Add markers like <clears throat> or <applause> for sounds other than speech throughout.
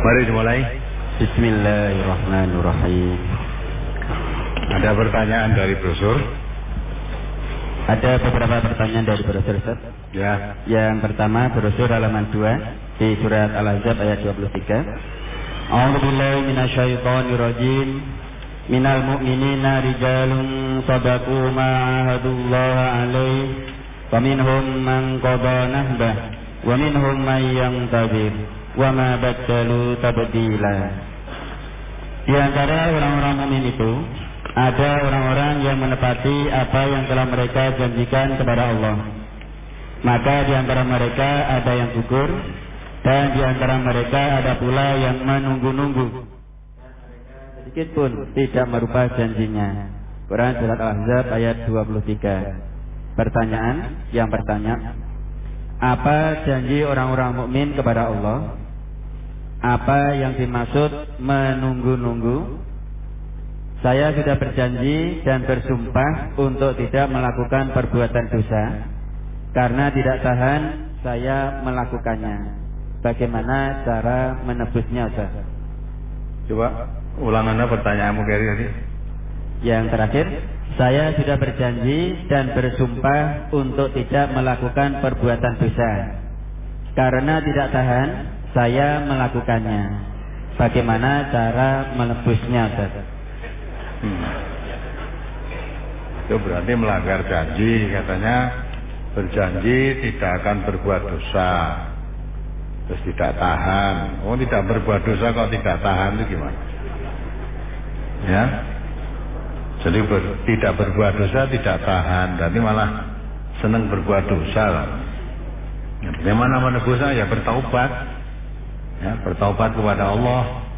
Mari dimulai. Bismillahirrahmanirrahim. Ada pertanyaan dari brosur? Ada beberapa pertanyaan dari brosur Ustaz. Ya. Yang pertama brosur halaman 2 di surat Al-Ahzab ayat 23. A'udzubillahi minasyaitonirrajim. Minal mu'minina rijalun sadaqu ma 'ahadullaha 'alaihi wa minhum man qada nahbah wa minhum man yantazir wa ma badalu tabdila. Di antara orang-orang mukmin itu ada orang-orang yang menepati apa yang telah mereka janjikan kepada Allah. Maka di antara mereka ada yang gugur dan di antara mereka ada pula yang menunggu-nunggu. Sedikit pun tidak merubah janjinya. Quran surat Al-Ahzab ayat 23. Pertanyaan yang bertanya, apa janji orang-orang mukmin kepada Allah? Apa yang dimaksud menunggu-nunggu? Saya sudah berjanji dan bersumpah untuk tidak melakukan perbuatan dosa karena tidak tahan saya melakukannya. Bagaimana cara menebusnya, Ustaz? Coba ulang Anda pertanyaanmu Gary tadi. Yang terakhir, saya sudah berjanji dan bersumpah untuk tidak melakukan perbuatan dosa karena tidak tahan saya melakukannya. Bagaimana cara menebusnya, Ustaz? Hmm. Itu berarti melanggar janji katanya. Berjanji tidak akan berbuat dosa. Terus tidak tahan. Oh tidak berbuat dosa kok tidak tahan itu gimana? Ya. Jadi ber, tidak berbuat dosa tidak tahan. Berarti malah senang berbuat dosa ya, bagaimana menebusnya? Ya bertaubat ya bertaubat kepada Allah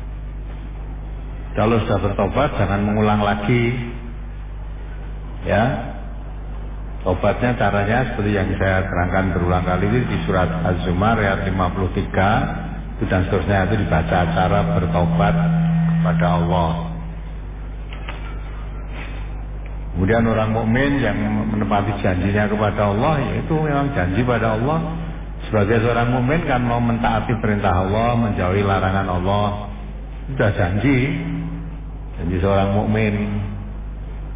kalau sudah bertobat jangan mengulang lagi. Ya. Obatnya caranya seperti yang saya terangkan berulang kali ini di surat Az-Zumar ayat 53 itu dan seterusnya itu dibaca cara bertobat kepada Allah. Kemudian orang mukmin yang menepati janjinya kepada Allah yaitu memang janji pada Allah sebagai seorang mukmin kan mau mentaati perintah Allah, menjauhi larangan Allah. Sudah janji. Jadi seorang mukmin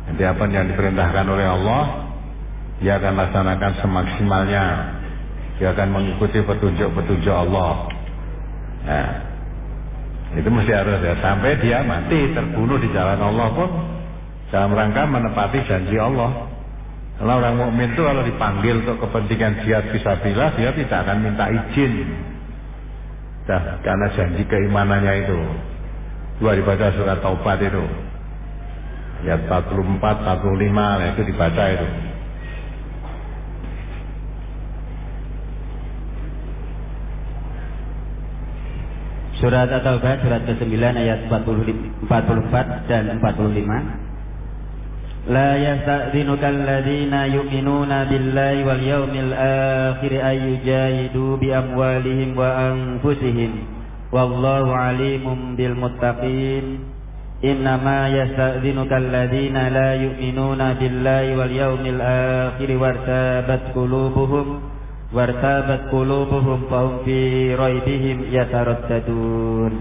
nanti apa yang diperintahkan oleh Allah dia akan laksanakan semaksimalnya. Dia akan mengikuti petunjuk-petunjuk Allah. Nah itu mesti harus ya. Sampai dia mati terbunuh di jalan Allah pun dalam rangka menepati janji Allah kalau orang mukmin itu kalau dipanggil untuk kepentingan jihad fisabilillah dia tidak akan minta izin nah, karena janji keimanannya itu Dua dibaca surat Taubat itu. Ayat 44, 45 nah itu dibaca itu. Surat At-Taubah surat ke-9 ayat 44 dan 45. لا يستأذنك الذين يؤمنون بالله واليوم الآخر أن يجاهدوا بأموالهم وأنفسهم والله عليم بالمتقين. إنما يستأذنك الذين لا يؤمنون بالله واليوم الآخر وارتابت قلوبهم وارتابت قلوبهم فهم في ريبهم يترددون.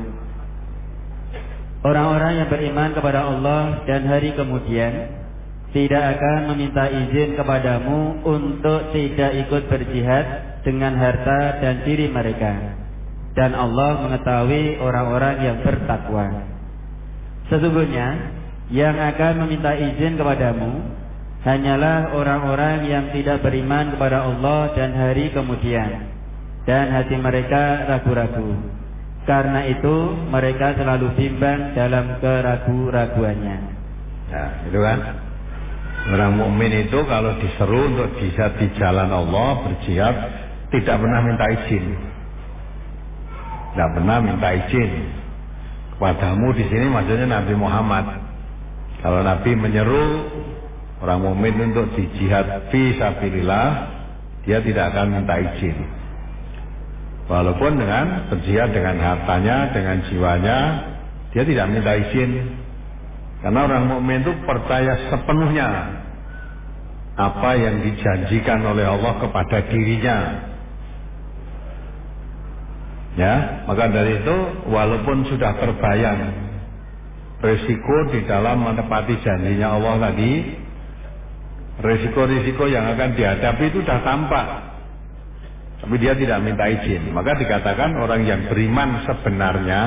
Orang-orang yang beriman kepada Allah dan hari kemudian tidak akan meminta izin kepadamu untuk tidak ikut berjihad dengan harta dan diri mereka dan Allah mengetahui orang-orang yang bertakwa. Sesungguhnya yang akan meminta izin kepadamu hanyalah orang-orang yang tidak beriman kepada Allah dan hari kemudian dan hati mereka ragu-ragu. Karena itu mereka selalu bimbang dalam keragu-raguannya. Nah, itu kan orang mukmin itu kalau diseru untuk jihad di jalan Allah berjihad tidak pernah minta izin tidak pernah minta izin kepadamu di sini maksudnya Nabi Muhammad. Kalau Nabi menyeru orang mukmin untuk di jihad fi sabilillah, dia tidak akan minta izin. Walaupun dengan berjihad dengan hartanya, dengan jiwanya, dia tidak minta izin. Karena orang mukmin itu percaya sepenuhnya apa yang dijanjikan oleh Allah kepada dirinya Ya, maka dari itu walaupun sudah terbayang resiko di dalam menepati janjinya Allah tadi, resiko-resiko yang akan dihadapi itu sudah tampak. Tapi dia tidak minta izin. Maka dikatakan orang yang beriman sebenarnya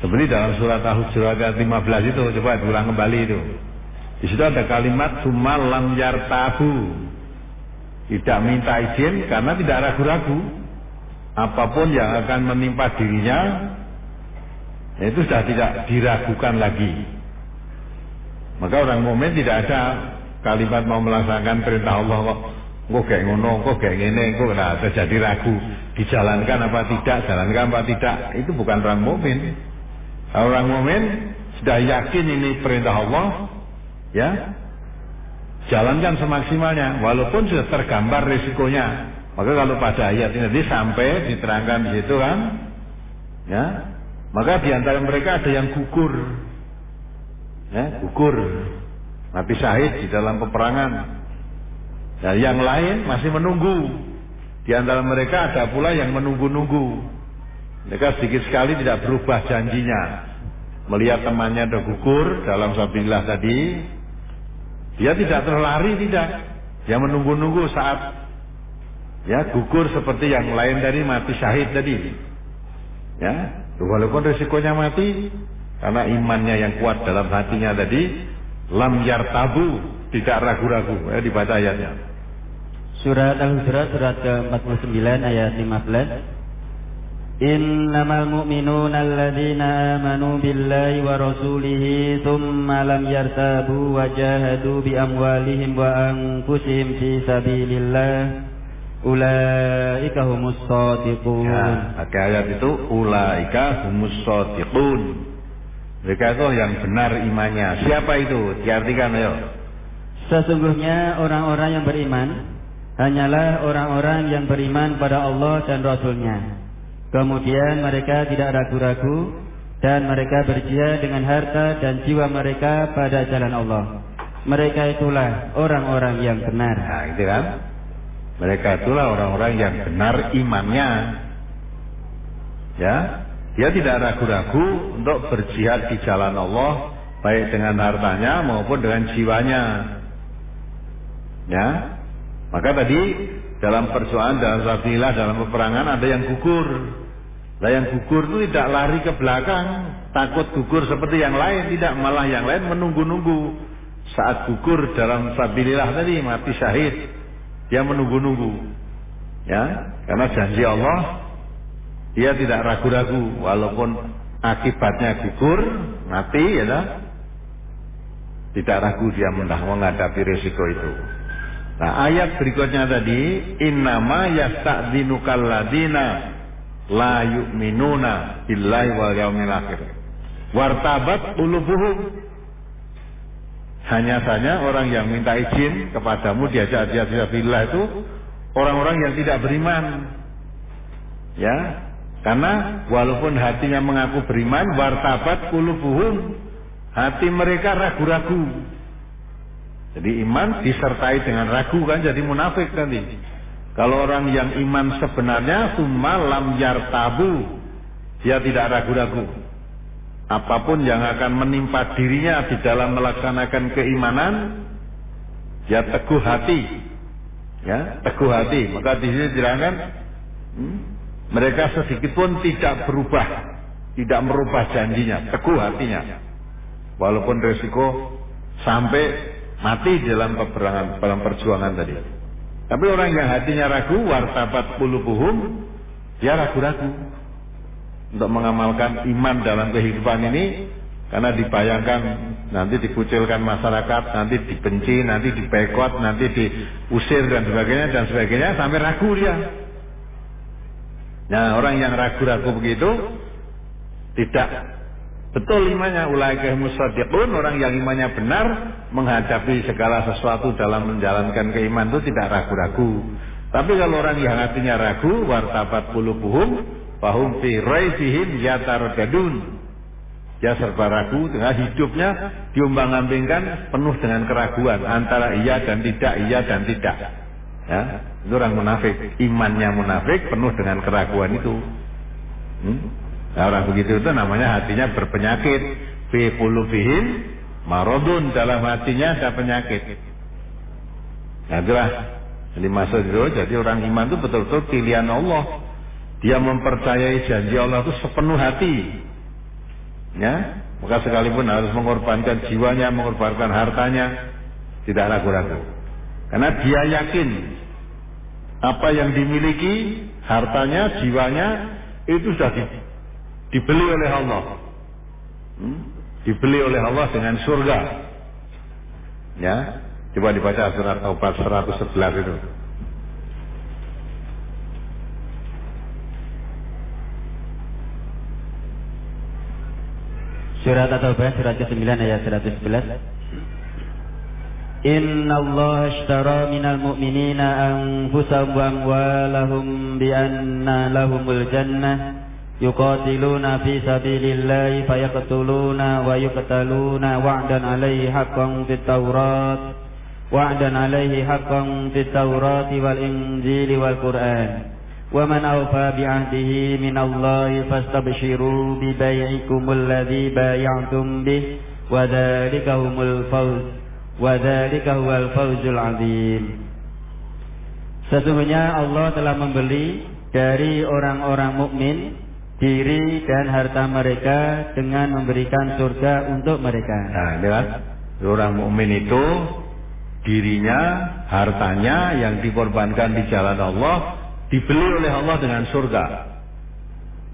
seperti dalam surat Al-Hujurat ayat 15 itu coba diulang kembali itu. Di situ ada kalimat summa lam. Tidak minta izin karena tidak ragu-ragu apa pun yang akan menimpa dirinya itu sudah tidak diragukan lagi. Maka orang mukmin tidak ada kalimat mau melaksanakan perintah Allah kok kok kayak ngono, kok kayak ngene, kok nah terjadi ragu dijalankan apa tidak, jalankan apa tidak. Itu bukan orang mukmin. Orang mukmin sudah yakin ini perintah Allah, ya jalankan semaksimalnya walaupun sudah tergambar risikonya maka kalau pada ayat ini nanti sampai diterangkan di situ kan, ya, maka di antara mereka ada yang gugur, ya, gugur, mati syahid di dalam peperangan. Dan yang lain masih menunggu. Di antara mereka ada pula yang menunggu-nunggu. Mereka sedikit sekali tidak berubah janjinya. Melihat temannya ada gugur dalam sabillah tadi, dia tidak terlari tidak. Dia menunggu-nunggu saat ya gugur seperti yang lain dari mati syahid tadi ya walaupun risikonya mati karena imannya yang kuat dalam hatinya tadi lam yartabu tidak ragu-ragu ya dibaca ayatnya surat al-hujurat surat ke-49 ayat 15 Innamal mu'minuna alladhina amanu billahi wa rasulihi thumma lam yartabu wa jahadu bi amwalihim wa anfusihim fi sabilillah Ulaika humus shadiqun. Ya, pakai ayat itu ulaika humus shadiqun. Mereka itu yang benar imannya. Siapa itu? Diartikan ayo. Sesungguhnya orang-orang yang beriman hanyalah orang-orang yang beriman pada Allah dan Rasulnya. Kemudian mereka tidak ragu-ragu dan mereka berjihad dengan harta dan jiwa mereka pada jalan Allah. Mereka itulah orang-orang yang benar. Nah, itu kan? Mereka itulah orang-orang yang benar imannya. Ya, dia tidak ragu-ragu untuk berjihad di jalan Allah baik dengan hartanya maupun dengan jiwanya. Ya. Maka tadi dalam perjuangan dalam sabilillah dalam peperangan ada yang gugur. Nah yang gugur itu tidak lari ke belakang, takut gugur seperti yang lain, tidak malah yang lain menunggu-nunggu. Saat gugur dalam sabilillah tadi mati syahid, dia menunggu-nunggu. Ya, karena janji Allah dia tidak ragu-ragu walaupun akibatnya gugur, mati ya. Tidak ragu dia menghadapi risiko itu. Nah, ayat berikutnya tadi, innama yasta'dzinukal ladina la yu'minuna billahi wal yaumil akhir. Wartabat ulubuhum hanya saja orang yang minta izin kepadamu diajak dia bila itu orang-orang yang tidak beriman. Ya, karena walaupun hatinya mengaku beriman, wartabat kulubuhum, hati mereka ragu-ragu. Jadi iman disertai dengan ragu kan jadi munafik nanti. Kalau orang yang iman sebenarnya summa lam yartabu, dia tidak ragu-ragu apa pun yang akan menimpa dirinya di dalam melaksanakan keimanan, ya teguh hati, ya teguh hati. Maka di sini diterangkan hmm, mereka sedikit pun tidak berubah, tidak merubah janjinya, teguh hatinya, walaupun resiko sampai mati dalam peperangan, dalam perjuangan tadi. Tapi orang yang hatinya ragu, wartabat pulubuhum, dia ragu-ragu untuk mengamalkan iman dalam kehidupan ini karena dibayangkan nanti dikucilkan masyarakat, nanti dibenci, nanti dipekot, nanti diusir dan sebagainya dan sebagainya sampai ragu dia. Nah orang yang ragu-ragu begitu tidak betul imannya ulaika musadiqun orang yang imannya benar menghadapi segala sesuatu dalam menjalankan keiman itu tidak ragu-ragu. Tapi kalau orang yang hatinya ragu wartabat pulubuhum Fahum fi raisihim yatardadun. Ya serba ragu dengan hidupnya diombang-ambingkan penuh dengan keraguan antara iya dan tidak, iya dan tidak. Ya. Itu orang munafik. Imannya munafik penuh dengan keraguan itu. Hmm? Nah, orang begitu itu namanya hatinya berpenyakit. Fi qulubihim marodun dalam hatinya ada penyakit. Nah itulah maksud itu jadi orang iman itu betul-betul pilihan Allah. Dia mempercayai janji Allah itu sepenuh hati. Ya, maka sekalipun harus mengorbankan jiwanya, mengorbankan hartanya, tidak ragu-ragu. Karena dia yakin apa yang dimiliki, hartanya, jiwanya itu sudah dibeli oleh Allah. Hmm? Dibeli oleh Allah dengan surga. Ya, coba dibaca surat Taubat 111 itu. Surat At-Taubah surat ke-9 ayat 111. Inna Allah ashtara minal mu'minina anfusahum wa amwalahum bi anna lahumul jannah yuqatiluna fi sabilillahi fayaqtuluna wa yuqtaluna wa'dan alaihi haqqan fit Taurat wa'dan alaihi haqqan fit Taurat wal Injil wal Qur'an ومن أوفى بعهده من الله فاستبشروا ببيعكم الذي بايعتم به وذلك هم الفوز وذلك هو الفوز العظيم Sesungguhnya Allah telah membeli dari orang-orang mukmin diri dan harta mereka dengan memberikan surga untuk mereka. Nah, lihat orang mukmin itu dirinya, hartanya yang dikorbankan di jalan Allah dibeli oleh Allah dengan surga.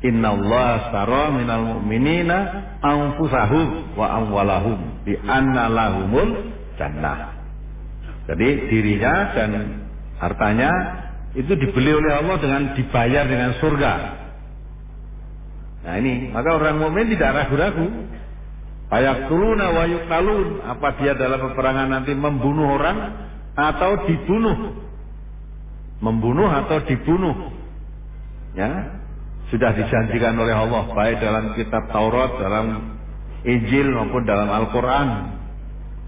Inna Allah astara minal mu'minina anfusahum wa amwalahum bi anna lahumul jannah. Jadi dirinya dan hartanya itu dibeli oleh Allah dengan dibayar dengan surga. Nah ini, maka orang mukmin tidak ragu-ragu. Ayakuluna wa yukalun. Apa dia dalam peperangan nanti membunuh orang atau dibunuh membunuh atau dibunuh. Ya, sudah dijanjikan oleh Allah baik dalam kitab Taurat, dalam Injil maupun dalam Al-Qur'an.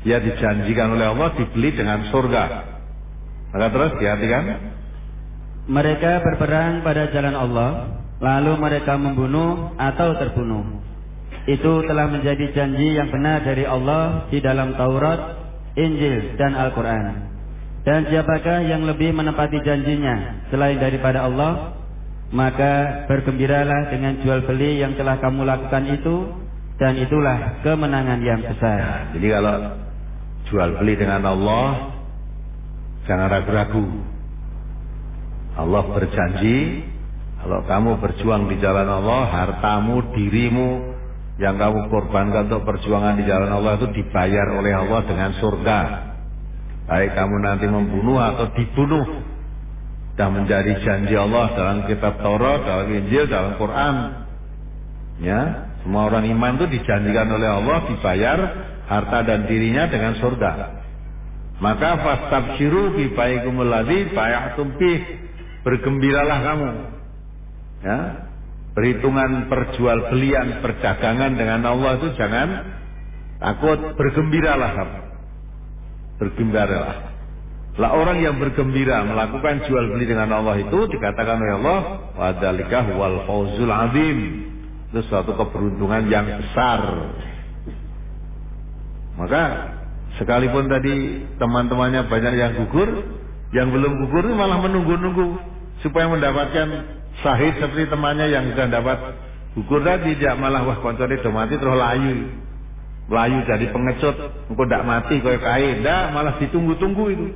Dia dijanjikan oleh Allah dibeli dengan surga. Maka terus diartikan mereka berperang pada jalan Allah, lalu mereka membunuh atau terbunuh. Itu telah menjadi janji yang benar dari Allah di dalam Taurat, Injil, dan Al-Quran. Dan siapakah yang lebih menepati janjinya selain daripada Allah? Maka bergembiralah dengan jual beli yang telah kamu lakukan itu dan itulah kemenangan yang besar. Jadi kalau jual beli dengan Allah jangan ragu-ragu. Allah berjanji kalau kamu berjuang di jalan Allah, hartamu, dirimu yang kamu korbankan untuk perjuangan di jalan Allah itu dibayar oleh Allah dengan surga. Baik kamu nanti membunuh atau dibunuh. Dan menjadi janji Allah dalam kitab Taurat, dalam Injil, dalam Quran. Ya, semua orang iman itu dijanjikan oleh Allah dibayar harta dan dirinya dengan surga. Maka fastabshiru bi baikumul ladzi bay'tum bih. Bergembiralah kamu. Ya. Perhitungan perjual belian perdagangan dengan Allah itu jangan takut bergembiralah bergembiralah. Lah orang yang bergembira melakukan jual beli dengan Allah itu dikatakan oleh Allah wadalikah wal fauzul azim. Itu suatu keberuntungan yang besar. Maka sekalipun tadi teman-temannya banyak yang gugur, yang belum gugur malah menunggu-nunggu supaya mendapatkan sahid seperti temannya yang sudah dapat gugur tadi dia malah wah koncone do mati terus layu. Melayu jadi pengecut, engkau tidak mati kau kain, tidak malah ditunggu-tunggu itu.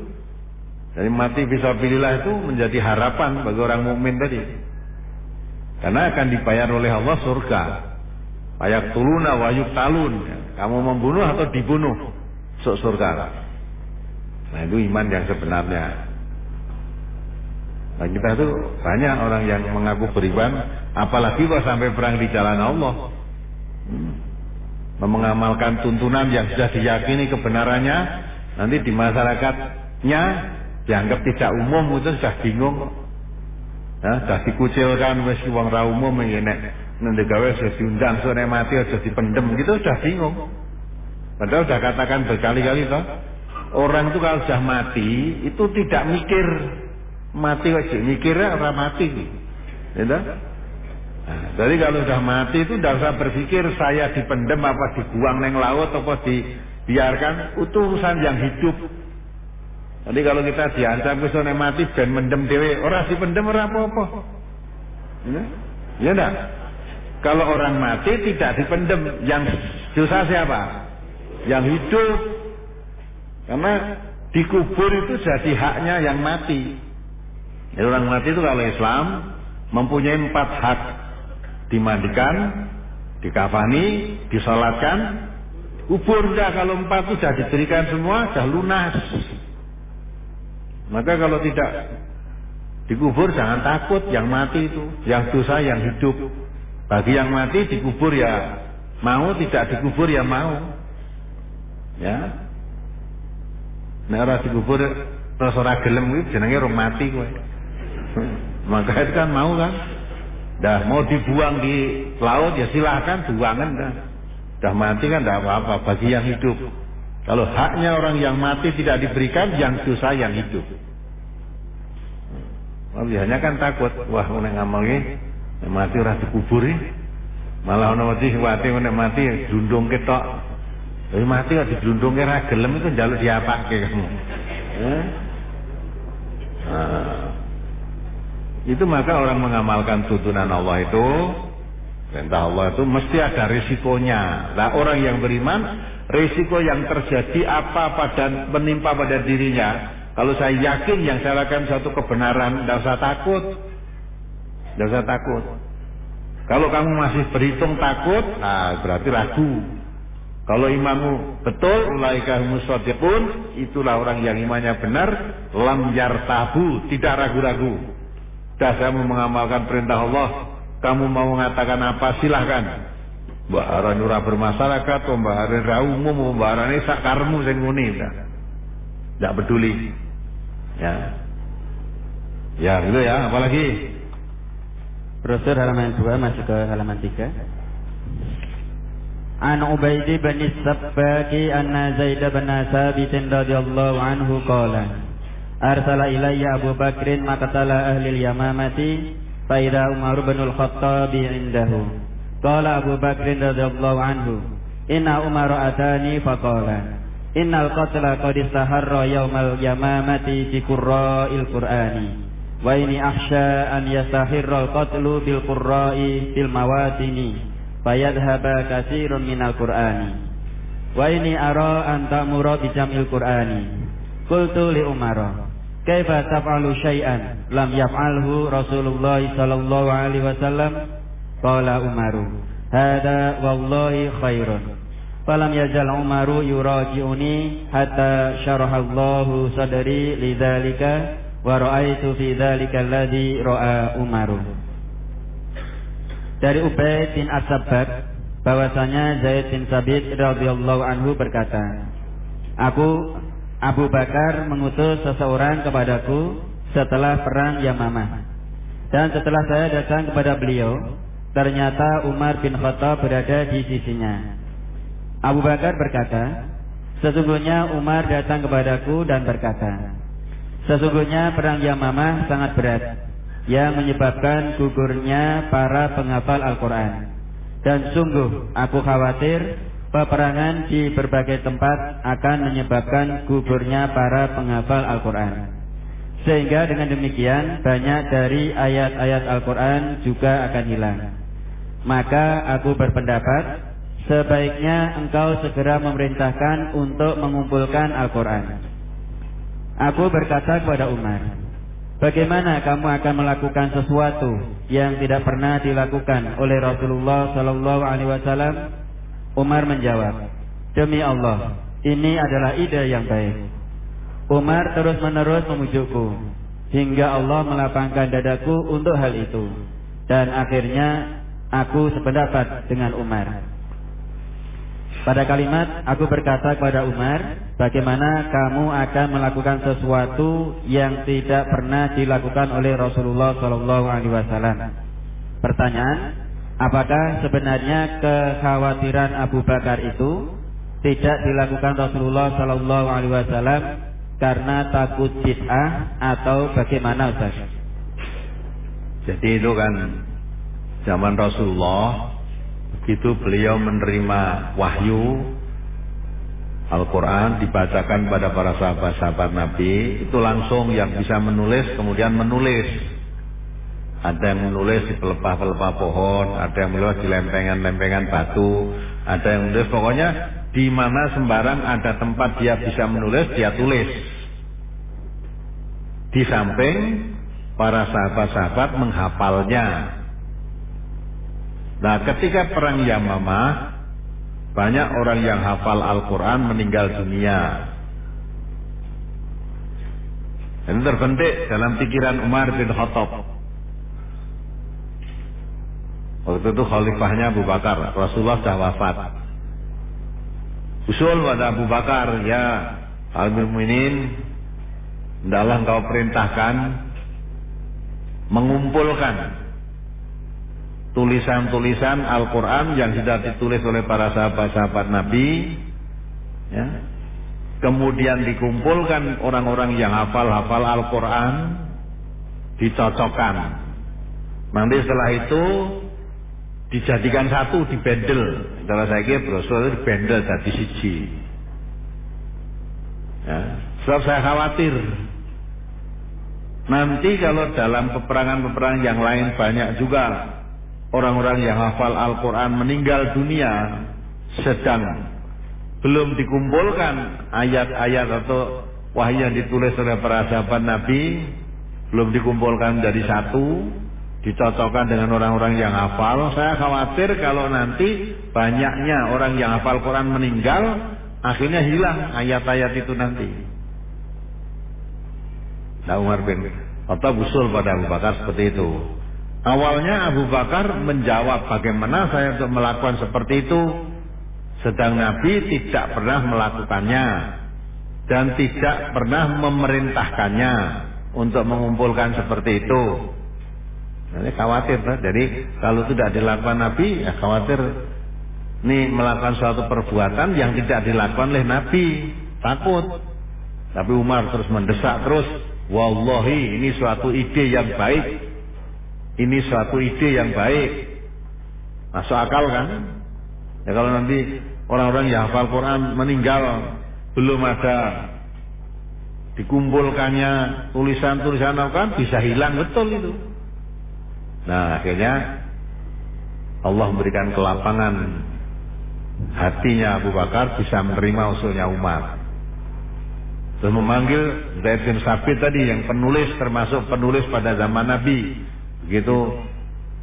Jadi mati bisa pilihlah itu menjadi harapan bagi orang mukmin tadi. Karena akan dibayar oleh Allah surga. Ayak tuluna wayuk talun. Kamu membunuh atau dibunuh. Sok surga. Nah itu iman yang sebenarnya. Nah kita itu banyak orang yang mengaku beriman. Apalagi kok sampai perang di jalan Allah. Hmm mengamalkan tuntunan yang sudah diyakini kebenarannya nanti di masyarakatnya dianggap tidak umum itu sudah bingung ya, sudah dikucilkan wis wong ra umum nanti gawe sudah diundang sore mati sudah dipendem gitu sudah bingung padahal sudah katakan berkali-kali toh orang itu kalau sudah mati itu tidak mikir mati kok mikirnya orang mati ya Nah, jadi kalau sudah mati itu tidak usah berpikir saya dipendem apa dibuang neng laut apa dibiarkan itu urusan yang hidup. Jadi kalau kita diancam wis mati ben mendem dewe ora pendem ora apa-apa. Ya, ya enggak? Kalau orang mati tidak dipendem, yang dosa siapa? Yang hidup. Karena dikubur itu jadi haknya yang mati. Jadi orang mati itu kalau Islam mempunyai empat hak. Dimandikan, dikafani, disolatkan, kubur dah kalau empat itu sudah diberikan semua, sudah lunas. Maka kalau tidak dikubur jangan takut yang mati itu, yang dosa yang hidup. Bagi yang mati dikubur ya mau, tidak dikubur ya mau. Ya. Nek ora dikubur terus ora gelem kuwi jenenge mati. Maka itu kan mau kan. Dah mau dibuang di laut ya silahkan buangan dah. Dah mati kan tidak apa-apa bagi yang hidup. Kalau haknya orang yang mati tidak diberikan, yang dosa yang hidup. Wah, biasanya kan takut, wah nek ngamal Nek mati ora dikuburi. Malah ana wedi wati nek mati dundung ketok. Tapi mati kok didundungke ra gelem itu njaluk diapake kamu. <laughs> Eh? Nah, itu maka orang mengamalkan tuntunan Allah itu perintah Allah itu mesti ada risikonya. Nah orang yang beriman risiko yang terjadi apa pada menimpa pada dirinya. Kalau saya yakin yang saya lakukan suatu kebenaran, tidak usah takut. Tidak usah takut. Kalau kamu masih berhitung takut, nah berarti ragu. Kalau imanmu betul, pun itulah orang yang imannya benar, lam yartabu, tidak ragu-ragu. Dah kamu mengamalkan perintah Allah, kamu mau mengatakan apa silahkan. Mbak Aran ora bermasyarakat, Mbak Aran ra umum, Mbak Aran sakarmu sing. Tidak peduli. Ya. Ya, gitu ya, apalagi Brosur halaman 2 masuk ke halaman 3. An Ubaid bin Sabbaki anna Zaid bin Sabit radhiyallahu anhu qala Arsala ilayya Abu Bakrin maqtala ahli al-yamamati fa idza Umar bin al-Khattab indahu. Qala Abu Bakrin radhiyallahu anhu Inna Umar atani faqala Innal qatla qad istaharra yaumal yamamati fi qurra'il Qur'ani wa ini akhsha an yastahirral qatlu bil qurra'i fil mawatini fayadhhaba katsirun minal qur'ani wa ini ara an ta'mura bi jam'il qur'ani qultu li umar kaifa taf'alu syai'an? Lam yaf'alhu rasulullah sallallahu alaihi wasallam? Qala umaru hada wallahi khairun. Falam yazal umaru yuraji'uni hatta syarahallahu sadri lidzalika wa ra'aitu fi dzalika alladhi ra'a Umaru. Dari Ubaid bin As-Sabbab bahwasanya Zaid bin Sabit radhiyallahu anhu berkata, "Aku Abu Bakar mengutus seseorang kepadaku setelah perang Yamamah. Dan setelah saya datang kepada beliau, ternyata Umar bin Khattab berada di sisinya. Abu Bakar berkata, Sesungguhnya Umar datang kepadaku dan berkata, Sesungguhnya perang Yamamah sangat berat yang menyebabkan gugurnya para penghafal Al-Quran. Dan sungguh aku khawatir peperangan di berbagai tempat akan menyebabkan gugurnya para penghafal Al-Quran. Sehingga dengan demikian banyak dari ayat-ayat Al-Quran juga akan hilang. Maka aku berpendapat sebaiknya engkau segera memerintahkan untuk mengumpulkan Al-Quran. Aku berkata kepada Umar, Bagaimana kamu akan melakukan sesuatu yang tidak pernah dilakukan oleh Rasulullah Sallallahu Alaihi Wasallam? Umar menjawab, Demi Allah, ini adalah ide yang baik. Umar terus menerus memujukku hingga Allah melapangkan dadaku untuk hal itu. Dan akhirnya aku sependapat dengan Umar. Pada kalimat aku berkata kepada Umar, bagaimana kamu akan melakukan sesuatu yang tidak pernah dilakukan oleh Rasulullah Shallallahu? Pertanyaan, apakah sebenarnya kekhawatiran Abu Bakar itu tidak dilakukan Rasulullah Shallallahu Alaihi Wasallam karena takut bid'ah atau bagaimana Ustaz? Jadi itu kan zaman Rasulullah itu beliau menerima wahyu Al-Quran dibacakan pada para sahabat-sahabat Nabi itu langsung yang bisa menulis kemudian menulis ada yang menulis di pelepah-pelepah pohon ada yang menulis di lempengan-lempengan batu ada yang menulis pokoknya di mana sembarang ada tempat dia bisa menulis dia tulis di samping para sahabat-sahabat menghafalnya. Nah ketika perang Yamamah, banyak orang yang hafal Al-Quran meninggal dunia. Ini terbentuk dalam pikiran Umar bin Khattab. Waktu itu khalifahnya Abu Bakar, Rasulullah sudah wafat. Usul pada Abu Bakar, ya Al-Mu'minin, Hendaklah engkau perintahkan mengumpulkan tulisan-tulisan Al-Quran yang sudah ditulis oleh para sahabat-sahabat Nabi ya. kemudian dikumpulkan orang-orang yang hafal-hafal Al-Quran dicocokkan nanti setelah itu dijadikan satu di bendel kalau saya kira brosur itu bendel jadi siji ya. sebab saya khawatir Nanti kalau dalam peperangan-peperangan yang lain banyak juga orang-orang yang hafal Al-Quran meninggal dunia sedang belum dikumpulkan ayat-ayat atau wahyu yang ditulis oleh para sahabat Nabi belum dikumpulkan jadi satu dicocokkan dengan orang-orang yang hafal saya khawatir kalau nanti banyaknya orang yang hafal Quran meninggal akhirnya hilang ayat-ayat itu nanti Nah Umar bin Khattab usul pada Abu Bakar seperti itu. Awalnya Abu Bakar menjawab bagaimana saya untuk melakukan seperti itu. Sedang Nabi tidak pernah melakukannya. Dan tidak pernah memerintahkannya untuk mengumpulkan seperti itu. Jadi khawatir. Jadi kalau tidak dilakukan Nabi, ya khawatir ini melakukan suatu perbuatan yang tidak dilakukan oleh Nabi. Takut. Tapi Umar terus mendesak terus Wallahi ini suatu ide yang baik. Ini suatu ide yang baik. Masuk akal kan? Ya kalau nanti orang-orang yang hafal Quran meninggal belum ada dikumpulkannya tulisan-tulisan kan bisa hilang betul itu. Nah akhirnya Allah memberikan kelapangan. Hatinya Abu Bakar bisa menerima usulnya Umar. Terus memanggil Zaid bin Sabit tadi yang penulis termasuk penulis pada zaman Nabi. Begitu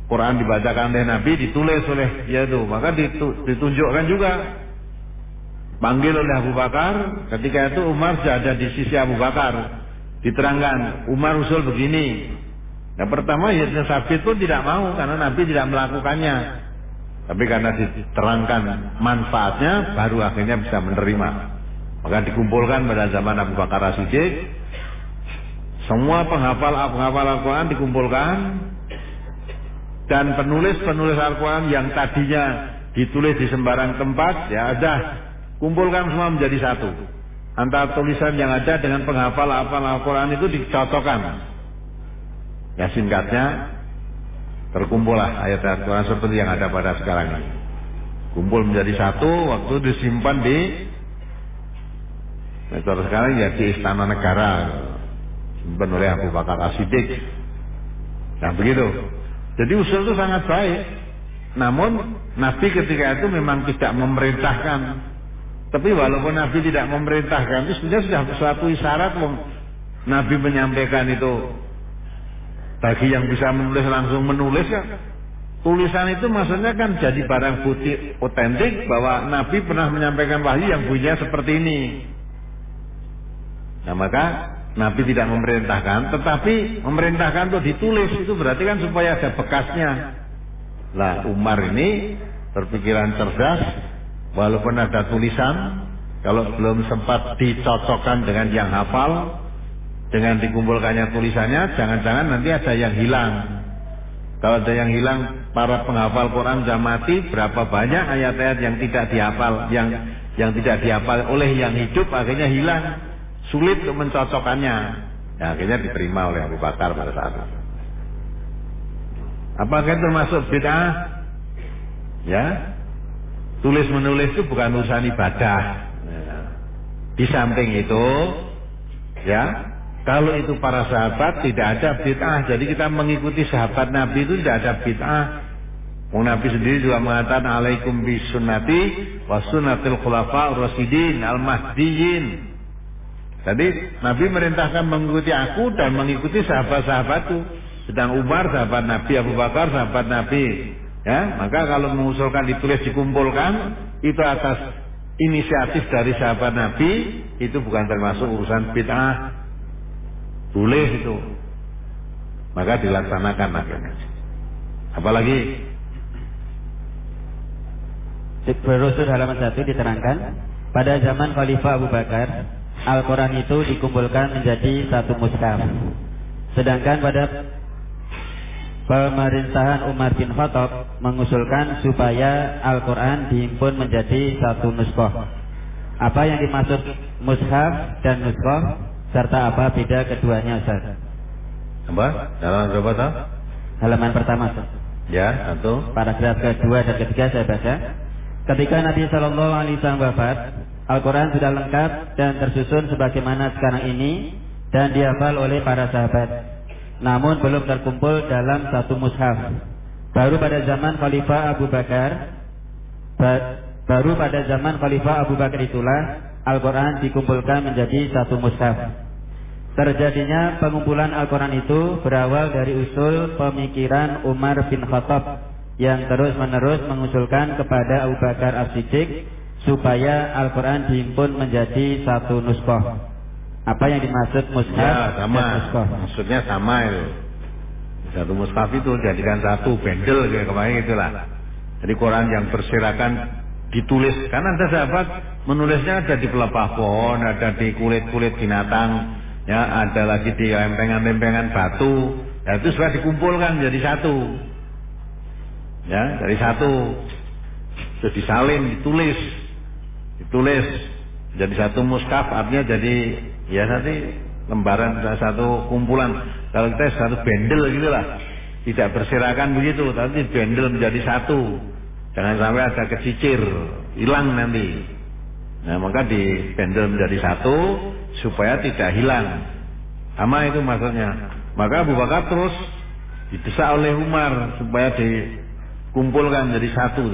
Quran dibacakan oleh Nabi ditulis oleh ya itu. Maka ditunjukkan juga. Panggil oleh Abu Bakar. Ketika itu Umar sudah ada di sisi Abu Bakar. Diterangkan Umar usul begini yang pertama ya Sabit pun tidak mau karena Nabi tidak melakukannya. Tapi karena diterangkan manfaatnya baru akhirnya bisa menerima. Maka dikumpulkan pada zaman Abu Bakar As-Siddiq. Semua penghafal penghafal Al-Quran dikumpulkan. Dan penulis-penulis Al-Quran yang tadinya ditulis di sembarang tempat ya ada. Kumpulkan semua menjadi satu. Antara tulisan yang ada dengan penghafal hafal Al-Quran itu dicocokkan ya singkatnya terkumpullah ayat Al-Quran seperti yang ada pada sekarang ini kumpul menjadi satu waktu disimpan di kalau sekarang ya di istana negara simpan oleh Abu Bakar As-Siddiq. Nah begitu. Jadi usul itu sangat baik. Namun Nabi ketika itu memang tidak memerintahkan. Tapi walaupun Nabi tidak memerintahkan itu sebenarnya sudah suatu isyarat Nabi menyampaikan itu bagi yang bisa menulis langsung menulis ya. Tulisan itu maksudnya kan jadi barang bukti otentik bahwa Nabi pernah menyampaikan wahyu yang bunyinya seperti ini. Nah maka Nabi tidak memerintahkan, tetapi memerintahkan untuk ditulis. Itu berarti kan supaya ada bekasnya. Lah Umar ini berpikiran cerdas, walaupun ada tulisan, kalau belum sempat dicocokkan dengan yang hafal, dengan dikumpulkannya tulisannya, jangan-jangan nanti ada yang hilang. Kalau ada yang hilang, para penghafal Quran sudah mati, berapa banyak ayat-ayat yang tidak dihafal, yang yang tidak dihafal oleh yang hidup akhirnya hilang sulit untuk mencocokkannya. Ya, akhirnya diterima oleh Abu Bakar pada saat itu. Apakah itu termasuk bid'ah? Ya, tulis menulis itu bukan urusan ibadah. Ya. Di samping itu, ya, kalau itu para sahabat tidak ada bid'ah. Jadi kita mengikuti sahabat Nabi itu tidak ada bid'ah. Nabi sendiri juga mengatakan alaikum bi sunnati wa sunnatil khulafa rasidin al mahdiyin. Jadi Nabi merintahkan mengikuti aku dan mengikuti sahabat-sahabatku. Sedang Umar sahabat Nabi, Abu Bakar sahabat Nabi. Ya, maka kalau mengusulkan ditulis dikumpulkan itu atas inisiatif dari sahabat Nabi itu bukan termasuk urusan bid'ah. Boleh itu. Maka dilaksanakan akhirnya. Apalagi Rasul halaman 1 diterangkan pada zaman Khalifah Abu Bakar Al-Quran itu dikumpulkan menjadi satu mushaf Sedangkan pada pemerintahan Umar bin Khattab mengusulkan supaya Al-Quran dihimpun menjadi satu nuskoh. Apa yang dimaksud mushaf dan nuskoh serta apa beda keduanya Ustaz? Apa? Dalam berapa tahun? Halaman pertama Ya, satu. Paragraf kedua dan ketiga saya baca. Ketika Nabi Shallallahu Alaihi Wasallam wafat, Al-Quran sudah lengkap dan tersusun sebagaimana sekarang ini dan dihafal oleh para sahabat namun belum terkumpul dalam satu mushaf. Baru pada zaman Khalifah Abu Bakar, ba, baru pada zaman Khalifah Abu Bakar itulah Al-Quran dikumpulkan menjadi satu mushaf. Terjadinya pengumpulan Al-Quran itu berawal dari usul pemikiran Umar bin Khattab yang terus-menerus mengusulkan kepada Abu Bakar As-Siddiq supaya Al-Quran dihimpun menjadi satu nuskoh. Apa yang dimaksud mushaf? Ya, sama. Maksudnya sama itu. Satu mushaf itu jadikan satu bendel kayak kemarin itulah. Jadi Quran yang berserakan ditulis karena ada sahabat menulisnya ada di pelepah pohon, ada di kulit-kulit binatang, ya ada lagi di lempengan-lempengan batu. Ya itu sudah dikumpulkan jadi satu. Ya, dari satu. Sudah disalin, ditulis. Ditulis jadi satu muskaf artinya jadi ya nanti lembaran satu kumpulan kalau kita satu bendel gitu lah tidak berserakan begitu tapi bendel menjadi satu jangan sampai ada kecicir hilang nanti. Nah maka di bendel menjadi satu supaya tidak hilang. Sama itu maksudnya. Maka Abu Bakar terus didesak oleh Umar supaya dikumpulkan jadi satu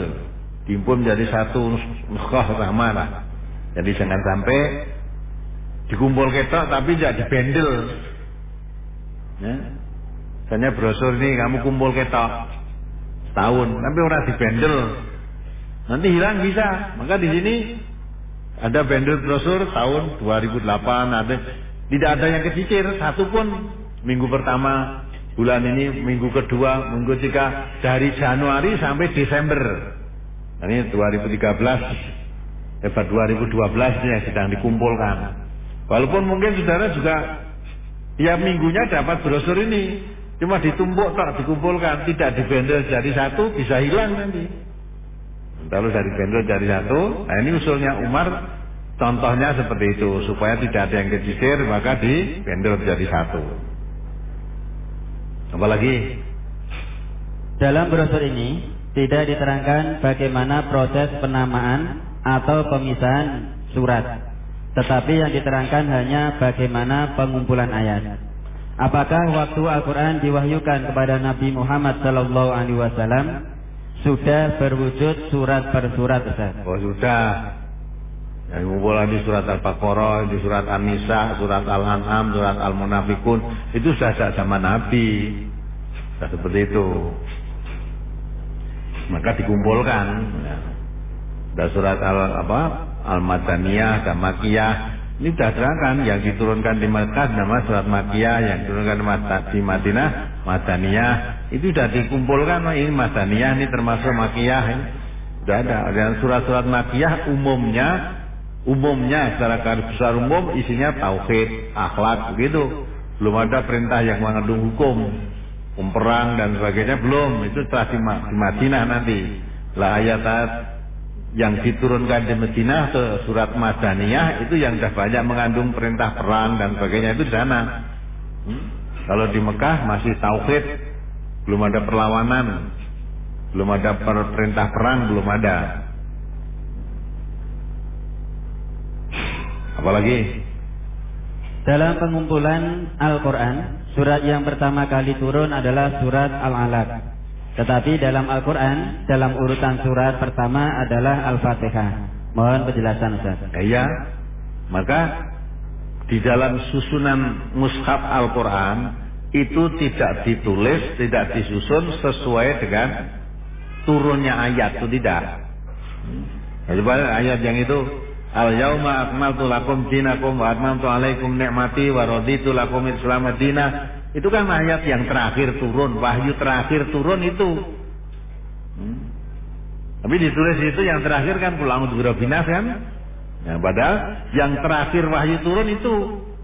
diimpun menjadi satu nuskah sama lah. Jadi jangan sampai dikumpul ketok tapi tidak dibendel. Ya. Misalnya brosur ini kamu kumpul ketok setahun, tapi orang dibendel. Nanti hilang bisa. Maka di sini ada bendel brosur tahun 2008 ada. Tidak ada yang kecicir satu pun. Minggu pertama bulan ini minggu kedua minggu tiga dari Januari sampai Desember. Ini 2013 hebat 2012 ini yang sedang dikumpulkan. Walaupun mungkin saudara juga tiap minggunya dapat brosur ini, cuma ditumpuk tak dikumpulkan, tidak dibendel jadi satu bisa hilang nanti. Kalau dari bendel jadi satu, nah ini usulnya Umar, contohnya seperti itu supaya tidak ada yang kecicir maka di bendel jadi satu. Apalagi dalam brosur ini tidak diterangkan bagaimana proses penamaan atau pemisahan surat. Tetapi yang diterangkan hanya bagaimana pengumpulan ayat. Apakah waktu Al-Quran diwahyukan kepada Nabi Muhammad Sallallahu Alaihi Wasallam sudah berwujud surat per surat Ustaz? Oh sudah. Yang kumpulan di surat Al-Baqarah, di surat An-Nisa, surat Al-An'am, surat Al-Munafikun itu sudah sejak zaman Nabi. Sudah seperti itu. Maka dikumpulkan. Ya. surat al apa Al-Madaniyah dan Makiyah ini terangkan yang diturunkan di Makkah nama surat Makiyah yang diturunkan di Madinah Madaniyah. Itu sudah dikumpulkan ini Madaniyah ini termasuk Makiyah sudah ada. Dan surat-surat Makiyah umumnya umumnya secara garis besar umum isinya tauhid akhlak begitu. Belum ada perintah yang mengandung hukum perang dan sebagainya belum. Itu setelah di, Madinah nanti. La ayat yang diturunkan di Madinah atau surat Madaniyah itu yang sudah banyak mengandung perintah perang dan sebagainya itu di sana. Hmm? Kalau di Mekah masih tauhid, belum ada perlawanan, belum ada perintah perang, belum ada. Apalagi? Dalam pengumpulan Al-Quran, surat yang pertama kali turun adalah surat Al-Alaq. Tetapi dalam Al-Quran, dalam urutan surat pertama adalah Al-Fatihah. Mohon penjelasan Ustaz. Iya, maka di dalam susunan mushaf Al-Quran itu tidak ditulis, tidak disusun sesuai dengan turunnya ayat itu tidak. Coba ayat yang itu Al yauma akmaltu lakum dinakum wa atmamtu alaikum ni'mati wa raditu lakum Islam itu kan ayat yang terakhir turun, wahyu terakhir turun itu. Hmm. Tapi ditulis itu yang terakhir kan pulang untuk binas kan? Ya, padahal yang terakhir wahyu turun itu.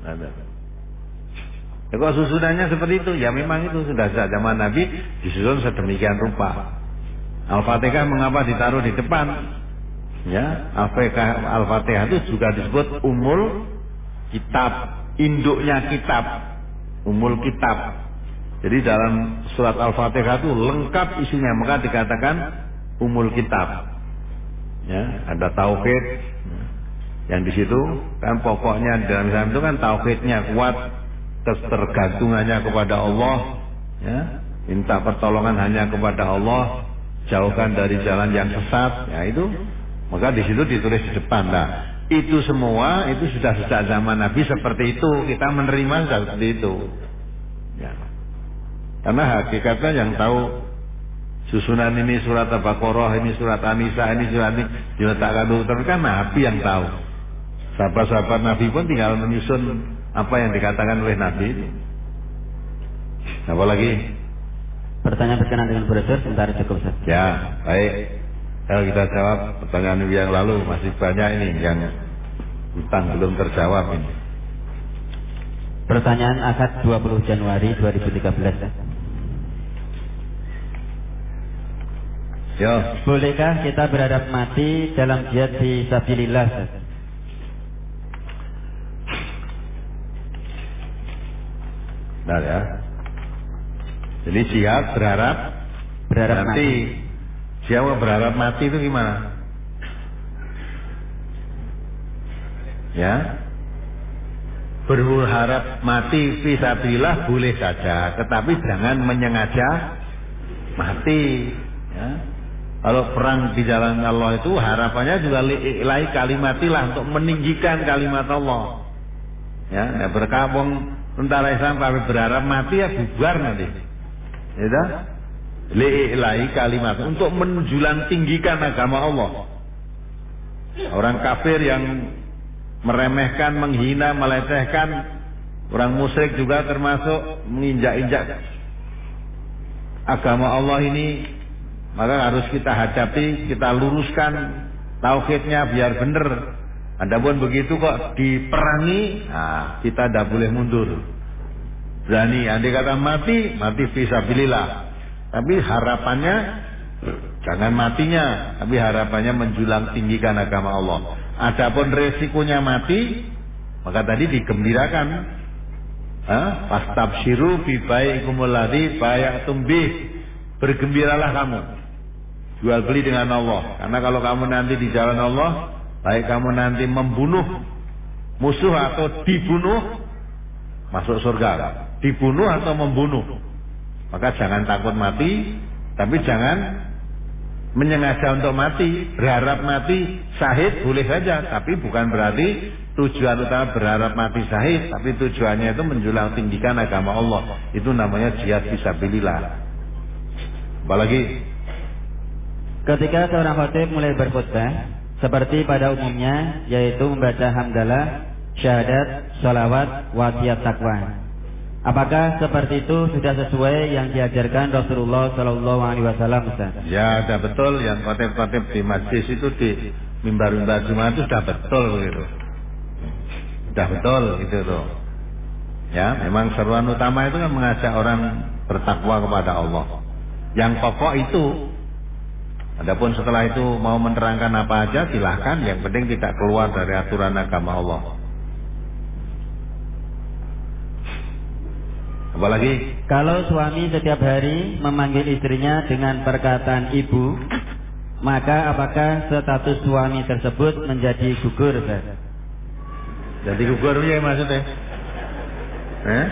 Ya, kok susunannya seperti itu? Ya memang itu sudah sejak zaman Nabi disusun sedemikian rupa. Al-Fatihah mengapa ditaruh di depan? Ya, Al-Fatihah Al itu juga disebut umul kitab, induknya kitab umul kitab. Jadi dalam surat Al-Fatihah itu lengkap isinya, maka dikatakan umul kitab. Ya, ada tauhid. Yang di situ kan pokoknya dalam Islam itu kan tauhidnya kuat, ketergantungannya kepada Allah, ya, minta pertolongan hanya kepada Allah, jauhkan dari jalan yang sesat, ya itu. Maka di situ ditulis di depan. Nah, itu semua itu sudah sejak zaman Nabi seperti itu. Kita menerima seperti itu. Ya. karena hakikatnya yang tahu susunan ini surat Al-Baqarah ini surat An-Nisa ini surat ini diletakkan dulu tapi kan Nabi yang tahu. Sahabat-sahabat Nabi pun tinggal menyusun apa yang dikatakan oleh Nabi. Itu apa lagi pertanyaan berkenaan dengan brosur sebentar cukup saja ya baik kalau kita jawab pertanyaan yang lalu masih banyak ini yang utang belum terjawab ini. Pertanyaan akad 20 Januari 2013. Yo. Bolehkah kita berharap mati dalam jihad di sabilillah? Nah ya. Jadi jihad berharap berharap nanti mati Siapa berharap mati itu gimana? Ya. Berharap mati visabilillah boleh saja, tetapi jangan menyengaja mati. Ya. Kalau perang di jalan Allah itu harapannya juga ilahi kalimatilah untuk meninggikan kalimat Allah. Ya, ya berkabung tentara Islam kalau berharap mati ya bubar nanti. Ya, li'ilahi kalimat untuk menjulang tinggikan agama Allah. Orang kafir yang meremehkan, menghina, melecehkan orang musyrik juga termasuk menginjak-injak agama Allah ini maka harus kita hadapi, kita luruskan tauhidnya biar benar. Adapun begitu kok diperangi, nah, kita tidak boleh mundur. Berani, andai kata mati, mati visabilillah. Tapi harapannya jangan matinya, tapi harapannya menjulang tinggikan agama Allah. Adapun resikonya mati, maka tadi digembirakan. Fastabshiru bi baikumul ladzi bayatum bih. Bergembiralah kamu. Jual beli dengan Allah. Karena kalau kamu nanti di jalan Allah, baik kamu nanti membunuh musuh atau dibunuh, masuk surga. Dibunuh atau membunuh. Maka jangan takut mati, tapi jangan menyengaja untuk mati, berharap mati syahid boleh saja, tapi bukan berarti tujuan utama berharap mati syahid, tapi tujuannya itu menjulang tinggikan agama Allah. Itu namanya jihad fisabilillah. Apalagi ketika seorang khatib mulai berkhutbah seperti pada umumnya yaitu membaca hamdalah, syahadat, salawat, wasiat takwa. Apakah seperti itu sudah sesuai yang diajarkan Rasulullah Shallallahu Alaihi Wasallam? Ya, ada betul yang kotip-kotip di masjid itu di mimbar-mimbar Jumat itu sudah betul gitu. Sudah betul gitu tuh. Ya, memang seruan utama itu kan mengajak orang bertakwa kepada Allah. Yang pokok itu Adapun setelah itu mau menerangkan apa aja silahkan, yang penting tidak keluar dari aturan agama Allah. Apalagi? Kalau suami setiap hari memanggil istrinya dengan perkataan ibu, maka apakah status suami tersebut menjadi gugur, Ustaz? Jadi gugur ya maksudnya? Eh?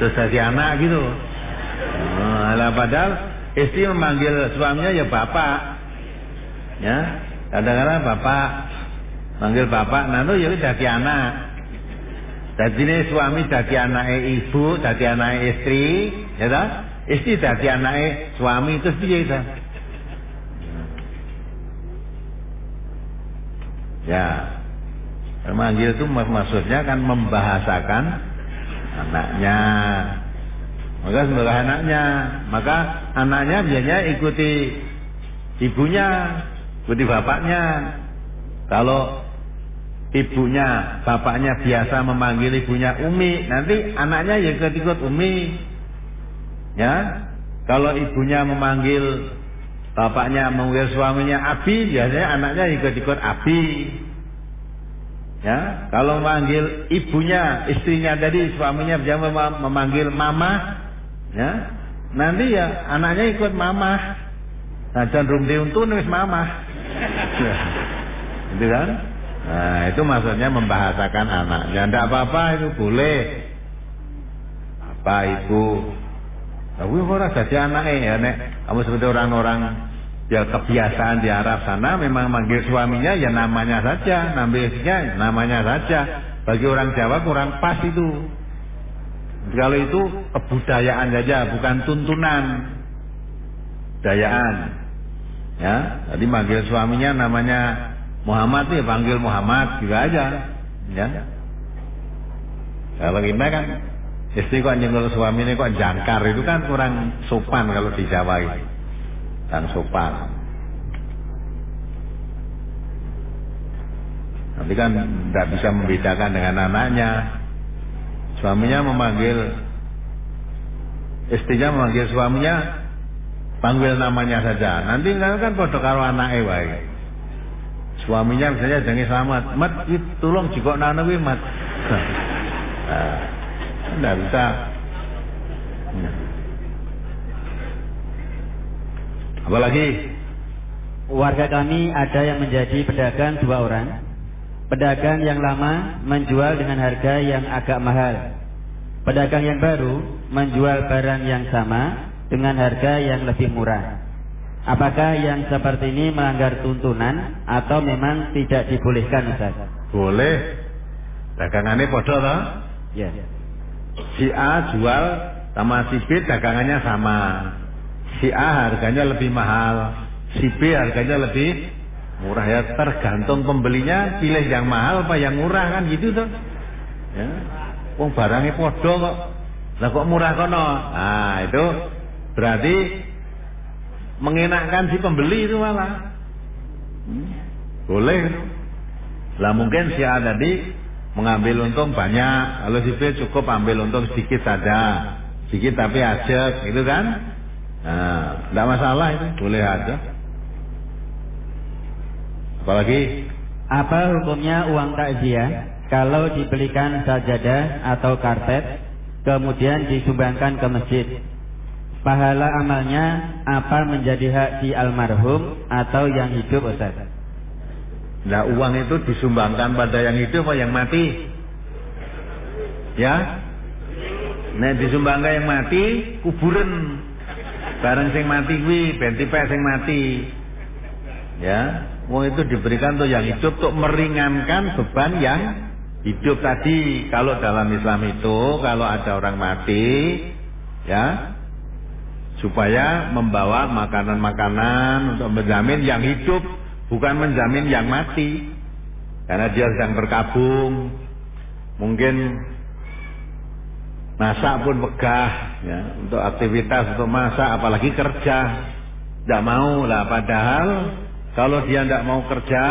Terus jadi anak gitu. Oh, padahal istri memanggil suaminya ya bapak. Ya, kadang-kadang bapak manggil bapak, nanti ya jadi anak. Jadi ini suami jadi anak ibu, jadi anak istri, ya tak? Istri jadi anak suami itu piye ta? Ya. Memanggil itu maksudnya kan membahasakan anaknya. Maka sebagai anaknya, maka anaknya biasanya ikuti ibunya, ikuti bapaknya. Kalau ibunya, bapaknya biasa memanggil ibunya Umi, nanti anaknya ya ikut-ikut Umi. Ya. Kalau ibunya memanggil bapaknya memanggil suaminya Abi, biasanya anaknya ikut-ikut Abi. Ya, kalau memanggil ibunya, istrinya tadi suaminya dia memanggil mama, Ya. Nanti ya anaknya ikut mama. Nah, cenderung diuntun wis mama. <laughs> itu kan? Nah, itu maksudnya membahasakan anaknya. Tidak apa-apa itu boleh. Apa ibu? Tapi orang jadi anaknya ya nek. Kamu seperti orang-orang ya kebiasaan di Arab sana memang manggil suaminya ya namanya saja, namanya namanya saja. Bagi orang Jawa kurang pas itu. Kalau itu kebudayaan saja, bukan tuntunan. Dayaan. Ya, tadi manggil suaminya namanya Muhammad ya panggil Muhammad juga aja. Ya. Kalau kita kan istri kok nyenggol suaminya kok jangkar itu kan kurang sopan kalau di Jawa. Dan sopan. Nanti kan tidak bisa membedakan dengan anaknya. Suaminya memanggil istrinya memanggil suaminya panggil namanya saja. Nanti kan foto karo anaknya wae. Suaminya misalnya jangan selamat, mat tolong jikok nana wi mat. Nah, bisa. Apalagi warga kami ada yang menjadi pedagang dua orang Pedagang yang lama menjual dengan harga yang agak mahal. Pedagang yang baru menjual barang yang sama dengan harga yang lebih murah. Apakah yang seperti ini melanggar tuntunan atau memang tidak dibolehkan Ustaz? Boleh. Dagangannya podo toh? Ya. Si A jual sama si B dagangannya sama. Si A harganya lebih mahal, si B harganya lebih Murah ya tergantung pembelinya pilih yang mahal apa yang murah kan gitu tuh. Ya. Wong barangnya podo kok. Lah kok murah kono? Nah, itu berarti mengenakkan si pembeli itu malah. Boleh. Lah mungkin si A tadi mengambil untung banyak, kalau si B cukup ambil untung sedikit saja. Sedikit tapi aja gitu kan? Nah, tidak masalah itu, boleh aja. Apalagi? Apa hukumnya uang takziah kalau dibelikan sajadah atau karpet kemudian disumbangkan ke masjid? Pahala amalnya apa menjadi hak si almarhum atau yang hidup Ustaz? Nah uang itu disumbangkan pada yang hidup atau yang mati? Ya? Nah disumbangkan yang mati kuburan bareng sing mati kuwi ben sing mati. Ya, Wong itu diberikan untuk yang hidup untuk meringankan beban yang hidup tadi. Kalau dalam Islam itu kalau ada orang mati, ya supaya membawa makanan-makanan untuk menjamin yang hidup, bukan menjamin yang mati. Karena dia sedang berkabung, mungkin masak pun megah, ya, untuk aktivitas untuk masak, apalagi kerja, tidak mau lah. Padahal kalau dia tidak mau kerja,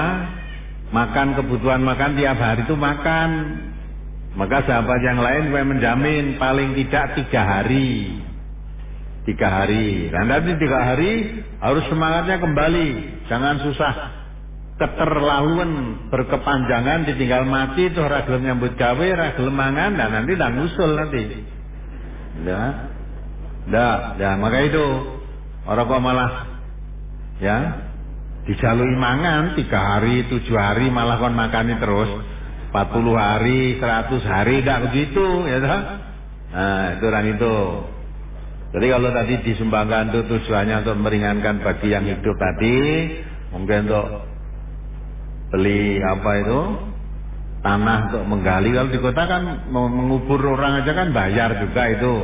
makan kebutuhan makan tiap hari itu makan. Maka sahabat yang lain menjamin paling tidak tiga hari. Tiga hari. Dan nanti tiga hari. harus semangatnya kembali, jangan susah. Keterlaluan berkepanjangan ditinggal mati itu ragilem nyambut gawe ragilem mangan dan nanti dan ngusul nanti. Ya Nah, ya maka itu orang kok malah ya dijalui mangan tiga hari tujuh hari malah kon makani terus. 40 hari 100 hari tidak begitu ya toh? Nah itu orang itu jadi kalau tadi disumbangkan itu tujuannya untuk meringankan bagi yang hidup tadi mungkin untuk beli apa itu? Tanah untuk menggali. Kalau di kota kan mengubur orang aja kan bayar juga itu.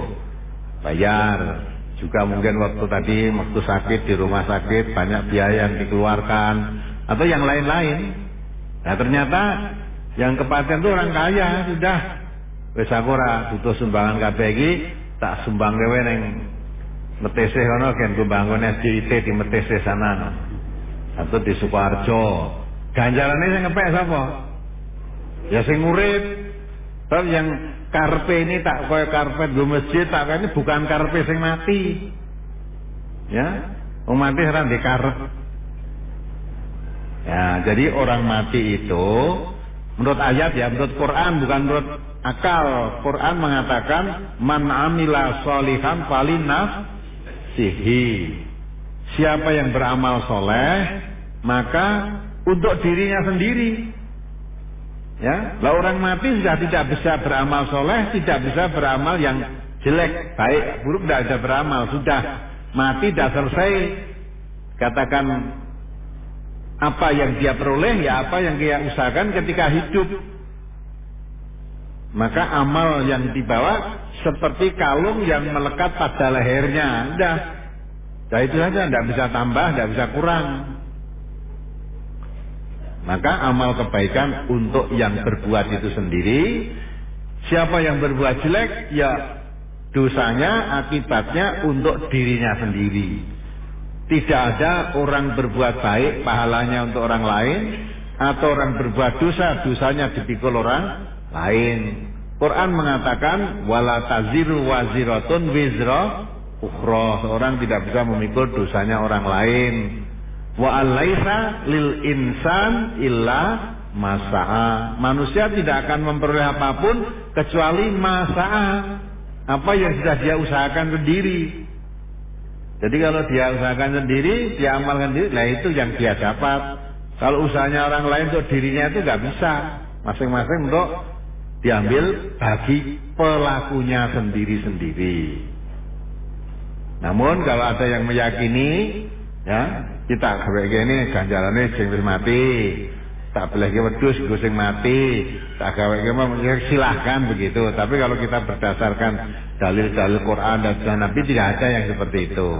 Bayar. Juga mungkin waktu tadi waktu sakit di rumah sakit banyak biaya yang dikeluarkan. Atau yang lain-lain. Nah ternyata yang kepatian itu orang kaya sudah. Wis aku butuh sumbangan KPG tak sumbang dewe neng Metese kono kan gue bangun SJIT di Metese sana atau di Sukoharjo Ganjarannya yang ngepek siapa? Ya sing urip. Tapi yang karpe ini tak kaya karpet di masjid tak ini bukan karpe sing mati. Ya, orang mati di karep. Ya, jadi orang mati itu menurut ayat ya, menurut Quran bukan menurut akal. Quran mengatakan man amila solihan falinaf sihi. Siapa yang beramal soleh maka untuk dirinya sendiri. Ya, lah orang mati sudah tidak bisa beramal soleh, tidak bisa beramal yang jelek, baik, buruk tidak bisa beramal, sudah mati, sudah selesai. Katakan apa yang dia peroleh, ya apa yang dia usahakan ketika hidup. Maka amal yang dibawa seperti kalung yang melekat pada lehernya, sudah. Nah itu saja, tidak bisa tambah, tidak bisa kurang. Maka amal kebaikan untuk yang berbuat itu sendiri. Siapa yang berbuat jelek, ya dosanya akibatnya untuk dirinya sendiri. Tidak ada orang berbuat baik pahalanya untuk orang lain atau orang berbuat dosa dosanya dipikul orang lain. Quran mengatakan wala taziru waziratun wizra ukhra. Seorang tidak bisa memikul dosanya orang lain. Wa alaisa lil insan illa masa'a. Manusia tidak akan memperoleh apa pun kecuali masa'a. Apa yang sudah dia usahakan sendiri. Jadi kalau dia usahakan sendiri, dia amalkan sendiri, nah itu yang dia dapat. Kalau usahanya orang lain untuk dirinya itu nggak bisa. Masing-masing untuk diambil bagi pelakunya sendiri-sendiri. Namun kalau ada yang meyakini ya kita kene ganjarane sing wis mati tak boleh ke wedus gue sing mati. Tak gawe ke ya silahkan begitu. Tapi kalau kita berdasarkan dalil-dalil Quran dan Sunnah Nabi tidak ada yang seperti itu.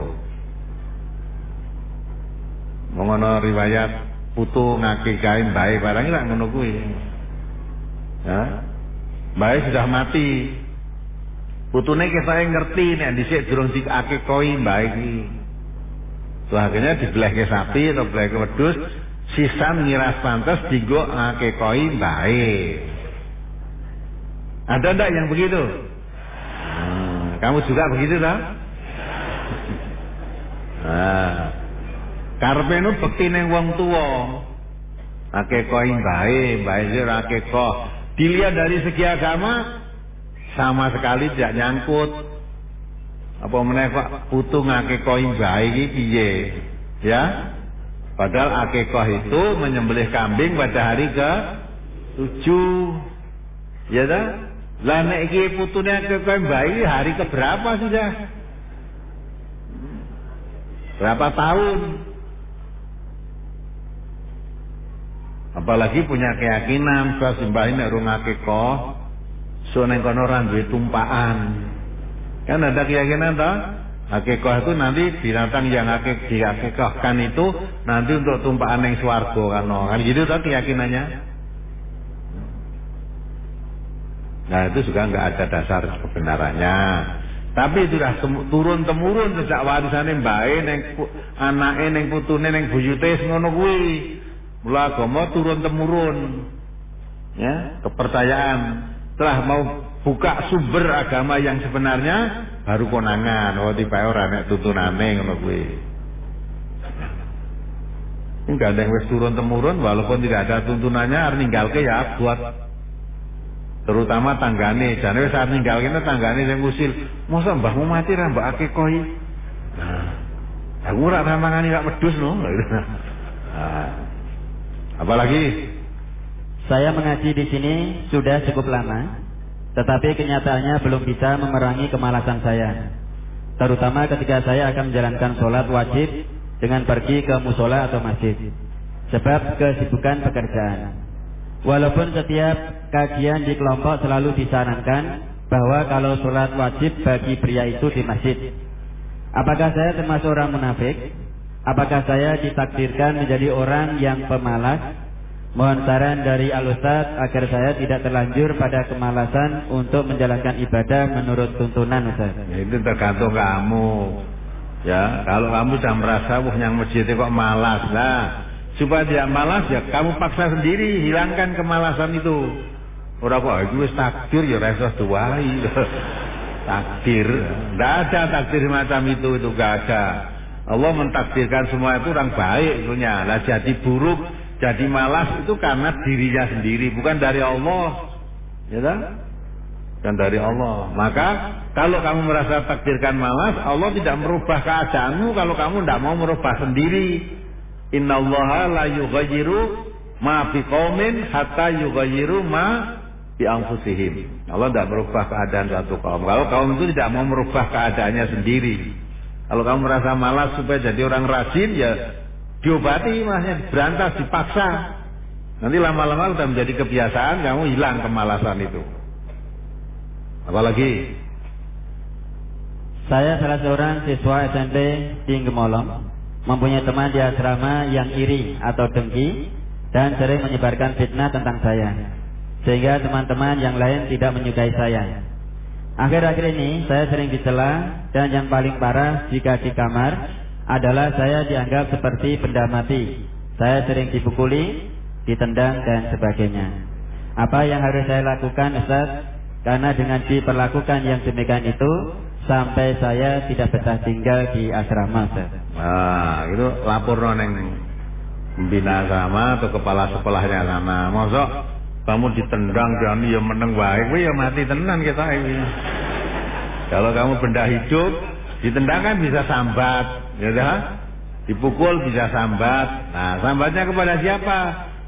Mengono riwayat putu ngaki kain baik barang kuwi. Ya baik sudah mati. Putune yang ngerti nih dhisik durung dikakekoi baik iki Tuh akhirnya dibelah ke sapi atau belah ke wedus, sisan ngiras pantas digo ngake koi baik. Ada ndak yang begitu? Hmm, kamu juga begitu tak? Nah, karpe nu bekti neng wong tua. Ake koi baik, baik sih ake kok. Dilihat dari segi agama sama sekali tidak nyangkut apa meneh Pak putu ngakekah bayi iki? Ya. Padahal akekah itu menyembelih kambing pada hari ke tujuh. Ya dah? Lah nek iki putune akekah bayi hari ke berapa sudah? Berapa tahun? Apalagi punya keyakinan saya sembahin nek rung akekah, so kono tumpaan. Kan ada keyakinan toh? Hakikah itu nanti binatang yang hakik dihakikahkan itu nanti untuk tumpahan yang swargo kan, kan gitu toh keyakinannya. Nah itu juga nggak ada dasar kebenarannya. Tapi itu sudah turun temurun sejak warisan bae neng anake neng putune neng buyute ngono kuwi. Mula agama turun temurun. Ya, kepercayaan telah mau buka sumber agama yang sebenarnya baru konangan, oh tiba ora nek tutunane ngono kuwi. Enggak ada yang wis turun temurun walaupun tidak ada tuntunannya harus ninggalke ya buat terutama tanggane. Jane wis arep ninggalke tanggane sing usil mosok mbahmu mati ra mbak akekoi nah aku ora ramangane gak wedhus no. <laughs> Nah, apalagi? Saya mengaji di sini sudah cukup lama tetapi kenyataannya belum bisa memerangi kemalasan saya terutama ketika saya akan menjalankan sholat wajib dengan pergi ke musola atau masjid. Sebab kesibukan pekerjaan. Walaupun setiap kajian di kelompok selalu disarankan bahwa kalau sholat wajib bagi pria itu di masjid. Apakah saya termasuk orang munafik? Apakah saya ditakdirkan menjadi orang yang pemalas? Mohon saran dari Al-Ustaz agar saya tidak terlanjur pada kemalasan untuk menjalankan ibadah menurut tuntunan Ustaz. Ya, itu tergantung kamu. Ya, kalau kamu sudah merasa wah yang masjid kok malas, nah supaya tidak malas ya kamu paksa sendiri hilangkan kemalasan itu. Orang kok itu takdir ya rasa tuai. <laughs> takdir, tidak ada takdir macam itu itu gak ada. Allah mentakdirkan semua itu orang baik punya. Lah jadi buruk, jadi malas itu karena dirinya sendiri, bukan dari Allah. Ya kan? dan dari Allah. Maka kalau kamu merasa takdirkan malas, Allah tidak merubah keadaanmu kalau kamu tidak mau merubah sendiri. Inna Allah la yughayyiru ma fi qaumin hatta yughayyiru ma bi anfusihim. Allah tidak merubah keadaan satu kaum. Kalau kaum itu tidak mau merubah keadaannya sendiri. Kalau kamu merasa malas supaya jadi orang rajin ya diobati mahnya berantas dipaksa. Nanti lama-lama sudah menjadi kebiasaan kamu hilang kemalasan itu. Apalagi? Saya salah seorang siswa SMP di Gemolong mempunyai teman di asrama yang iri atau dengki dan sering menyebarkan fitnah tentang saya sehingga teman-teman yang lain tidak menyukai saya. Akhir-akhir ini saya sering dicela dan yang paling parah jika di kamar adalah saya dianggap seperti benda mati. Saya sering dipukuli, ditendang dan sebagainya. Apa yang harus saya lakukan Ustaz karena dengan diperlakukan yang demikian itu sampai saya tidak betah tinggal di asrama. Nah, itu lapor neng pembina asrama atau kepala sekolahnya sana. Mosok kamu ditendang dan ya meneng baik, ya mati tenan kita ini. Kalau kamu benda hidup, ditendang kan bisa sambat, ya dah? Dipukul bisa sambat. Nah, sambatnya kepada siapa?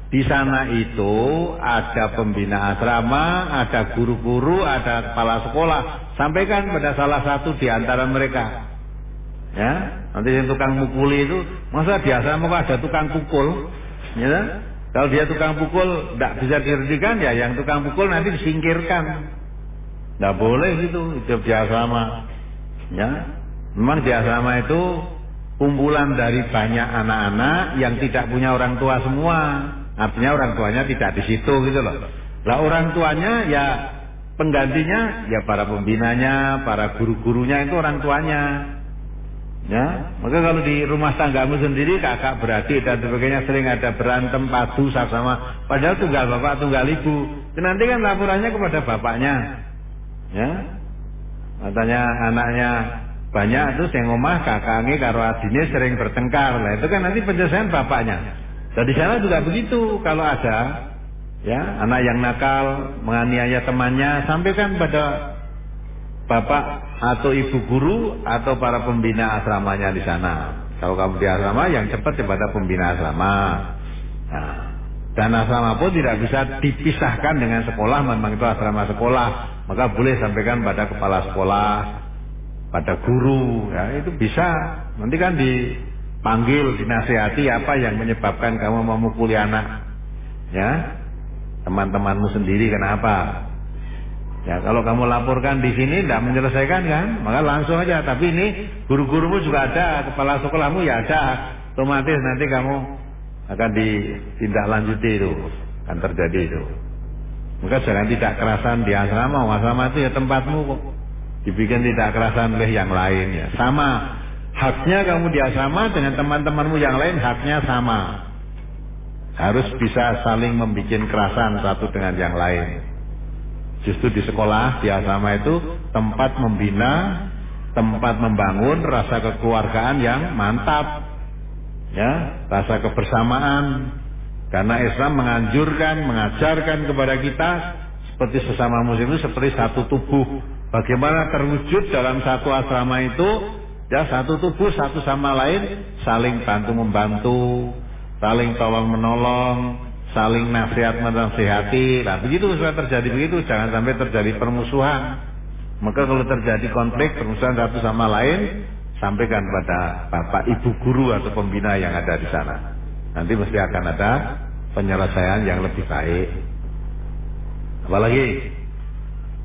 Di sana itu ada pembina asrama, ada guru-guru, ada kepala sekolah. Sampaikan pada salah satu di antara mereka. Ya, nanti yang tukang mukuli itu, masa di asrama kok ada tukang pukul? Ya, kalau dia tukang pukul tidak bisa dihentikan ya, yang tukang pukul nanti disingkirkan. Tidak boleh gitu hidup di asrama. Ya, memang di asrama itu kumpulan dari banyak anak-anak yang tidak punya orang tua semua. Artinya orang tuanya tidak di situ gitu loh. Lah orang tuanya ya penggantinya ya para pembinanya, para guru-gurunya itu orang tuanya. Ya, maka kalau di rumah tanggamu sendiri kakak beradik dan sebagainya sering ada berantem padu sama padahal tunggal bapak tunggal ibu. Nanti kan laporannya kepada bapaknya. Ya. Katanya anaknya banyak terus yang ngomah kakaknya karo adine sering bertengkar. Lah itu kan nanti penyelesaian bapaknya. Dan di sana juga begitu kalau ada ya anak yang nakal menganiaya temannya sampaikan pada bapak atau ibu guru atau para pembina asramanya di sana. Kalau kamu di asrama yang cepat kepada pembina asrama. Nah, dan asrama pun tidak bisa dipisahkan dengan sekolah memang itu asrama sekolah maka boleh sampaikan pada kepala sekolah pada guru ya itu bisa. Nanti kan di panggil dinasihati apa yang menyebabkan kamu memukuli anak ya. Teman-temanmu sendiri kenapa? Ya kalau kamu laporkan di sini tidak menyelesaikan kan? Maka langsung aja. Tapi ini guru-gurumu juga ada kepala sekolahmu ya ada. Otomatis nanti kamu akan ditindaklanjuti itu akan terjadi itu maka jangan tidak kerasan di asrama asrama itu ya tempatmu kok dibikin tidak kerasan oleh yang lain ya sama Haknya kamu di asrama dengan teman-temanmu yang lain haknya sama. Harus bisa saling membuat kerasan satu dengan yang lain. Justru di sekolah, di asrama itu tempat membina tempat membangun rasa kekeluargaan yang mantap. Ya, rasa kebersamaan. Karena Islam menganjurkan, mengajarkan kepada kita seperti sesama muslim itu seperti satu tubuh. Bagaimana terwujud dalam satu asrama itu ya satu tubuh satu sama lain saling bantu membantu, saling tolong menolong, saling nasihat menasihati. Nah, begitu sudah terjadi begitu, jangan sampai terjadi permusuhan. Maka kalau terjadi konflik permusuhan satu sama lain, sampaikan pada bapak ibu guru atau pembina yang ada di sana. Nanti mesti akan ada penyelesaian yang lebih baik. Apalagi?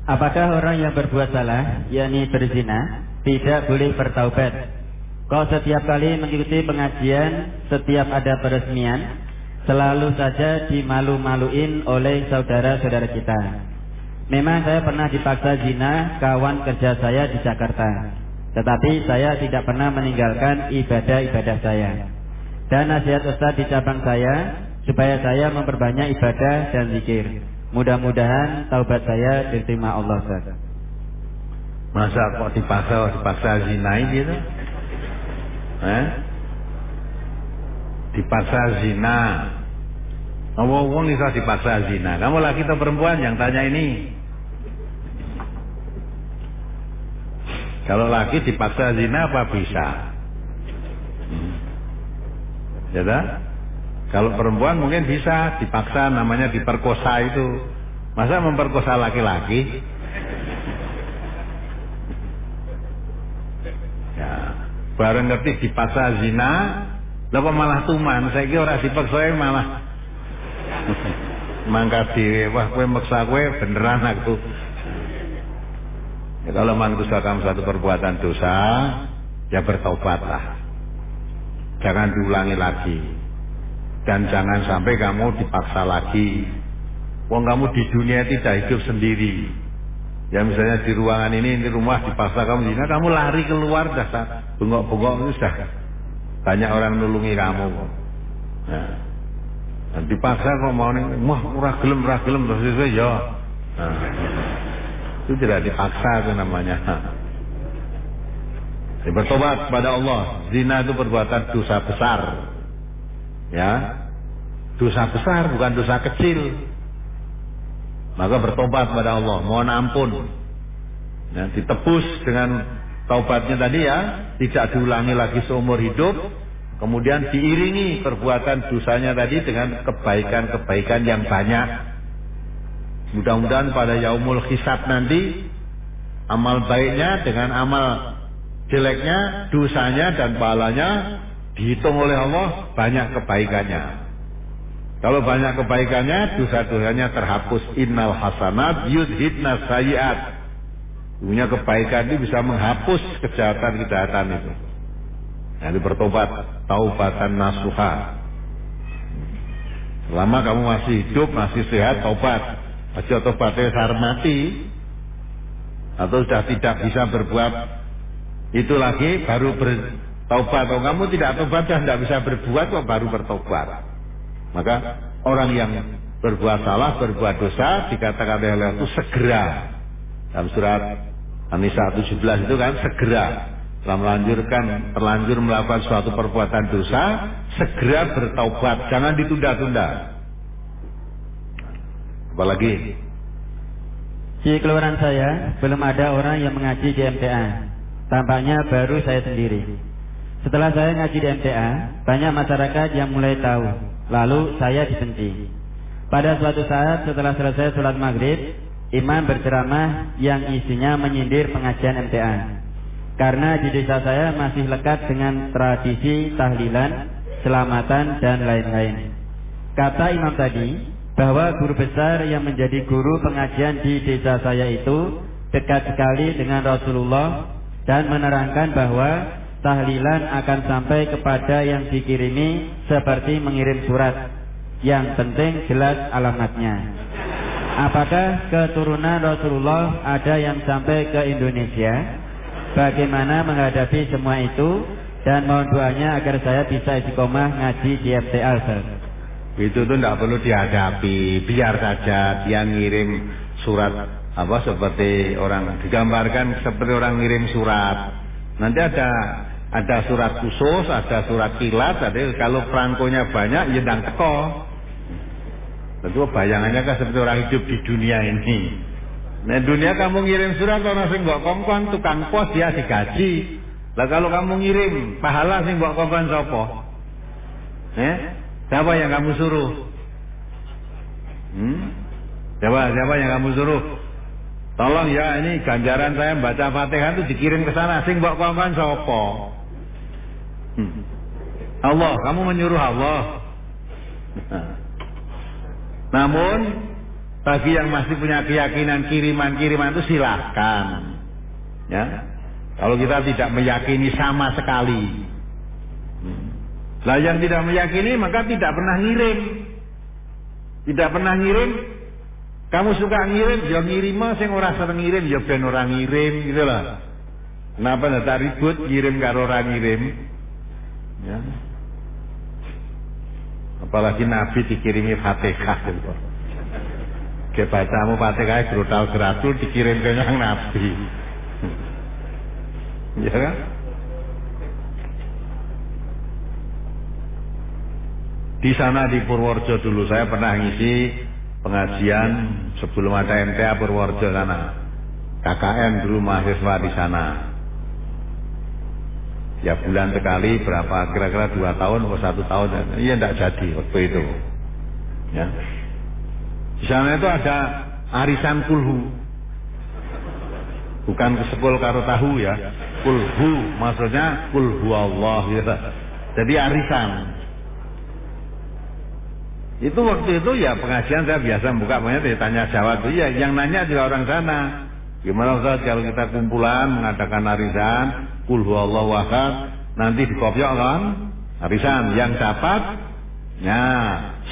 Apakah orang yang berbuat salah, yakni berzina, tidak boleh bertaubat? Kau setiap kali mengikuti pengajian, setiap ada peresmian, selalu saja dimalu-maluin oleh saudara-saudara kita. Memang saya pernah dipaksa zina kawan kerja saya di Jakarta. Tetapi saya tidak pernah meninggalkan ibadah-ibadah saya. Dan nasihat Ustaz di cabang saya supaya saya memperbanyak ibadah dan zikir. Mudah-mudahan taubat saya diterima Allah Ustaz. Masa kok dipaksa dipaksa zina gitu? Eh? Dipaksa zina. Kamu wong bisa dipaksa zina. Kamu laki atau perempuan yang tanya ini? Kalau laki dipaksa zina apa bisa? Ya tak? Kalau perempuan mungkin bisa dipaksa namanya diperkosa itu. Masa memperkosa laki-laki? Ya, bareng ngerti dipaksa zina, lah kok malah tuman. Saya kira orang dipaksa malah mangkat diri. Wah, kue maksa kue beneran aku. Ya, kalau manusia kamu satu perbuatan dosa, ya bertobatlah. Jangan diulangi lagi. Dan jangan sampai kamu dipaksa lagi. Wong kamu di dunia tidak hidup sendiri. Ya misalnya di ruangan ini, ini rumah dipaksa kamu zina, kamu lari keluar dah bengok-bengok itu sudah banyak orang nulungi kamu. Nah, dan dipaksa kok mau nih, wah murah gelem, murah gelem terus itu ya. Nah, itu tidak dipaksa itu namanya. Ya, bertobat kepada Allah. Zina itu perbuatan dosa besar. Ya. Dosa besar bukan dosa kecil. Maka bertobat kepada Allah, mohon ampun. Ya, ditebus dengan taubatnya tadi ya, tidak diulangi lagi seumur hidup. Kemudian diiringi perbuatan dosanya tadi dengan kebaikan-kebaikan yang banyak. Mudah-mudahan pada yaumul hisab nanti amal baiknya dengan amal jeleknya, dosanya dan pahalanya dihitung oleh Allah banyak kebaikannya. Kalau banyak kebaikannya, dosa-dosanya terhapus. Innal hasanat yudhidna sayiat. Punya kebaikan itu bisa menghapus kejahatan-kejahatan itu. Nanti bertobat, taubatan nasuha. Selama kamu masih hidup, masih sehat, tobat. Aja tobatnya sar mati. Atau sudah tidak bisa berbuat itu lagi, baru bertobat. Kalau kamu tidak tobat, dan tidak bisa berbuat, kok baru bertobat. Maka orang yang berbuat salah, berbuat dosa, dikatakan oleh Allah itu segera. Dalam surat An-Nisa 17 itu kan segera. Setelah melanjurkan, terlanjur melakukan suatu perbuatan dosa, segera bertaubat. Jangan ditunda-tunda. Apalagi? Di keluaran saya, belum ada orang yang mengaji di MTA. Tampaknya baru saya sendiri. Setelah saya ngaji di MTA, banyak masyarakat yang mulai tahu Lalu saya dibenci. Pada suatu saat setelah selesai sholat maghrib, imam berceramah yang isinya menyindir pengajian MTA. Karena di desa saya masih lekat dengan tradisi tahlilan, selamatan, dan lain-lain. Kata imam tadi, bahwa guru besar yang menjadi guru pengajian di desa saya itu dekat sekali dengan Rasulullah dan menerangkan bahwa tahlilan akan sampai kepada yang dikirimi seperti mengirim surat. Yang penting jelas alamatnya. Apakah keturunan Rasulullah ada yang sampai ke Indonesia? Bagaimana menghadapi semua itu? Dan mohon doanya agar saya bisa istiqomah ngaji di FTA Itu tuh tidak perlu dihadapi, biar saja dia ngirim surat apa seperti orang digambarkan seperti orang ngirim surat Nanti ada ada surat khusus, ada surat kilat, ada kalau perangkonya banyak, ya dan teko. Tentu bayangannya kan seperti orang hidup di dunia ini. Nah dunia kamu ngirim surat orang sing mbok kongkon tukang pos dia digaji. Lah kalau kamu ngirim pahala sing mbok kongkon sapa? Eh? Siapa yang kamu suruh? Hmm? Siapa siapa yang kamu suruh? Tolong ya ini ganjaran saya baca Fatihah itu dikirim ke sana sing mbok kongkon sapa? Hmm. Allah, kamu menyuruh Allah. <laughs> Namun bagi yang masih punya keyakinan kiriman-kiriman itu silahkan. Ya. Kalau kita tidak meyakini sama sekali. Hmm. Lah yang tidak meyakini maka tidak pernah ngirim. Tidak pernah ngirim. Kamu suka ngirim, ya ngirim sing ora seneng ngirim ya ben ora ngirim gitu lah. Kenapa ndak ribut ngirim karo ora ngirim? Ya. Apalagi Nabi dikirimi Fatihah gitu. Kebacamu Fatihah brutal geratul dikirim ke yang Nabi. ya kan? Di sana di Purworejo dulu saya pernah ngisi pengajian sebelum ada MTA Purworejo sana. KKN dulu mahasiswa di sana. Ya bulan sekali berapa kira-kira dua tahun atau satu tahun. Iya tidak jadi waktu itu. Ya. Di sana itu ada arisan kulhu. Bukan kesepul karo tahu ya. Kulhu maksudnya kulhu Allah gitu. jadi arisan itu waktu itu ya pengajian saya biasa buka banyak ditanya jawab. Iya yang nanya juga orang sana. Gimana Ustaz kalau kita kumpulan mengadakan arisan? Kul huwallahu ahad. Nanti dikopiok kan? Arisan. Yang dapat? Ya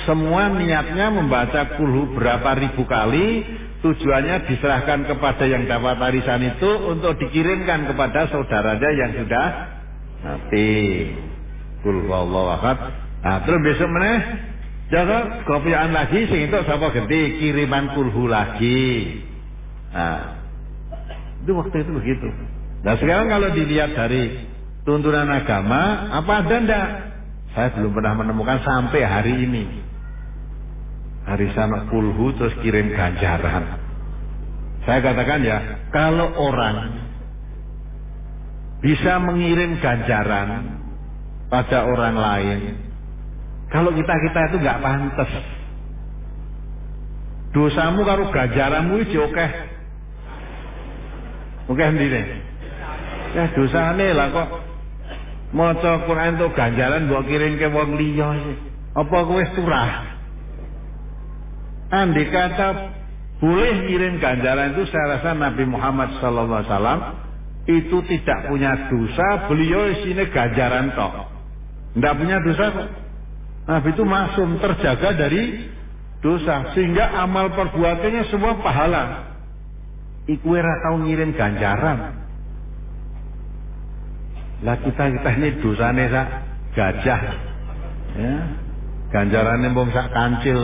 semua niatnya membaca kulhu berapa ribu kali tujuannya diserahkan kepada yang dapat arisan itu untuk dikirimkan kepada saudaranya yang sudah mati. Kul huwallahu ahad. Nah terus besok mana Jangan kopian lagi sing itu sapa ganti kiriman kulhu lagi. Nah, itu waktu itu begitu. Nah sekarang kalau dilihat dari tuntunan agama, apa ada ndak? Saya belum pernah menemukan sampai hari ini. Hari sana kulhu terus kirim ganjaran. Saya katakan ya, kalau orang bisa mengirim ganjaran pada orang lain, kalau kita kita itu nggak pantas. Dosamu kalau ganjaranmu itu oke. Oke sendiri. Ya dosane lah kok maca Quran tuh ganjaran kirim ke wong liya Apa kowe surah? Andai kata boleh kirim ganjaran itu saya rasa Nabi Muhammad wasallam itu tidak punya dosa, beliau sini ganjaran tok. Tidak punya dosa kok. Nabi itu masum terjaga dari dosa sehingga amal perbuatannya semua pahala. Iku ora tau ngirim ganjaran. Lah kita kita ini dosane sak gajah. Ya. Ganjarannya mbong sak kancil.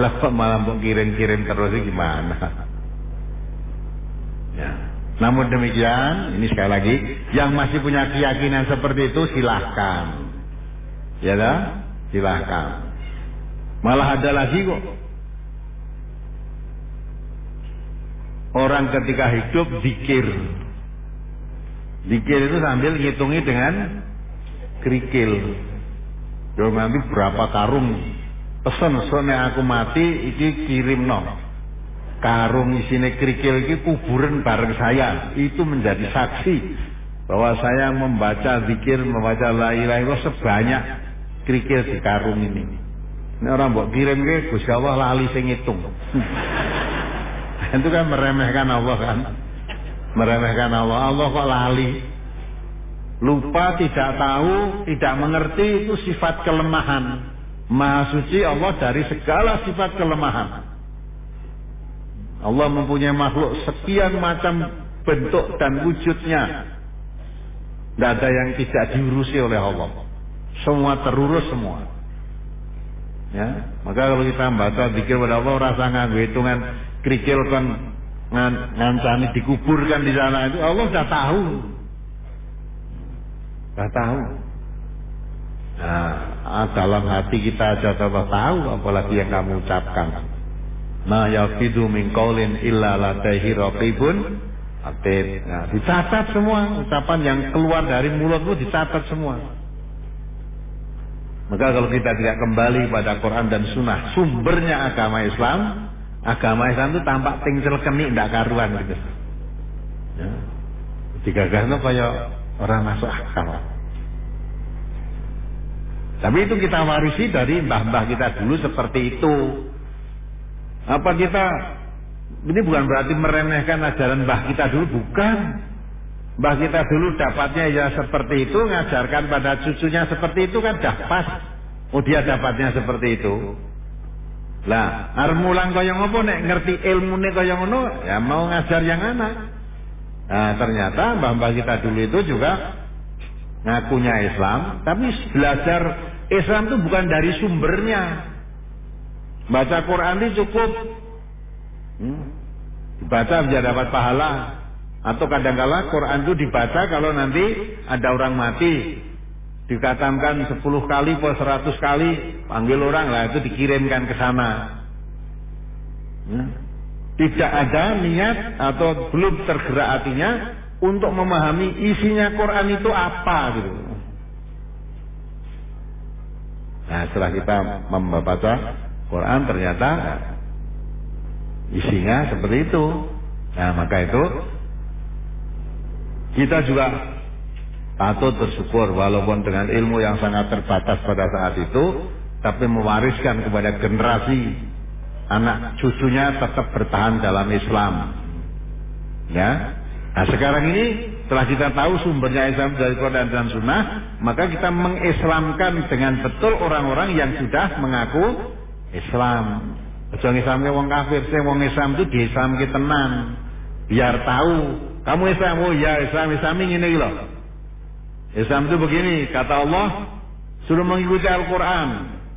Lah kok malah mbong kirim-kirim terus gimana? Ya. Namun demikian, ini sekali lagi, yang masih punya keyakinan seperti itu silahkan. Ya dah, silahkan. Malah ada lagi kok. Orang ketika hidup zikir. Dikir itu sambil ngitungi dengan kerikil. Dong nanti berapa karung pesen soalnya aku mati iki kirim no. Karung isine kerikil iki kuburan bareng saya. Itu menjadi saksi bahwa saya membaca zikir, membaca la ilaha sebanyak kerikil di karung ini. Ini orang buat kirim ke Gusti Allah lali sing ngitung. <laughs> itu kan meremehkan Allah kan meremehkan Allah. Allah kok lali. Lupa, tidak tahu, tidak mengerti itu sifat kelemahan. Maha suci Allah dari segala sifat kelemahan. Allah mempunyai makhluk sekian macam bentuk dan wujudnya. Tidak ada yang tidak diurusi oleh Allah. Semua terurus semua. Ya, maka kalau kita membaca zikir pada Allah rasa nganggo hitungan kerikil kan ngancani dikuburkan di sana itu Allah sudah tahu Gak tahu. Nah, dalam hati kita aja coba tahu apalagi yang kamu ucapkan. Ma yafidu min qaulin illa ladaihi raqibun atid. Nah, dicatat semua ucapan yang keluar dari mulutmu dicatat semua. Maka kalau kita tidak kembali pada Quran dan Sunnah, sumbernya agama Islam, agama Islam itu tampak tinggal keni tidak karuan gitu. Ya. Digagasnya kayak orang masuk akal. Tapi itu kita warisi dari mbah-mbah kita dulu seperti itu. Apa kita ini bukan berarti meremehkan ajaran mbah kita dulu, bukan. Mbah kita dulu dapatnya ya seperti itu, ngajarkan pada cucunya seperti itu kan dah pas. Oh dia dapatnya seperti itu. Lah, arep mulang kaya ngopo nek ngerti ilmune kaya ngono, ya mau ngajar yang anak. Nah, ternyata mbah-mbah kita dulu itu juga ngakunya Islam, tapi belajar Islam itu bukan dari sumbernya. Baca Quran itu cukup hmm, dibaca bisa dapat pahala. Atau kadang-kala Quran itu dibaca kalau nanti ada orang mati dikatakan 10 kali atau 100 kali panggil orang lah itu dikirimkan ke sana. Hmm. Tidak ada niat atau belum tergerak hatinya untuk memahami isinya Quran itu apa gitu. Nah setelah kita membaca Quran ternyata isinya seperti itu. Nah maka itu kita juga patut bersyukur walaupun dengan ilmu yang sangat terbatas pada saat itu tapi mewariskan kepada generasi anak cucunya tetap bertahan dalam Islam. Ya, Nah sekarang ini setelah kita tahu sumbernya Islam dari Quran dan Sunnah, maka kita mengislamkan dengan betul orang-orang yang sudah mengaku Islam. Ojo Islamnya wong kafir, sing wong Islam itu di Islam kita tenang. Biar tahu, kamu Islam, oh ya Islam, Islam ini loh. Islam itu begini, kata Allah, suruh mengikuti Al-Quran.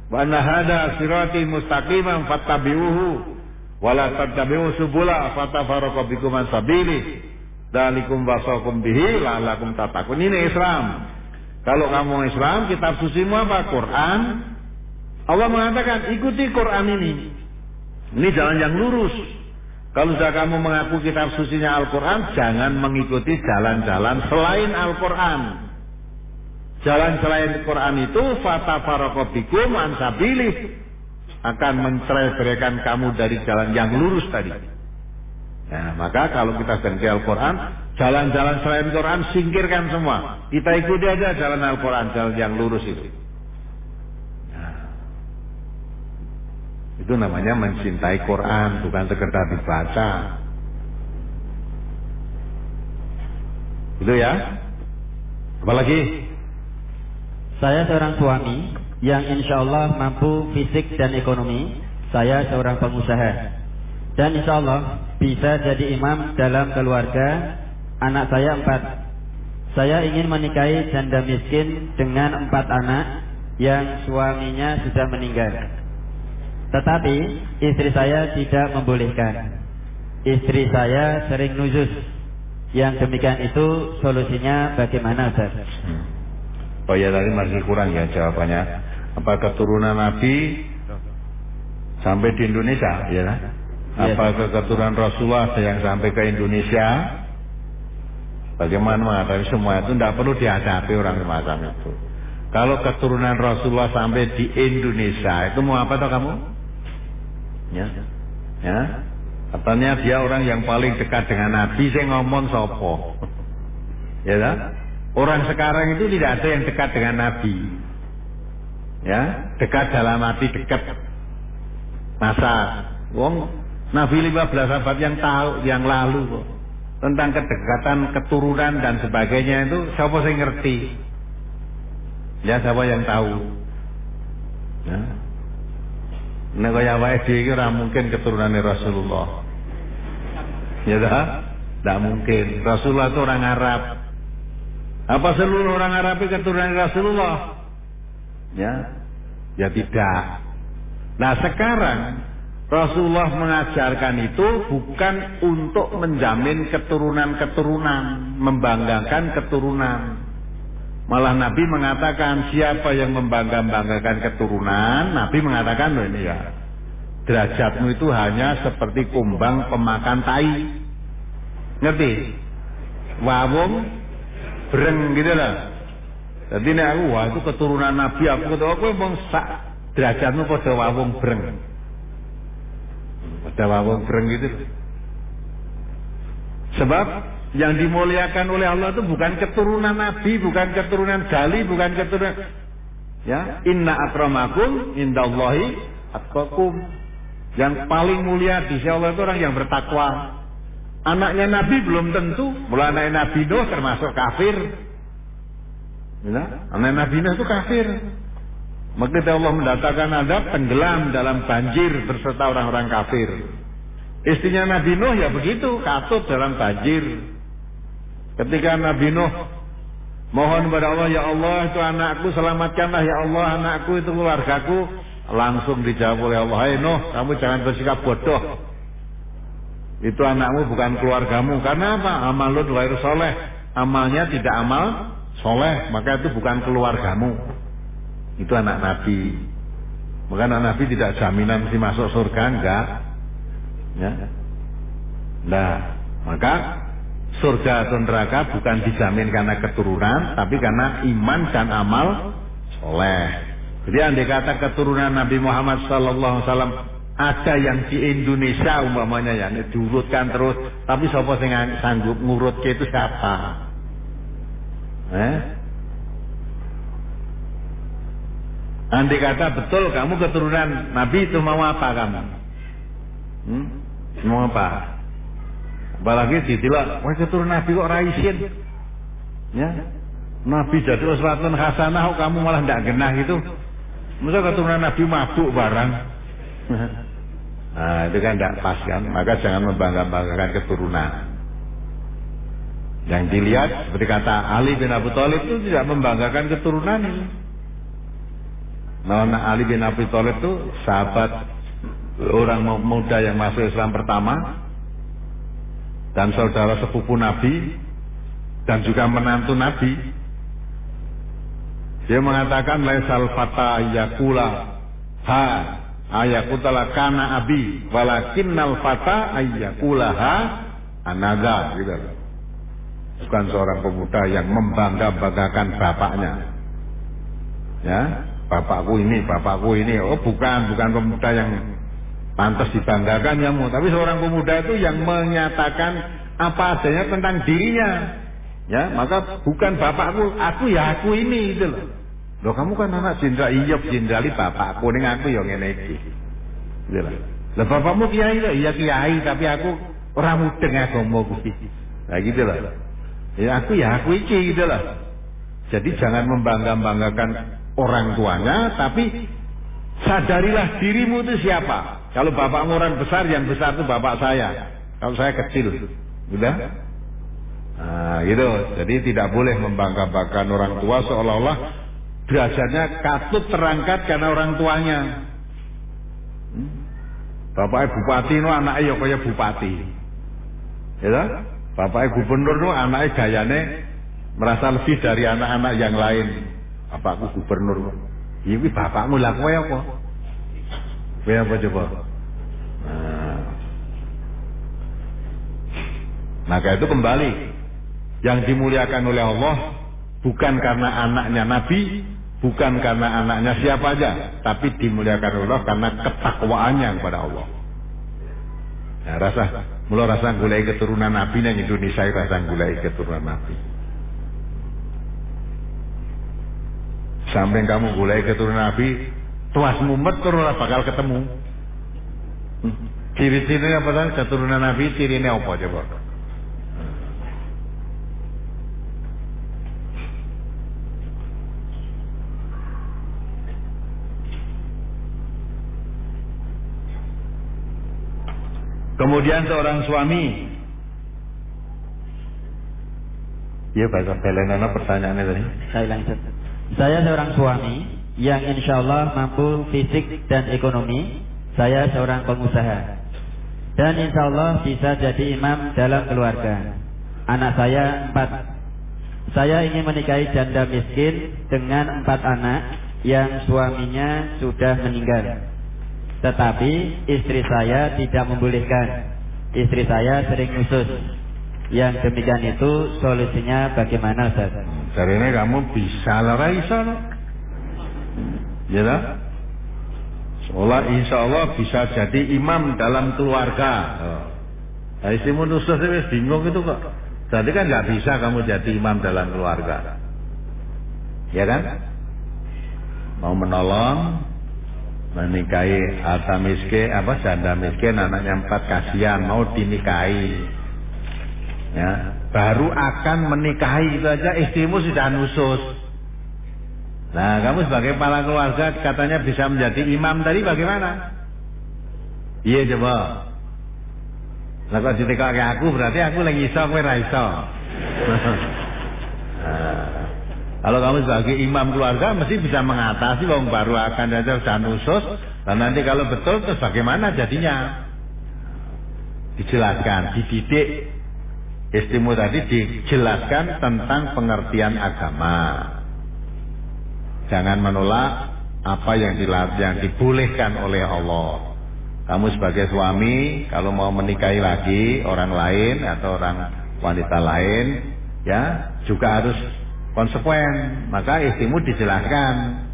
Wa anna hada sirati mustaqiman fattabi'uhu. Wala tattabi'u subula an sabili. Dalikum wasakum bihi la'allakum tatakun. Ini Islam. Kalau kamu Islam, kitab sucimu apa? Quran. Allah mengatakan, ikuti Quran ini. Ini jalan yang lurus. Kalau sudah kamu mengaku kitab sucinya Al-Quran, jangan mengikuti jalan-jalan selain Al-Quran. Jalan selain Quran itu fata farokobikum ansabilih akan mencerai kamu dari jalan yang lurus tadi. Nah, maka kalau kita ganti Al-Quran, jalan-jalan selain Quran singkirkan semua. Kita ikuti aja jalan Al-Quran, jalan yang lurus itu. Nah, itu namanya mencintai Quran, bukan sekedar dibaca. Itu ya. Apalagi? Saya seorang suami yang insya Allah mampu fisik dan ekonomi. Saya seorang pengusaha. Dan insya Allah bisa jadi imam dalam keluarga anak saya empat. Saya ingin menikahi janda miskin dengan empat anak yang suaminya sudah meninggal. Tetapi istri saya tidak membolehkan. Istri saya sering nuzus. Yang demikian itu solusinya bagaimana Ustaz? Hmm. Oh ya tadi masih kurang ya jawabannya. Apa keturunan Nabi sampai di Indonesia ya? Apa keturunan Rasulullah yang sampai ke Indonesia bagaimana mengatakan semua itu tidak perlu dihadapi orang semacam itu kalau keturunan Rasulullah sampai di Indonesia itu mau apa toh kamu ya. Ya. Katanya dia orang yang paling dekat dengan Nabi. Saya ngomong sopo <laughs> ya orang sekarang itu tidak ada yang dekat dengan Nabi. Ya. Dekat dalam hati dekat. Masa wong Nabi 15 abad yang tahu yang lalu tentang kedekatan keturunan dan sebagainya itu siapa sih ngerti? Ya siapa yang tahu? Ya. Nek kaya wae dhewe ora mungkin keturunan Rasulullah. Ya dah? Tidak mungkin. Rasulullah itu orang Arab. Apa seluruh orang Arab itu keturunan Rasulullah? Ya. Ya tidak. Nah sekarang Rasulullah mengajarkan itu bukan untuk menjamin keturunan-keturunan, membanggakan keturunan. Malah Nabi mengatakan siapa yang membangga-banggakan keturunan, Nabi mengatakan loh ini ya. Derajatmu itu hanya seperti kumbang pemakan tai. Ngerti? Wawung breng gitu lah. Jadi nek aku wah itu keturunan Nabi aku kata aku emang sak derajatmu pada wawung breng. Pada wawung breng gitu. Sebab yang dimuliakan oleh Allah itu bukan keturunan Nabi, bukan keturunan Gali, bukan keturunan ya inna akramakum indallahi atqakum. Yang paling mulia di sisi Allah itu orang yang bertakwa. Anaknya Nabi belum tentu. Mulai anak Nabi Nuh termasuk kafir. Ya, anak Nabi Nuh itu kafir. Maka Allah mendatangkan adab tenggelam dalam banjir berserta orang-orang kafir. Istrinya Nabi Nuh ya begitu katut dalam banjir Ketika Nabi Nuh mohon kepada Allah, ya Allah itu anakku selamatkanlah ya Allah anakku itu keluargaku. Langsung dijawab oleh Allah, hai Nuh kamu jangan bersikap bodoh. Itu anakmu bukan keluargamu. Karena apa? Amal lu ghairu soleh. Amalnya tidak amal soleh. Maka itu bukan keluargamu. Itu anak Nabi. Maka anak Nabi tidak jaminan mesti masuk surga. Enggak. Ya. Nah, maka surga atau neraka bukan dijamin karena keturunan, tapi karena iman dan amal soleh. Jadi andai kata keturunan Nabi Muhammad Sallallahu Alaihi Wasallam ada yang di Indonesia umpamanya ya, diurutkan terus, tapi siapa yang sanggup ngurut ke itu siapa? Eh? Andai kata betul kamu keturunan Nabi itu mau apa kamu? Hmm? Mau apa? Apalagi ditilak, wah keturunan Nabi kok raisin. Ya. Nabi jadi uswatun hasanah kok kamu malah tidak genah gitu. Masa keturunan Nabi mabuk barang. <laughs> nah, itu kan tidak pas kan. Maka jangan membangga-banggakan keturunan. Yang dilihat seperti kata Ali bin Abu Thalib itu tidak membanggakan keturunan. Nah, Ali bin Abi Thalib itu sahabat orang muda yang masuk Islam pertama dan saudara sepupu Nabi dan juga menantu Nabi dia mengatakan laisal fata yakula ha ayakutala kana abi walakinnal fata ayakula ha anaga gitu. Bukan seorang pemuda yang membangga-banggakan bapaknya. Ya bapakku ini bapakku ini. Oh bukan bukan pemuda yang pantas dibanggakan ya mu tapi seorang pemuda itu yang menyatakan apa adanya tentang dirinya. Ya maka bukan bapakku aku ya aku ini itu loh. Loh kamu kan anak jenderal. Iya jenderal bapakku ini aku yang ngene iki. Gitu loh. Lah bapakmu kiai loh. Iya kiai tapi aku orang mudeng agama kuwi nah gitu loh. Ya aku ya aku iki gitu loh. Jadi jangan membangga-banggakan orang tuanya tapi sadarilah dirimu itu siapa kalau bapakmu orang besar, yang besar itu bapak saya. Kalau saya kecil, udah? Nah, gitu. Jadi tidak boleh membangga-banggakan orang tua seolah-olah derajatnya katut terangkat karena orang tuanya. Hmm? Bapaknya bupati no anaknya ya kaya bupati. Ya Bapaknya gubernur no anaknya gayane merasa lebih dari anak-anak yang lain. Bapakku gubernur. Ini bapakmu lah kowe apa? Kowe apa coba? Nah. Maka itu kembali yang dimuliakan oleh Allah bukan karena anaknya Nabi, bukan karena anaknya siapa aja, tapi dimuliakan Allah karena ketakwaannya kepada Allah. Ya, rasa mula rasa gulai keturunan Nabi nang Indonesia rasa gulai keturunan Nabi. Sampai kamu gulai keturunan Nabi, tuas mumet terus bakal ketemu. Ciri-cirinya apa tadi? Keturunan Nabi cirinya apa coba? Kemudian seorang suami Ya Pak Belenana pertanyaannya tadi Saya lanjut Saya seorang suami Yang insya Allah mampu fisik dan ekonomi saya seorang pengusaha dan insya Allah bisa jadi imam dalam keluarga. Anak saya empat. Saya ingin menikahi janda miskin dengan empat anak yang suaminya sudah meninggal. Tetapi istri saya tidak membolehkan. Istri saya sering khusus. Yang demikian itu solusinya bagaimana Ustaz? Dari ini kamu bisa lah Raisa Ya lah? Seolah insya Allah bisa jadi imam dalam keluarga. Nah, istrimu nusus itu bingung itu kok. Jadi kan nggak bisa kamu jadi imam dalam keluarga. Ya kan? Mau menolong, menikahi harta miskin, apa janda miskin, anaknya empat kasihan, mau dinikahi. Ya, baru akan menikahi itu aja istrimu sudah nusus. Nah, kamu sebagai kepala keluarga katanya bisa menjadi imam tadi bagaimana? Iya coba. Lah kok aku berarti aku lagi iso kowe ra <laughs> nah, kalau kamu sebagai imam keluarga mesti bisa mengatasi wong baru akan ada sudah nusus dan nanti kalau betul terus bagaimana jadinya? Dijelaskan, dididik istimu tadi dijelaskan tentang pengertian agama. Jangan menolak apa yang yang dibolehkan oleh Allah. Kamu sebagai suami kalau mau menikahi lagi orang lain atau orang wanita lain ya juga harus konsekuen. Maka istimu dijelaskan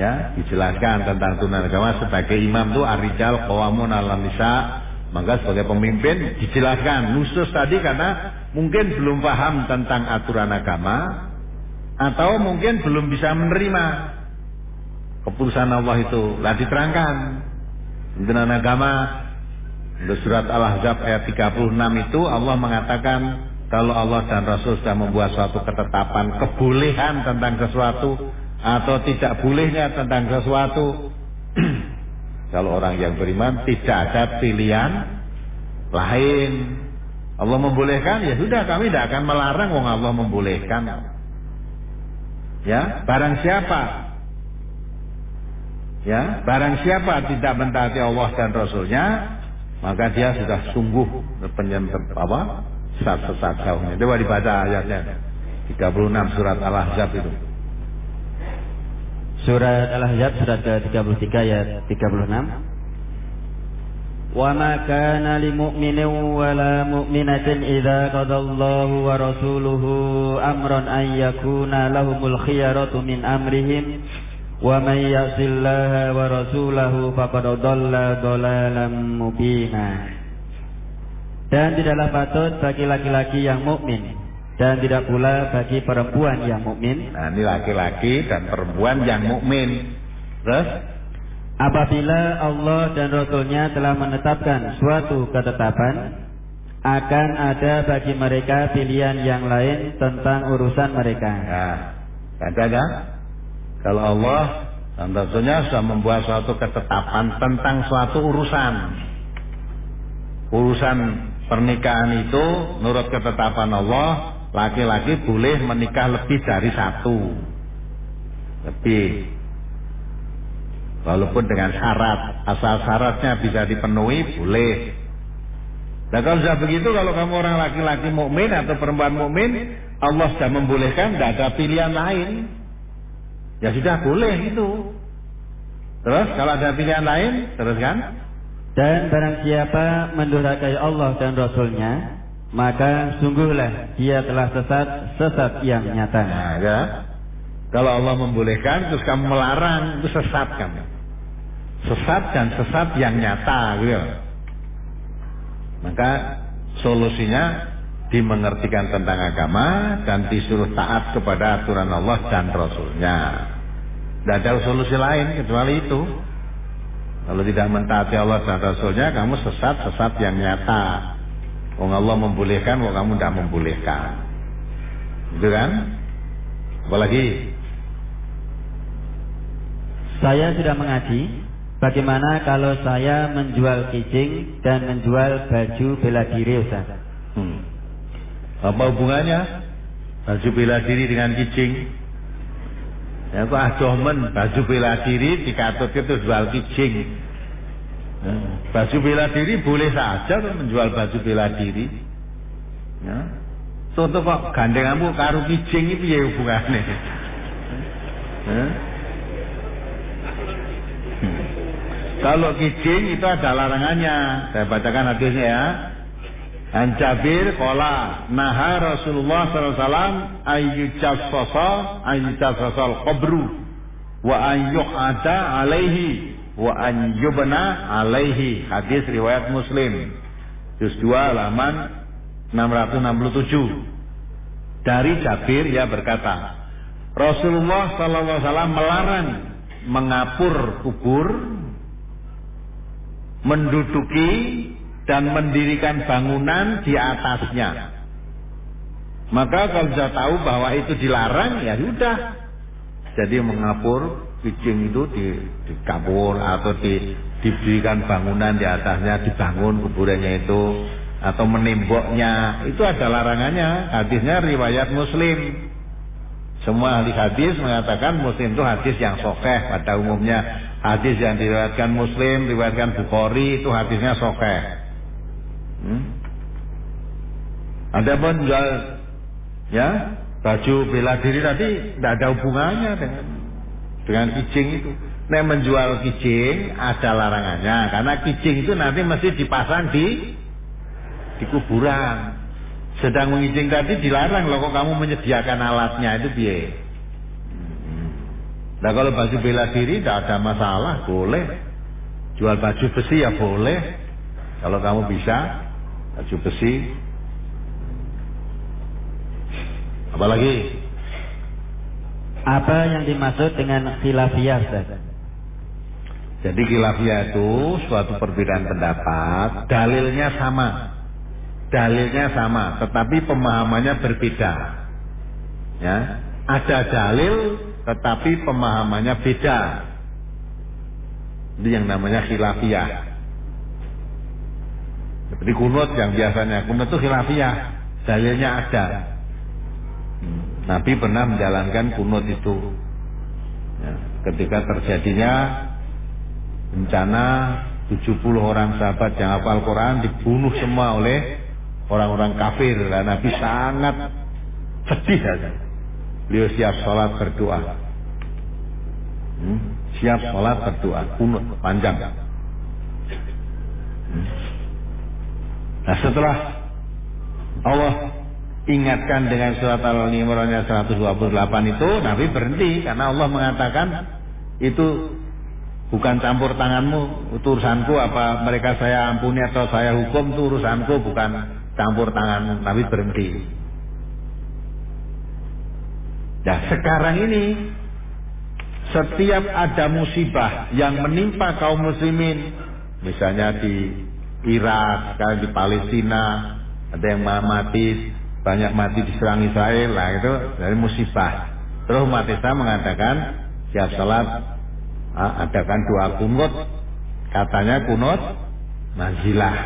ya dijelaskan tentang tunaragama sebagai imam itu arijal qawamun alam nisa maka sebagai pemimpin dijelaskan nusus tadi karena mungkin belum paham tentang aturan agama atau mungkin belum bisa menerima. Keputusan Allah itu. Lah diterangkan. Pimpinan agama surat Al-Ahzab ayat 36 itu Allah mengatakan kalau Allah dan Rasul sudah membuat suatu ketetapan kebolehan tentang sesuatu atau tidak bolehnya tentang sesuatu <clears throat> kalau orang yang beriman tidak ada pilihan lain. Allah membolehkan? Ya sudah kami tidak akan melarang wong Allah membolehkan Ya, barang siapa ya, barang siapa tidak mentaati Allah dan Rasulnya, maka dia sudah sungguh penyembah apa? sesat jauhnya. Coba dibaca ayatnya 36 surat Al-Ahzab itu. Surat Al-Ahzab surat ke-33 ayat 36. وما كان لمؤمن ولا مؤمنة إذا قضى الله ورسوله أمرا أن يكون لهم الخيرة من أمرهم ومن يعص الله ورسوله فقد ضل ضلالا مبينا dan tidaklah patut bagi laki-laki yang mukmin dan tidak pula bagi perempuan yang mukmin. Nah, ini laki-laki dan perempuan yang mukmin. Terus Apabila Allah dan Rasulnya telah menetapkan suatu ketetapan, akan ada bagi mereka pilihan yang lain tentang urusan mereka. Ya, ada Kalau Allah dan Rasulnya sudah membuat suatu ketetapan tentang suatu urusan, urusan pernikahan itu, menurut ketetapan Allah, laki-laki boleh menikah lebih dari satu, lebih Walaupun dengan syarat, asal syaratnya bisa dipenuhi, boleh. Nah kalau sudah begitu, kalau kamu orang laki-laki mukmin atau perempuan mukmin, Allah sudah membolehkan, tidak ada pilihan lain. Ya sudah boleh itu. Terus kalau ada pilihan lain, terus kan? Dan barang siapa mendurhakai Allah dan Rasulnya, maka sungguhlah dia telah sesat, sesat yang nyata. Nah, ya. Kalau Allah membolehkan, terus kamu melarang, itu sesat kamu sesat dan sesat yang nyata gitu. Maka solusinya dimengertikan tentang agama dan disuruh taat kepada aturan Allah dan Rasulnya. Tidak ada solusi lain kecuali itu. Kalau tidak mentaati Allah dan Rasulnya, kamu sesat-sesat yang nyata. Wong Allah membolehkan, wong kamu tidak membolehkan. Itu kan? Apalagi? Saya sudah mengaji Bagaimana kalau saya menjual kijing dan menjual baju bela diri Ustaz? Hmm. Apa hubungannya baju bela diri dengan kijing? Ya kok adomen baju bela diri dikatut itu jual kijing. Hmm. Baju bela diri boleh saja menjual baju bela diri. Ya. Toto kok gandenganmu karo kijing itu ya hubungannya. Hmm. Kalau kijing itu ada larangannya. Saya bacakan hadisnya ya. An Jabir qala naha Rasulullah sallallahu alaihi wasallam ayyujassasa ayyujassasa al-qabru wa an yu'ada alaihi wa an yubna alaihi hadis riwayat Muslim juz 2 halaman 667 dari Jabir ia berkata Rasulullah wasallam melarang mengapur kubur menduduki dan mendirikan bangunan di atasnya. Maka kalau sudah tahu bahwa itu dilarang, ya sudah. Jadi mengapur kucing itu di, dikapur atau di, diberikan bangunan di atasnya, dibangun kuburannya itu atau menemboknya, itu ada larangannya. Hadisnya riwayat Muslim. Semua ahli hadis mengatakan Muslim itu hadis yang sokeh pada umumnya. Hadis yang diriwayatkan Muslim, diriwayatkan Bukhari itu hadisnya sokeh. Hmm? Ada pun jual ya baju bela diri tadi tidak ada hubungannya dengan dengan kijing itu. Nah menjual kijing ada larangannya karena kijing itu nanti mesti dipasang di di kuburan. Sedang mengijing tadi dilarang loh kok kamu menyediakan alatnya itu biaya. Nah kalau baju bela diri tidak ada masalah, boleh. Jual baju besi ya boleh. Kalau kamu bisa, baju besi. Apalagi? Apa yang dimaksud dengan khilafiyah jadi khilafiyah itu suatu perbedaan pendapat. Dalilnya sama. Dalilnya sama tetapi pemahamannya berbeda. Ya ada dalil tetapi pemahamannya beda ini yang namanya khilafiyah seperti kunut yang biasanya kunut itu khilafiyah, dalilnya ada. Nabi pernah menjalankan kunut itu. Ya, ketika terjadinya bencana 70 orang sahabat yang hafal Quran dibunuh semua oleh orang-orang kafir dan Nabi sangat sedih saja. Beliau siap sholat berdoa. Hmm, siap sholat berdoa, kunut panjang. Hmm. Nah setelah Allah ingatkan dengan surat Al-Imran 128 itu Nabi berhenti karena Allah mengatakan itu bukan campur tanganmu itu urusanku apa mereka saya ampuni atau saya hukum itu urusanku bukan campur tanganmu Nabi berhenti Nah sekarang ini setiap ada musibah yang menimpa kaum muslimin misalnya di Irak, sekarang di Palestina, ada yang mati, banyak mati diserang Israel, lah itu dari musibah. Terus umat Islam mengatakan siap salat, adakan doa kunut, katanya kunut nazilah.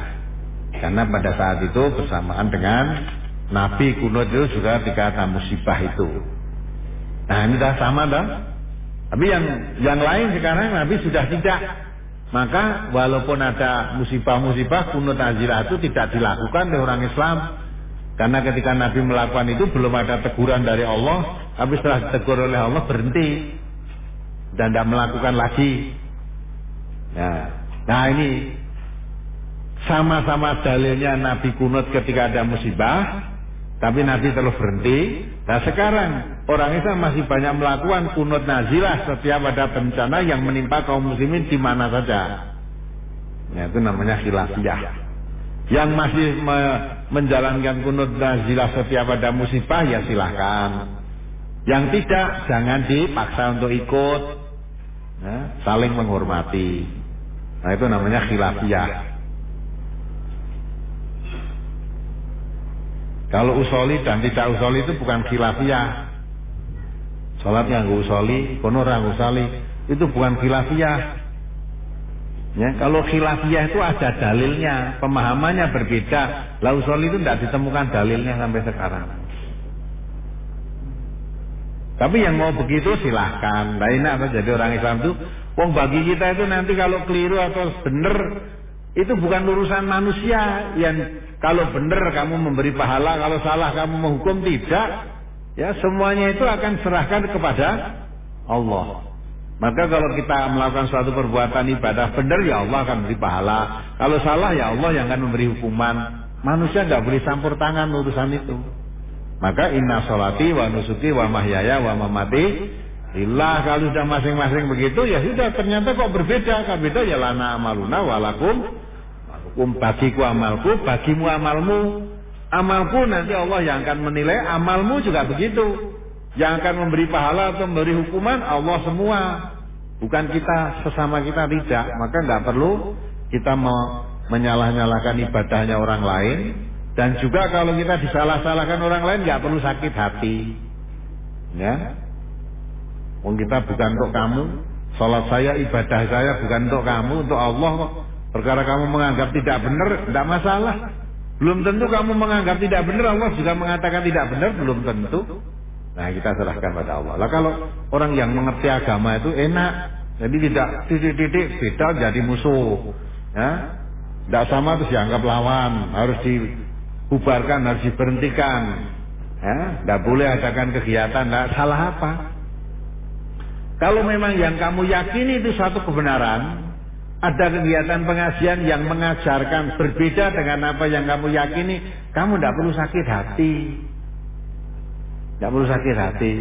Karena pada saat itu bersamaan dengan Nabi kunut itu juga dikata musibah itu. Nah ini dah sama dah. Tapi yang yang lain sekarang Nabi sudah tidak maka walaupun ada musibah-musibah kunut nazilah itu tidak dilakukan oleh orang Islam. Karena ketika Nabi melakukan itu belum ada teguran dari Allah, tapi setelah ditegur oleh Allah berhenti dan tidak melakukan lagi. Nah, nah ini sama-sama dalilnya Nabi kunut ketika ada musibah, tapi Nabi terus berhenti. Nah sekarang orang Islam masih banyak melakukan kunut nazilah setiap ada bencana yang menimpa kaum muslimin di mana saja. Ya, itu namanya khilafiyah. Yang masih me menjalankan kunut nazilah setiap ada musibah ya silahkan. Yang tidak jangan dipaksa untuk ikut. Ya, saling menghormati. Nah itu namanya khilafiyah. Kalau usoli dan tidak usoli itu bukan khilafiyah. Sholat yang usoli, kono usoli, itu bukan khilafiyah. Ya, kalau khilafiyah itu ada dalilnya, pemahamannya berbeda. Lah usoli itu tidak ditemukan dalilnya sampai sekarang. Tapi yang mau begitu silahkan. Nah ini apa jadi orang Islam itu, wong bagi kita itu nanti kalau keliru atau benar Itu bukan urusan manusia yang kalau benar kamu memberi pahala, kalau salah kamu menghukum tidak. Ya, semuanya itu akan serahkan kepada Allah. Maka kalau kita melakukan suatu perbuatan ibadah benar ya Allah akan memberi pahala. Kalau salah ya Allah yang akan memberi hukuman. Manusia nggak boleh campur tangan urusan itu. Maka inna solati wa nusuki wa mahyaya wa mamati Lillah kalau sudah masing-masing begitu ya sudah ternyata kok berbeda kan beda ya lana amaluna walakum walakum bagiku amalku bagimu amalmu. Amalku nanti Allah yang akan menilai amalmu juga begitu. Yang akan memberi pahala atau memberi hukuman Allah semua. Bukan kita sesama kita tidak. Maka nggak perlu kita mau menyalah-nyalahkan ibadahnya orang lain. Dan juga kalau kita disalah-salahkan orang lain nggak perlu sakit hati. Ya. Wong kita bukan untuk kamu. Salat saya, ibadah saya bukan untuk kamu, untuk Allah. Perkara kamu menganggap tidak benar, tidak masalah. Belum tentu kamu menganggap tidak benar, Allah juga mengatakan tidak benar, belum tentu. Nah kita serahkan pada Allah. Lah kalau orang yang mengerti agama itu enak, jadi tidak titik-titik beda jadi musuh. Ya, tidak sama terus dianggap lawan, harus dibubarkan, harus diberhentikan. Ya, tidak boleh adakan kegiatan, tidak salah apa. Kalau memang yang kamu yakini itu satu kebenaran, ada kegiatan pengajian yang mengajarkan berbeda dengan apa yang kamu yakini, kamu tidak perlu sakit hati. Tidak perlu sakit hati.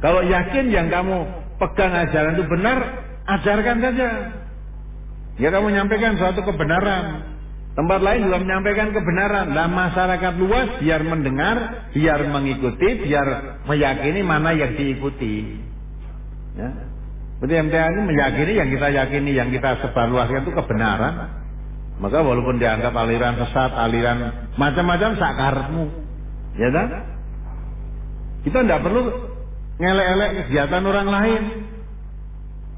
Kalau yakin yang kamu pegang ajaran itu benar, ajarkan saja. Ya kamu menyampaikan suatu kebenaran. Tempat lain juga menyampaikan kebenaran. Dan masyarakat luas biar mendengar, biar mengikuti, biar meyakini mana yang diikuti. Ya. Berarti MTA ini meyakini yang kita yakini, yang kita sebarluaskan itu kebenaran. Maka walaupun dianggap aliran sesat, aliran macam-macam sakarmu. Ya kan? Kita tidak perlu ngelek-elek kegiatan orang lain.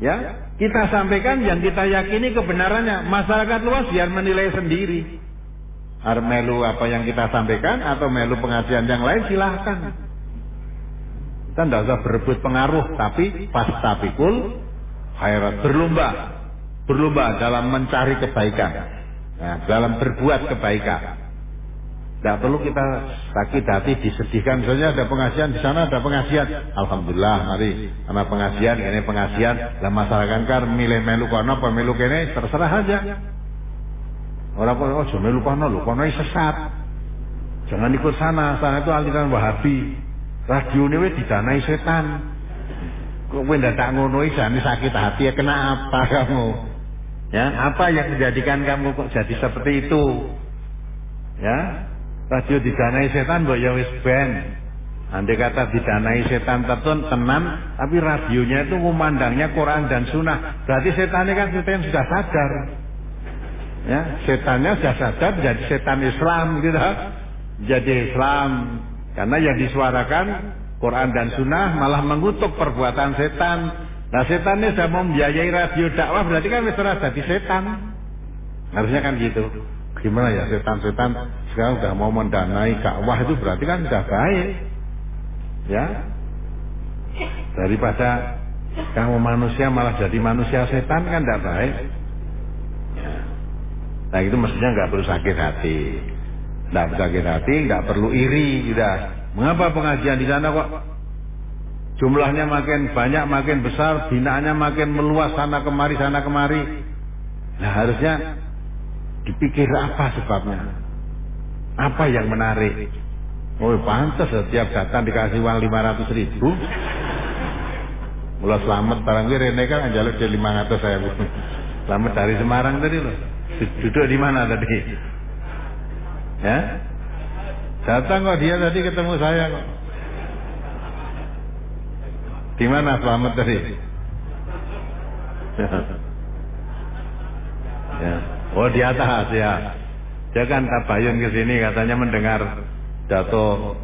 Ya, kita sampaikan yang kita yakini kebenarannya. Masyarakat luas biar menilai sendiri. Armelu apa yang kita sampaikan atau melu pengajian yang lain silahkan. Kita tidak usah berebut pengaruh, tapi pas tapikul khairat berlomba, berlomba dalam mencari kebaikan, ya, dalam berbuat kebaikan. Tidak perlu kita sakit hati disedihkan. Misalnya ada pengajian di sana ada pengajian. Alhamdulillah mari karena pengajian ini pengajian. Lah masyarakat kan milih melu kono apa melu kene terserah aja. Orang pun oh melu kono lu kono sesat. Jangan ikut sana, sana itu aliran Wahabi. Radio ini didanai setan. Kok kowe tak ngono jane sakit hati ya kena apa kamu? Ya, apa yang menjadikan kamu kok jadi seperti itu? Ya, radio didanai setan mbok ya wis ben. Andai kata didanai setan tertun tenan, tapi radionya itu memandangnya Quran dan Sunnah. Berarti setannya kan setan sudah sadar. Ya, setannya sudah sadar jadi setan Islam gitu. Jadi Islam karena yang disuarakan Quran dan Sunnah malah mengutuk perbuatan setan. Nah setannya sudah mau membiayai radio dakwah berarti kan sudah jadi setan. Harusnya kan gitu. Gimana ya setan-setan sekarang sudah mau mendanai dakwah itu berarti kan sudah baik. Ya. Daripada kamu manusia malah jadi manusia setan kan tidak baik. Nah itu mestinya nggak perlu sakit hati. Tidak sakit hati, nggak perlu iri, tidak. Mengapa pengajian di sana kok jumlahnya makin banyak, makin besar, binaannya makin meluas sana kemari, sana kemari. Nah harusnya dipikir apa sebabnya. Apa yang menarik? Oh pantas setiap datang dikasih uang 500 ribu. Mulai selamat barang gue Rene kan jalur di 500 saya Selamat dari Semarang tadi loh. Duduk di mana tadi? Ya? Datang kok dia tadi ketemu saya kok. Di mana selamat tadi? ya. Oh di atas ya. Dia kan tabayun ke sini katanya mendengar jatuh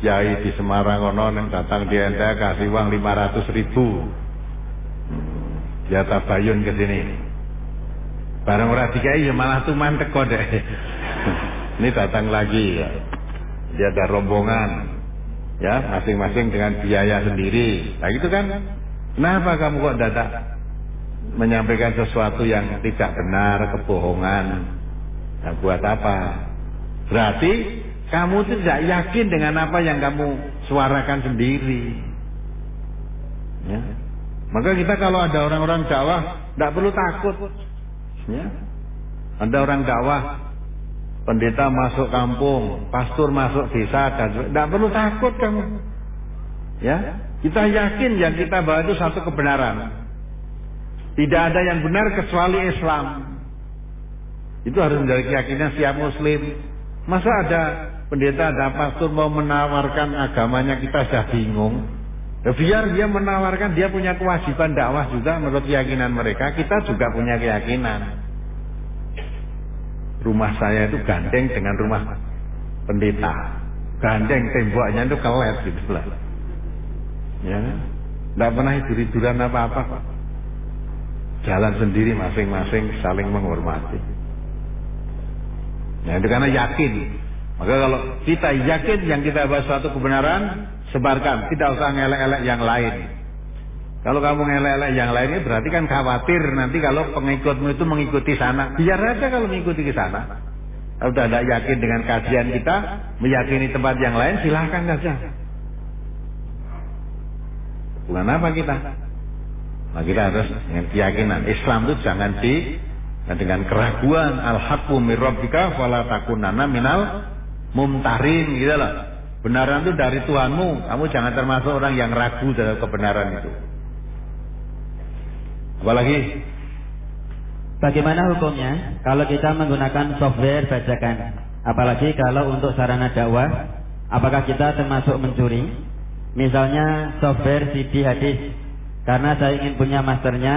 Yai di Semarang kono yang datang di NTH kasih uang 500 ribu. Dia tabayun ke sini. Barang ora dikai ya malah tuh mantek kok deh. Ini datang lagi ya. Dia ada rombongan. Ya, masing-masing dengan biaya sendiri. Nah gitu kan. Kenapa kamu kok datang? menyampaikan sesuatu yang tidak benar, kebohongan. Nah, buat apa? Berarti kamu tidak yakin dengan apa yang kamu suarakan sendiri. Ya. Maka kita kalau ada orang-orang dakwah, tidak perlu takut. Ya. Ada orang dakwah, pendeta masuk kampung, pastor masuk desa, dan tidak perlu takut kamu. Ya, kita yakin yang kita bawa itu satu kebenaran. Tidak ada yang benar kecuali Islam. Itu harus menjadi keyakinan siap Muslim. Masa ada pendeta, ada pastor mau menawarkan agamanya kita sudah bingung. Ya, biar dia menawarkan dia punya kewajiban dakwah juga menurut keyakinan mereka. Kita juga punya keyakinan. Rumah saya itu gandeng dengan rumah pendeta. Gandeng temboknya itu kelet gitu lah. Ya, tidak pernah hidur-hiduran apa-apa. Jalan sendiri masing-masing saling menghormati. Ya, itu karena yakin. Maka kalau kita yakin yang kita bahas suatu kebenaran, sebarkan. Tidak usah ngelek-elek yang lain. Kalau kamu ngelek-elek yang lainnya berarti kan khawatir nanti kalau pengikutmu itu mengikuti sana. Biar aja kalau mengikuti ke sana. Kalau tidak yakin dengan kajian kita, meyakini tempat yang lain, silahkan saja. Bukan apa kita? Nah kita harus dengan keyakinan. Islam itu jangan di dengan keraguan al-haqqu mir rabbika fala takunanna minal mumtarin gitu loh. Benaran itu dari Tuhanmu. Kamu jangan termasuk orang yang ragu dalam kebenaran itu. Apalagi Bagaimana hukumnya kalau kita menggunakan software bajakan? Apalagi kalau untuk sarana dakwah, apakah kita termasuk mencuri? Misalnya software CD hadis. Karena saya ingin punya masternya,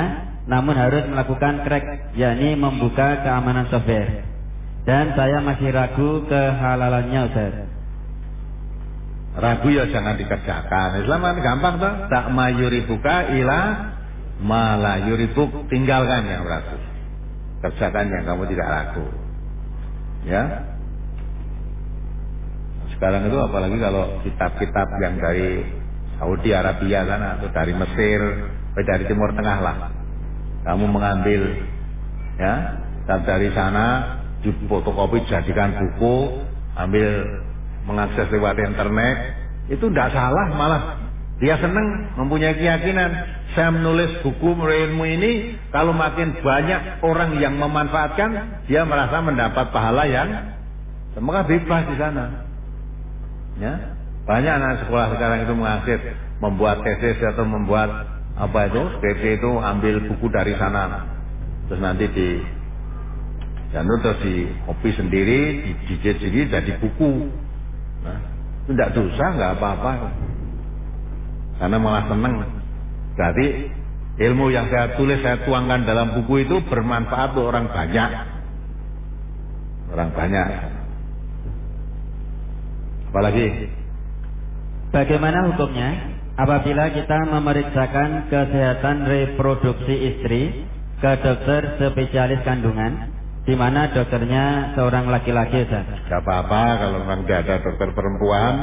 namun harus melakukan crack, yakni membuka keamanan software. Dan saya masih ragu kehalalannya Ustaz. Ragu ya jangan dikerjakan. Islam kan gampang tuh. Tak mayuri buka ila malah yuribuk tinggalkan yang ragu. Kerjakan yang kamu tidak ragu. Ya. Sekarang itu apalagi kalau kitab-kitab yang dari Saudi Arabia kan atau dari Mesir, atau dari Timur Tengah lah. Kamu mengambil ya, dan dari sana fotokopi jadikan buku, ambil mengakses lewat internet itu tidak salah malah dia senang mempunyai keyakinan. Saya menulis buku ilmu ini kalau makin banyak orang yang memanfaatkan dia merasa mendapat pahala yang semoga bebas di sana. Ya banyak anak sekolah sekarang itu mengakses membuat tesis atau membuat apa itu skripsi itu ambil buku dari sana. Terus nanti di dan terus di kopi sendiri di sendiri jadi buku. Nah, tidak dosa, nggak apa-apa. Karena malah senang. Berarti ilmu yang saya tulis, saya tuangkan dalam buku itu bermanfaat untuk orang banyak. Orang banyak. Apalagi? Bagaimana hukumnya apabila kita memeriksakan kesehatan reproduksi istri ke dokter spesialis kandungan di mana dokternya seorang laki-laki Ustaz. Gak apa-apa kalau memang tidak ada dokter perempuan,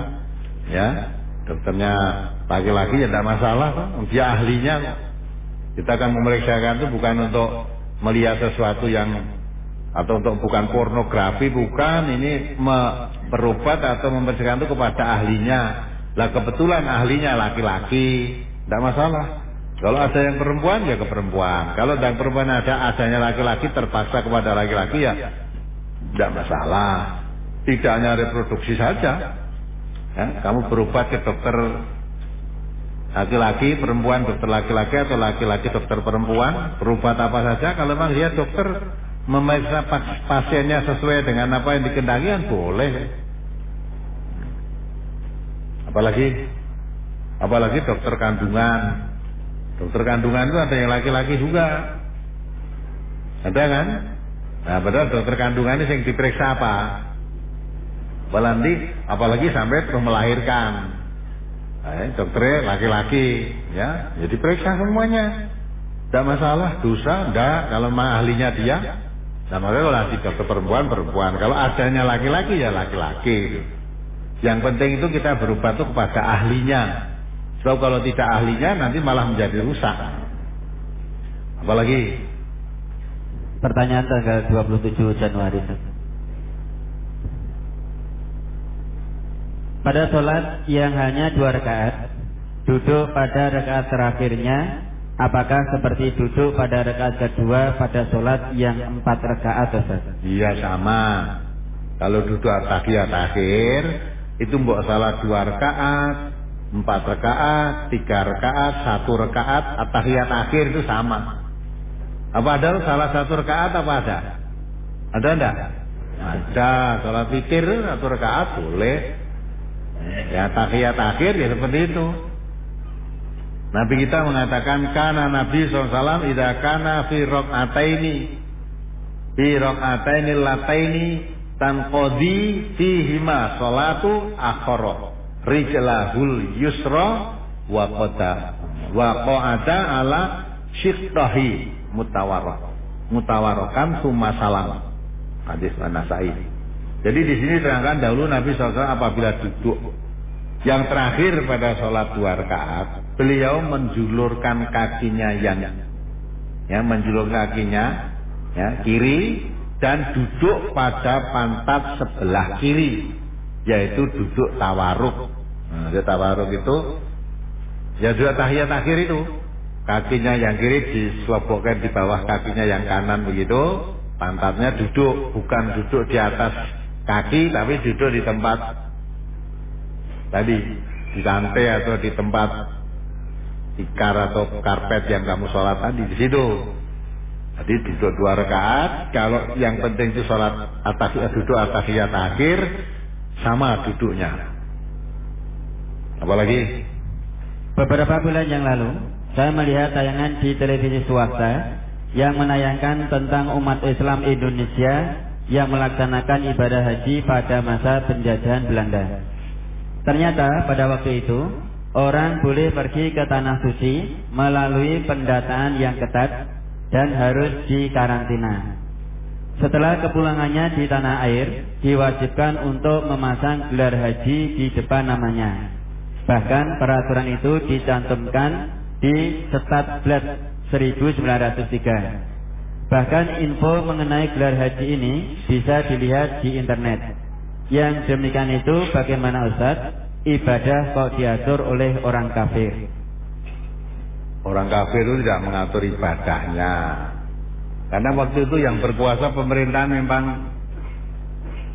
ya dokternya laki-laki ya tidak masalah, dia ahlinya. Kita akan memeriksakan itu bukan untuk melihat sesuatu yang atau untuk bukan pornografi, bukan ini berobat atau memeriksakan itu kepada ahlinya. Lah kebetulan ahlinya laki-laki, tidak masalah. Kalau ada yang perempuan ya ke perempuan. Kalau yang perempuan ada adanya laki-laki terpaksa kepada laki-laki ya tidak masalah. Tidak hanya reproduksi saja. Ya, kamu berobat ke dokter laki-laki, perempuan dokter laki-laki atau laki-laki dokter perempuan, berobat apa saja. Kalau memang dia dokter memeriksa pasiennya sesuai dengan apa yang dikendaki kan boleh. Apalagi apalagi dokter kandungan Dokter kandungan itu ada yang laki-laki juga. Ada kan? Nah, padahal dokter kandungan ini yang diperiksa apa? Balanti, apalagi sampai terus melahirkan. Nah, dokternya laki-laki, ya, jadi ya periksa semuanya. Tidak masalah, dosa, enggak. Kalau ahlinya dia, nah makanya kalau nanti dokter perempuan, perempuan. Kalau adanya laki-laki, ya laki-laki. Yang penting itu kita berubah tuh kepada ahlinya. Sebab kalau tidak ahlinya nanti malah menjadi rusak. Apalagi? Pertanyaan tanggal 27 Januari. Pada sholat yang hanya dua rakaat, duduk pada rakaat terakhirnya, apakah seperti duduk pada rakaat kedua pada sholat yang empat rakaat? Iya sama. Kalau duduk tahiyat akhir, itu mbok salah dua rakaat, empat rakaat, tiga rakaat, satu rakaat, tahiyat akhir itu sama. Apa ada salah satu rakaat apa ada? Ada enggak? Ada. Salat pikir satu rakaat boleh. Ya tahiyat akhir ya seperti itu. Nabi kita mengatakan karena Nabi SAW tidak kana fi rok'ataini fi rok'ataini lataini tanqodi fihima salatu akhara rijlahul yusra wa qada wa qa'ada ala syiqtahi mutawarok mutawarokan summa salam hadis Nasai jadi di sini terangkan dahulu Nabi SAW apabila duduk yang terakhir pada sholat dua rakaat beliau menjulurkan kakinya yang ya menjulur kakinya ya kiri dan duduk pada pantat sebelah kiri yaitu duduk tawaruk nah, tawaruk itu ya dua tahiyat akhir itu. Kakinya yang kiri diselobokkan di bawah kakinya yang kanan begitu pantatnya duduk bukan duduk di atas kaki tapi duduk di tempat tadi di lantai atau di tempat tikar atau karpet yang kamu sholat tadi di situ. Jadi duduk dua rakaat kalau yang penting itu sholat atas duduk atas akhir sama duduknya. Apalagi beberapa bulan yang lalu saya melihat tayangan di televisi swasta yang menayangkan tentang umat Islam Indonesia yang melaksanakan ibadah haji pada masa penjajahan Belanda. Ternyata pada waktu itu orang boleh pergi ke tanah suci melalui pendataan yang ketat dan harus dikarantina. Setelah kepulangannya di tanah air, diwajibkan untuk memasang gelar haji di depan namanya. Bahkan peraturan itu dicantumkan di Setat Blad 1903. Bahkan info mengenai gelar haji ini bisa dilihat di internet. Yang demikian itu bagaimana Ustaz? Ibadah kok diatur oleh orang kafir? Orang kafir itu tidak mengatur ibadahnya. Karena waktu itu yang berkuasa pemerintahan memang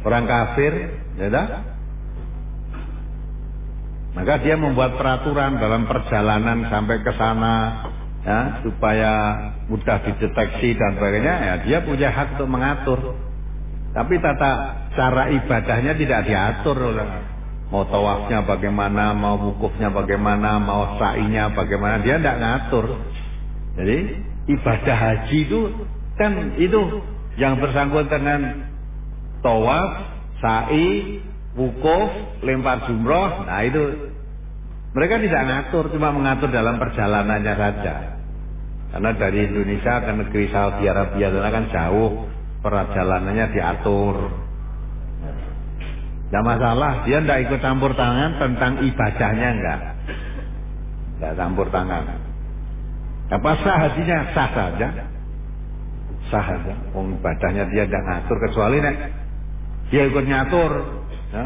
orang kafir, ya? Maka dia membuat peraturan dalam perjalanan sampai ke sana ya, supaya mudah dideteksi dan sebagainya. Ya, dia punya hak untuk mengatur. Tapi tata cara ibadahnya tidak diatur oleh mau tawafnya bagaimana, mau wukufnya bagaimana, mau sa'inya bagaimana, dia tidak ngatur. Jadi ibadah haji itu kan itu yang bersangkutan dengan tawaf, sa'i, wukuf, lempar jumroh, nah itu mereka tidak ngatur, cuma mengatur dalam perjalanannya saja. Karena dari Indonesia ke negeri Saudi Arabia itu kan jauh, perjalanannya diatur. Tidak masalah, dia tidak ikut campur tangan tentang ibadahnya enggak. Tidak campur tangan. Apa sah hajinya? Sah saja. Sah saja. Oh, ibadahnya dia tidak ngatur kecuali nek dia ikut ngatur Ya.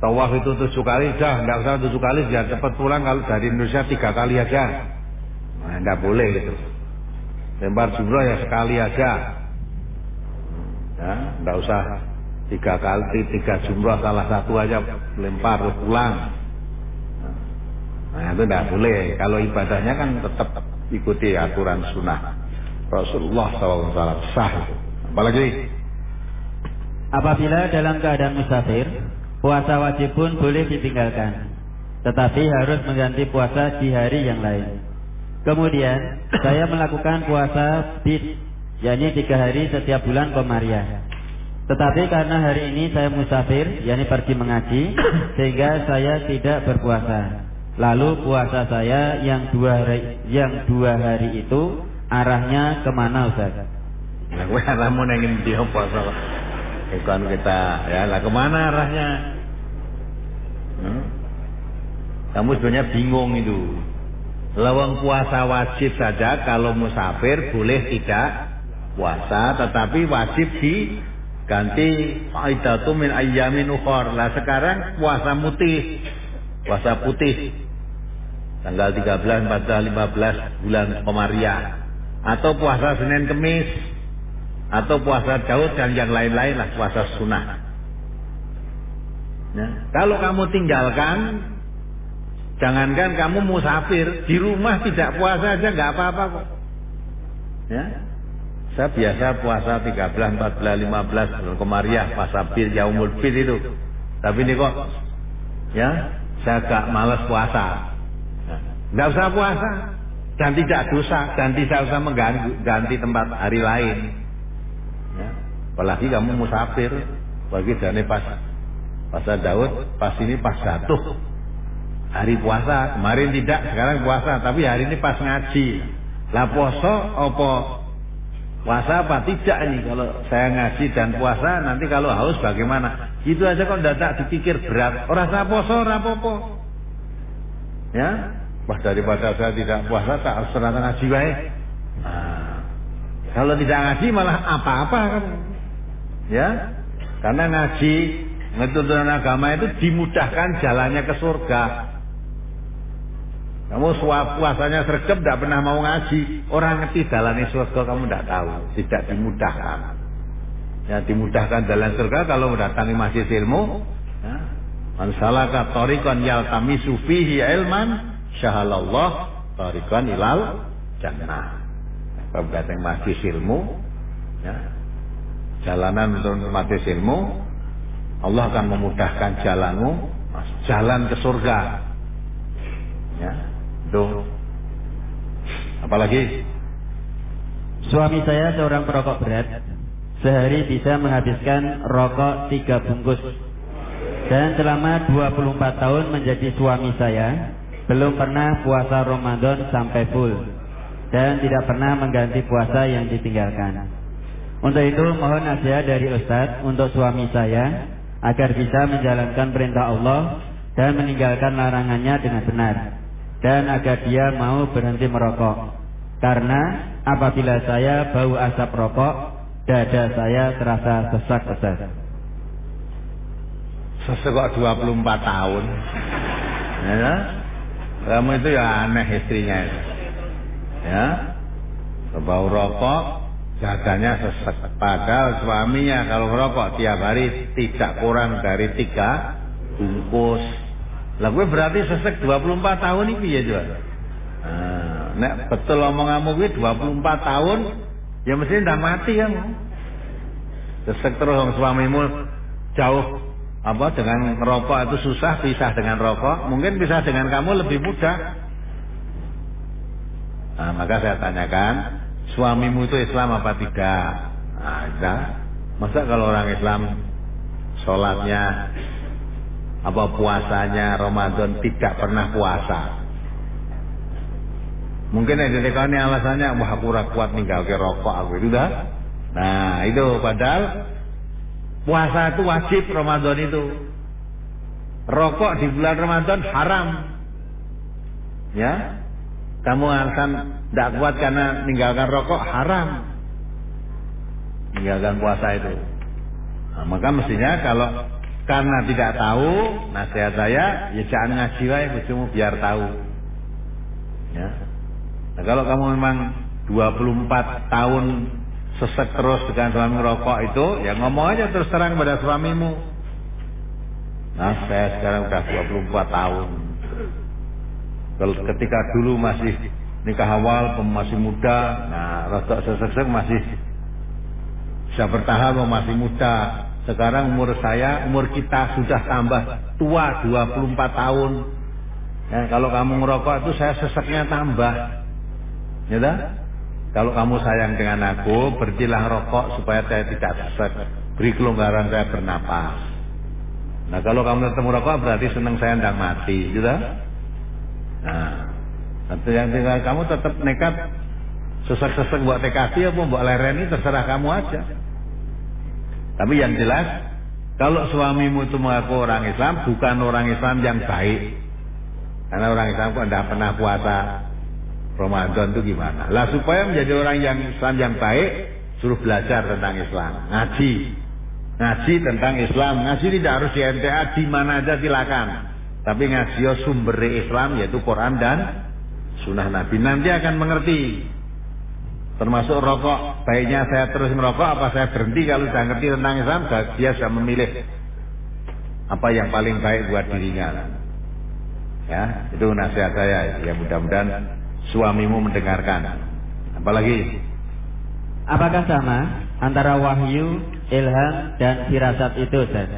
Tawaf itu tujuh kali, dah nggak usah tujuh kali, biar cepat pulang kalau dari Indonesia tiga kali aja. Nah, nggak boleh gitu. Lempar jumroh ya sekali aja. Ya, nggak usah tiga kali, tiga jumroh salah satu aja lempar pulang. Nah itu tidak boleh. Kalau ibadahnya kan tetap ikuti aturan sunnah Rasulullah SAW sah. Apalagi Apabila dalam keadaan musafir, puasa wajib pun boleh ditinggalkan. Tetapi harus mengganti puasa di hari yang lain. Kemudian, saya melakukan puasa bid, yakni tiga hari setiap bulan Komariah. Tetapi karena hari ini saya musafir, yakni pergi mengaji, <coughs> sehingga saya tidak berpuasa. Lalu puasa saya yang dua hari, yang dua hari itu arahnya ke mana Ustaz? Nah, <laughs> gue arahmu nengin dia puasa Bukan kita ya lah ke mana arahnya? Hmm? Kamu sebenarnya bingung itu. Lawang puasa wajib saja kalau musafir boleh tidak puasa tetapi wajib diganti faidatu min ayyamin ukhor. Lah sekarang puasa putih. Puasa putih. Tanggal 13, 14, 15 bulan Komariah atau puasa Senin Kemis atau puasa Daud dan yang lain-lain lah puasa sunnah. Ya. Kalau kamu tinggalkan Jangankan kamu musafir, di rumah tidak puasa aja nggak apa-apa kok. Ya. Saya biasa puasa 13, 14, 15 bulan Komariah, puasa bir, Yaumul Bir itu. Tapi ini kok ya, saya agak malas puasa. Nggak usah puasa dan tidak dosa dan tidak usah mengganti tempat hari lain. Ya. Apalagi kamu musafir, bagi jane pas pas Daud, pas ini pas jatuh hari puasa kemarin tidak sekarang puasa tapi hari ini pas ngaji. Lah poso opo puasa apa? Tidak ini. Kalau saya ngaji dan puasa nanti kalau haus bagaimana? Itu aja kok tidak dipikir berat. Orang saya poso rapopo ya? Wah daripada saya tidak puasa tak harus ternyata ngaji baik nah, kalau tidak ngaji malah apa-apa kan? Ya? Karena ngaji ngetutunan agama itu dimudahkan jalannya ke surga kamu puasanya sergap tidak pernah mau ngaji. Orang ngerti jalannya surga kamu tidak tahu. Tidak dimudahkan. Ya dimudahkan jalan surga kalau mendatangi masjid ilmu. Ya. Man salaka tariqan yaltamisu ilman syahalallah tariqan ilal jannah. Kalau datang masjid ilmu, ya, jalanan untuk masjid ilmu, Allah akan memudahkan jalanmu, jalan ke surga. Ya, Tuh. Apalagi? Suami saya seorang perokok berat. Sehari bisa menghabiskan rokok tiga bungkus. Dan selama 24 tahun menjadi suami saya, belum pernah puasa Ramadan sampai full. Dan tidak pernah mengganti puasa yang ditinggalkan. Untuk itu mohon nasihat dari Ustadz untuk suami saya agar bisa menjalankan perintah Allah dan meninggalkan larangannya dengan benar dan agar dia mau berhenti merokok. Karena apabila saya bau asap rokok, dada saya terasa sesak-sesak. Sesak kok 24 tahun. Ya, kamu itu ya aneh istrinya itu. Ya, bau rokok, dadanya sesek. Padahal suaminya kalau merokok tiap hari tidak kurang dari tiga bungkus lah gue berarti sesek 24 tahun ini ya jual. Nah, nek betul omonganmu gue 24 tahun, ya mesti ndak mati kan. Sesek terus sama suamimu jauh apa dengan rokok itu susah pisah dengan rokok, mungkin bisa dengan kamu lebih mudah. Nah, maka saya tanyakan, suamimu itu Islam apa tidak? Ada. Masa kalau orang Islam sholatnya apa puasanya Ramadan tidak pernah puasa. Mungkin ada ini alasannya wah aku kuat ninggal ke rokok aku itu dah. Nah itu padahal puasa itu wajib Ramadan itu. Rokok di bulan Ramadan haram. Ya, kamu alasan tidak kuat karena meninggalkan rokok haram. Meninggalkan puasa itu. Nah, maka mestinya kalau karena tidak tahu, nasihat saya, ya jangan ngaji wae bojomu biar tahu. Ya. Nah, kalau kamu memang 24 tahun sesek terus dengan suami rokok itu, ya ngomong aja terus terang pada suamimu. Nah, saya sekarang udah 24 tahun. Ketika dulu masih nikah awal, masih muda, nah rokok sesek-sesek masih bisa bertahan, masih muda. Sekarang umur saya, umur kita sudah tambah tua 24 tahun. Ya, kalau kamu ngerokok itu saya seseknya tambah. Ya dah? Kalau kamu sayang dengan aku, berhentilah rokok supaya saya tidak sesek. Beri kelonggaran saya bernapas. Nah kalau kamu tetap merokok berarti senang saya tidak mati, gitu. Nah, atau yang tinggal kamu tetap nekat sesek-sesek buat TKT apa buat lereni terserah kamu aja. Tapi yang jelas, kalau suamimu itu mengaku orang Islam, bukan orang Islam yang baik. Karena orang Islam kok tidak pernah puasa Ramadan itu gimana? Lah supaya menjadi orang yang Islam yang baik, suruh belajar tentang Islam, ngaji. Ngaji tentang Islam, ngaji tidak harus di MTA, di mana aja silakan. Tapi ngaji sumber Islam yaitu Quran dan Sunnah Nabi. Nanti akan mengerti. Termasuk rokok, baiknya saya terus merokok apa saya berhenti kalau sudah ngerti tentang Islam, dia sudah memilih apa yang paling baik buat dirinya. Ya, itu nasihat saya. Ya mudah-mudahan suamimu mendengarkan. Apalagi? Apakah sama antara wahyu, ilham, dan firasat itu, Ustaz?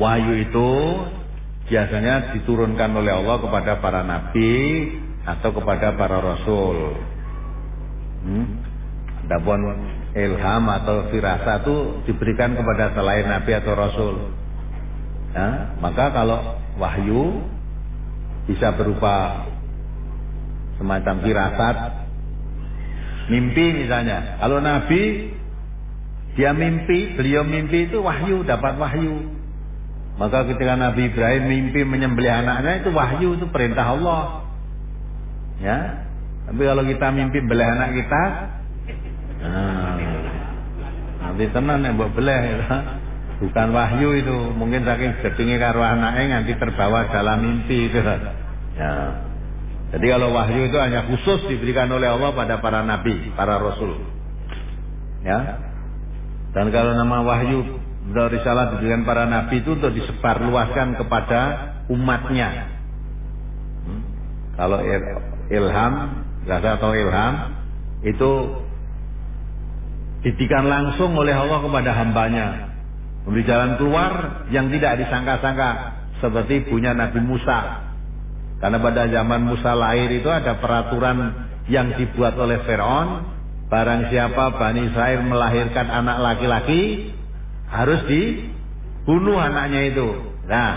Wahyu itu biasanya diturunkan oleh Allah kepada para nabi atau kepada para rasul. Hmm? Adapun ilham atau firasat itu diberikan kepada selain nabi atau rasul. Ya, maka kalau wahyu bisa berupa semacam firasat mimpi misalnya kalau nabi dia mimpi beliau mimpi itu wahyu dapat wahyu maka ketika Nabi Ibrahim mimpi menyembelih anaknya itu wahyu itu perintah Allah ya tapi kalau kita mimpi belah anak kita nah, nanti tenan ya buat belah ya. bukan wahyu itu mungkin saking gedungnya karo anaknya nanti terbawa dalam mimpi itu ya jadi kalau wahyu itu hanya khusus diberikan oleh Allah pada para nabi, para rasul. Ya. Dan kalau nama wahyu atau risalah diberikan para nabi itu untuk disebarluaskan kepada umatnya. Hmm. Kalau ilham, rasa atau ilham itu didikan langsung oleh Allah kepada hambanya. Memberi jalan keluar yang tidak disangka-sangka seperti punya Nabi Musa karena pada zaman Musa lahir itu ada peraturan yang dibuat oleh Fir'aun. Barang siapa Bani Israel melahirkan anak laki-laki, harus dibunuh anaknya itu. Nah,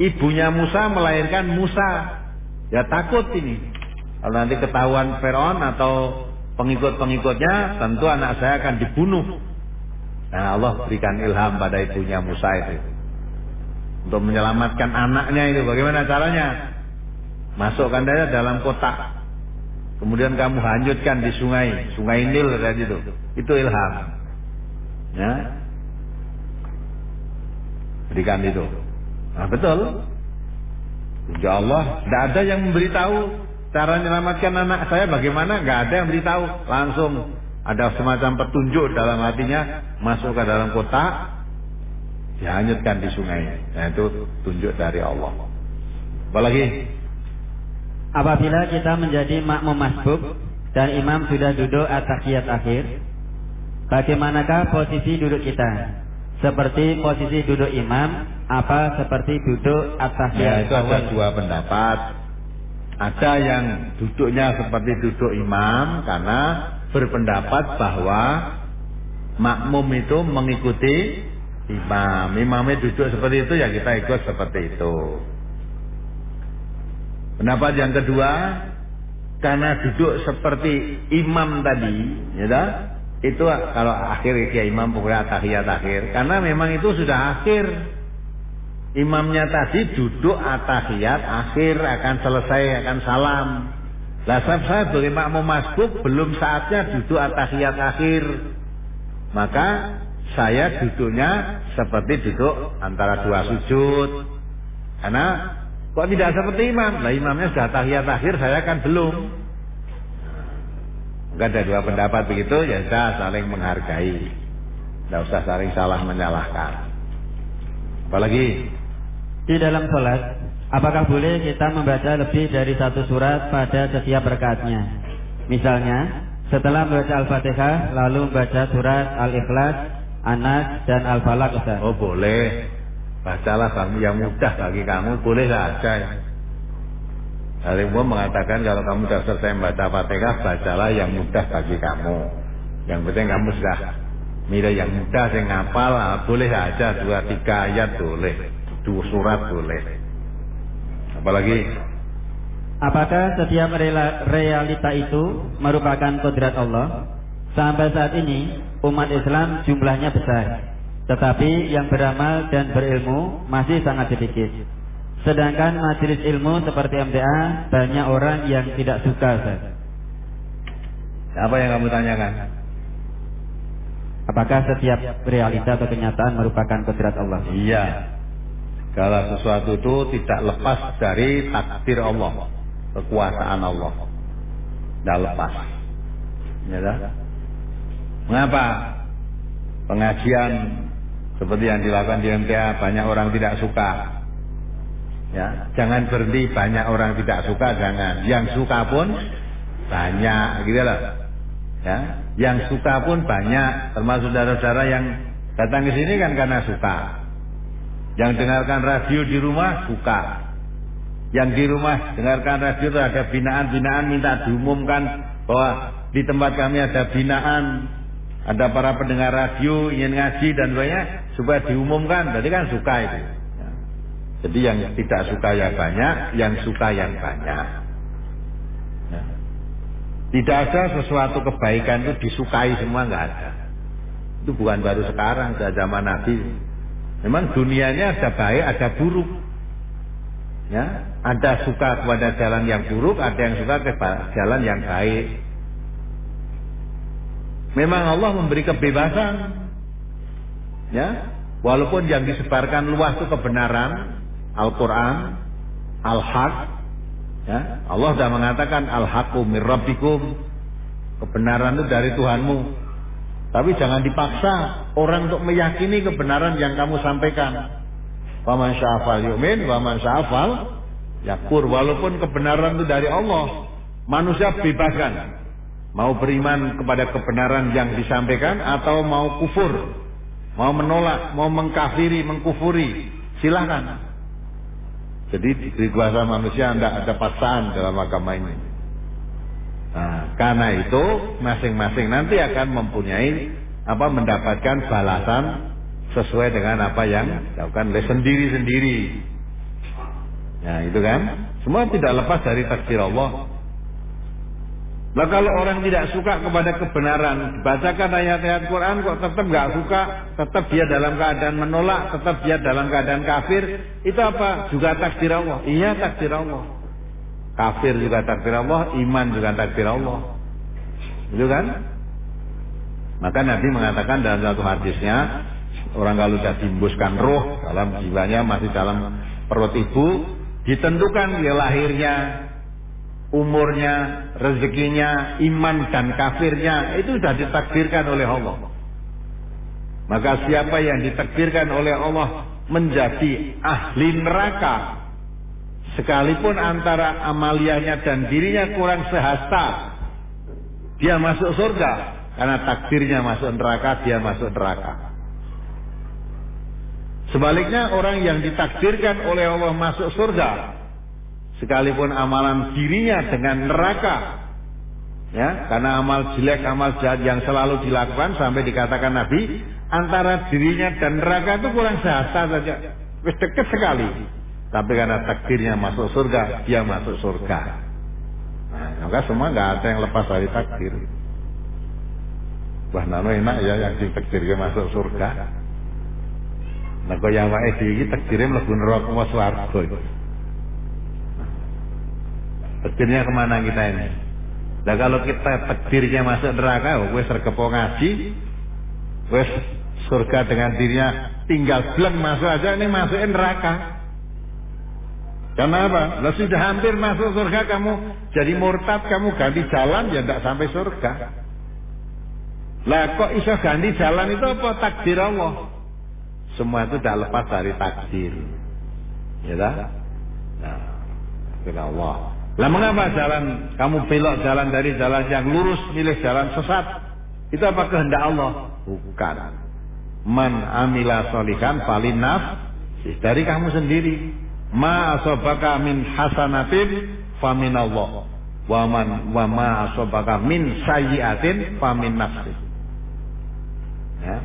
ibunya Musa melahirkan Musa. Ya takut ini. Kalau nanti ketahuan Fir'aun atau pengikut-pengikutnya, tentu anak saya akan dibunuh. Nah Allah berikan ilham pada ibunya Musa itu. Untuk menyelamatkan anaknya itu. Bagaimana caranya? Masukkan saja dalam kotak. Kemudian kamu hanyutkan di sungai, sungai Nil tadi itu. Itu ilham. Ya. Berikan itu. Nah, betul. Ya Allah, tidak ada yang memberitahu cara menyelamatkan anak saya bagaimana, nggak ada yang beritahu. Langsung ada semacam petunjuk dalam hatinya, masuk ke dalam kotak, dihanyutkan di sungai. Nah itu tunjuk dari Allah. Apalagi Apabila kita menjadi makmum masbuk dan imam sudah duduk at-tahiyat akhir, bagaimanakah posisi duduk kita? Seperti posisi duduk imam, apa seperti duduk at-tahiyat? Ya, itu ada dua pendapat. Ada yang duduknya seperti duduk imam karena berpendapat bahwa makmum itu mengikuti imam. Imamnya duduk seperti itu ya kita ikut seperti itu. Pendapat yang kedua, karena duduk seperti imam tadi, ya itu kalau akhir ya imam pokoknya tahiyat akhir, karena memang itu sudah akhir. Imamnya tadi duduk atahiyat akhir akan selesai akan salam. Lah saya sebagai makmum masbuk belum saatnya duduk atahiyat akhir. Maka saya duduknya seperti duduk antara dua sujud. Karena Kok tidak seperti imam? Lah imamnya sudah tahiyat akhir, saya kan belum. Enggak ada dua pendapat begitu, ya sudah saling menghargai. Tidak usah saling salah menyalahkan. Apalagi di dalam sholat, apakah boleh kita membaca lebih dari satu surat pada setiap rekatnya? Misalnya, setelah membaca Al-Fatihah, lalu membaca surat Al-Ikhlas, Anas, dan Al-Falaq, Oh boleh. Bacalah kamu yang mudah bagi kamu, boleh saja. Alimum mengatakan kalau kamu sudah selesai membaca Fatihah, bacalah yang mudah bagi kamu. Yang penting kamu sudah milih yang mudah, yang ngapal, ah, boleh saja dua tiga ayat boleh, dua surat boleh. Apalagi Apakah setiap realita itu merupakan kodrat Allah? Sampai saat ini umat Islam jumlahnya besar. Tetapi yang beramal dan berilmu masih sangat sedikit. Sedangkan majelis ilmu seperti MTA banyak orang yang tidak suka Ustaz. Apa yang kamu tanyakan? Apakah setiap realita atau kenyataan merupakan kodrat Allah? Iya. Kalau sesuatu itu tidak lepas dari takdir Allah, kekuasaan Allah. Tidak lepas. Ya dah? Mengapa? Pengajian seperti yang dilakukan di MTA banyak orang tidak suka. Ya, jangan berhenti banyak orang tidak suka jangan. Yang suka pun banyak gitu loh. Ya, yang suka pun banyak termasuk saudara-saudara yang datang ke sini kan karena suka. Yang dengarkan radio di rumah suka. Yang di rumah dengarkan radio itu ada binaan-binaan minta diumumkan bahwa di tempat kami ada binaan, ada para pendengar radio ingin ngaji dan lainnya supaya diumumkan. Jadi kan suka itu. Jadi yang tidak suka yang banyak, yang suka yang banyak. Tidak ada sesuatu kebaikan itu disukai semua nggak ada. Itu bukan baru sekarang, sudah zaman Nabi. Memang dunianya ada baik, ada buruk. Ya, ada suka kepada jalan yang buruk, ada yang suka ke jalan yang baik. Memang Allah memberi kebebasan. Ya, walaupun yang disebarkan luas itu kebenaran, Al-Quran, Al-Haq, ya, Allah sudah mengatakan Al-Haqqu mir kebenaran itu dari Tuhanmu. Tapi jangan dipaksa orang untuk meyakini kebenaran yang kamu sampaikan. Waman syafal yumin, waman syafal yakur. Walaupun kebenaran itu dari Allah, manusia bebaskan. Mau beriman kepada kebenaran yang disampaikan atau mau kufur, mau menolak, mau mengkafiri, mengkufuri, silahkan. Jadi di kuasa manusia tidak ada paksaan dalam agama ini. Nah, karena itu masing-masing nanti akan mempunyai apa mendapatkan balasan sesuai dengan apa yang dilakukan oleh sendiri-sendiri. Nah itu kan semua tidak lepas dari takdir Allah. Nah kalau orang tidak suka kepada kebenaran, bacakan ayat-ayat Quran kok tetap nggak suka, tetap dia dalam keadaan menolak, tetap dia dalam keadaan kafir, itu apa? Juga takdir Allah. Iya takdir Allah. Kafir juga takdir Allah, iman juga takdir Allah. Itu kan? Maka Nabi mengatakan dalam satu hadisnya, orang kalau sudah dimbuskan roh dalam jiwanya masih dalam perut ibu, ditentukan dia lahirnya, umurnya, rezekinya, iman dan kafirnya itu sudah ditakdirkan oleh Allah. Maka siapa yang ditakdirkan oleh Allah menjadi ahli neraka sekalipun antara amalianya dan dirinya kurang sehasta dia masuk surga karena takdirnya masuk neraka dia masuk neraka. Sebaliknya orang yang ditakdirkan oleh Allah masuk surga sekalipun amalan dirinya dengan neraka. Ya karena amal jelek amal jahat yang selalu dilakukan sampai dikatakan Nabi antara dirinya dan neraka itu kurang sehasta saja. Dekat sekali. Tapi karena takdirnya masuk surga dia masuk surga. Nah maka semua nggak ada yang lepas dari takdir. Wah nano enak ya yang ditakdirnya masuk surga. Nah kau yang wae iki takdirnya mlebu neraka swarga Takdirnya ke mana kita ini? Nah kalau kita takdirnya masuk neraka, wes sergepo ngaji, wes surga dengan dirinya tinggal belum masuk aja ini masukin neraka. Karena apa? Lah sudah hampir masuk surga kamu jadi murtad kamu ganti jalan ya tidak sampai surga. Lah kok iso ganti jalan itu apa takdir Allah? Semua itu tidak lepas dari takdir. Ya dah? Nah, Allah. Lah mengapa jalan kamu belok jalan dari jalan yang lurus milih jalan sesat? Itu apa kehendak Allah? Bukan. Man amila solikan falin dari kamu sendiri. Ma asobaka min hasanatin famin Allah. Wa man wa ma asobaka min sayyiatin famin nafsi. Ya.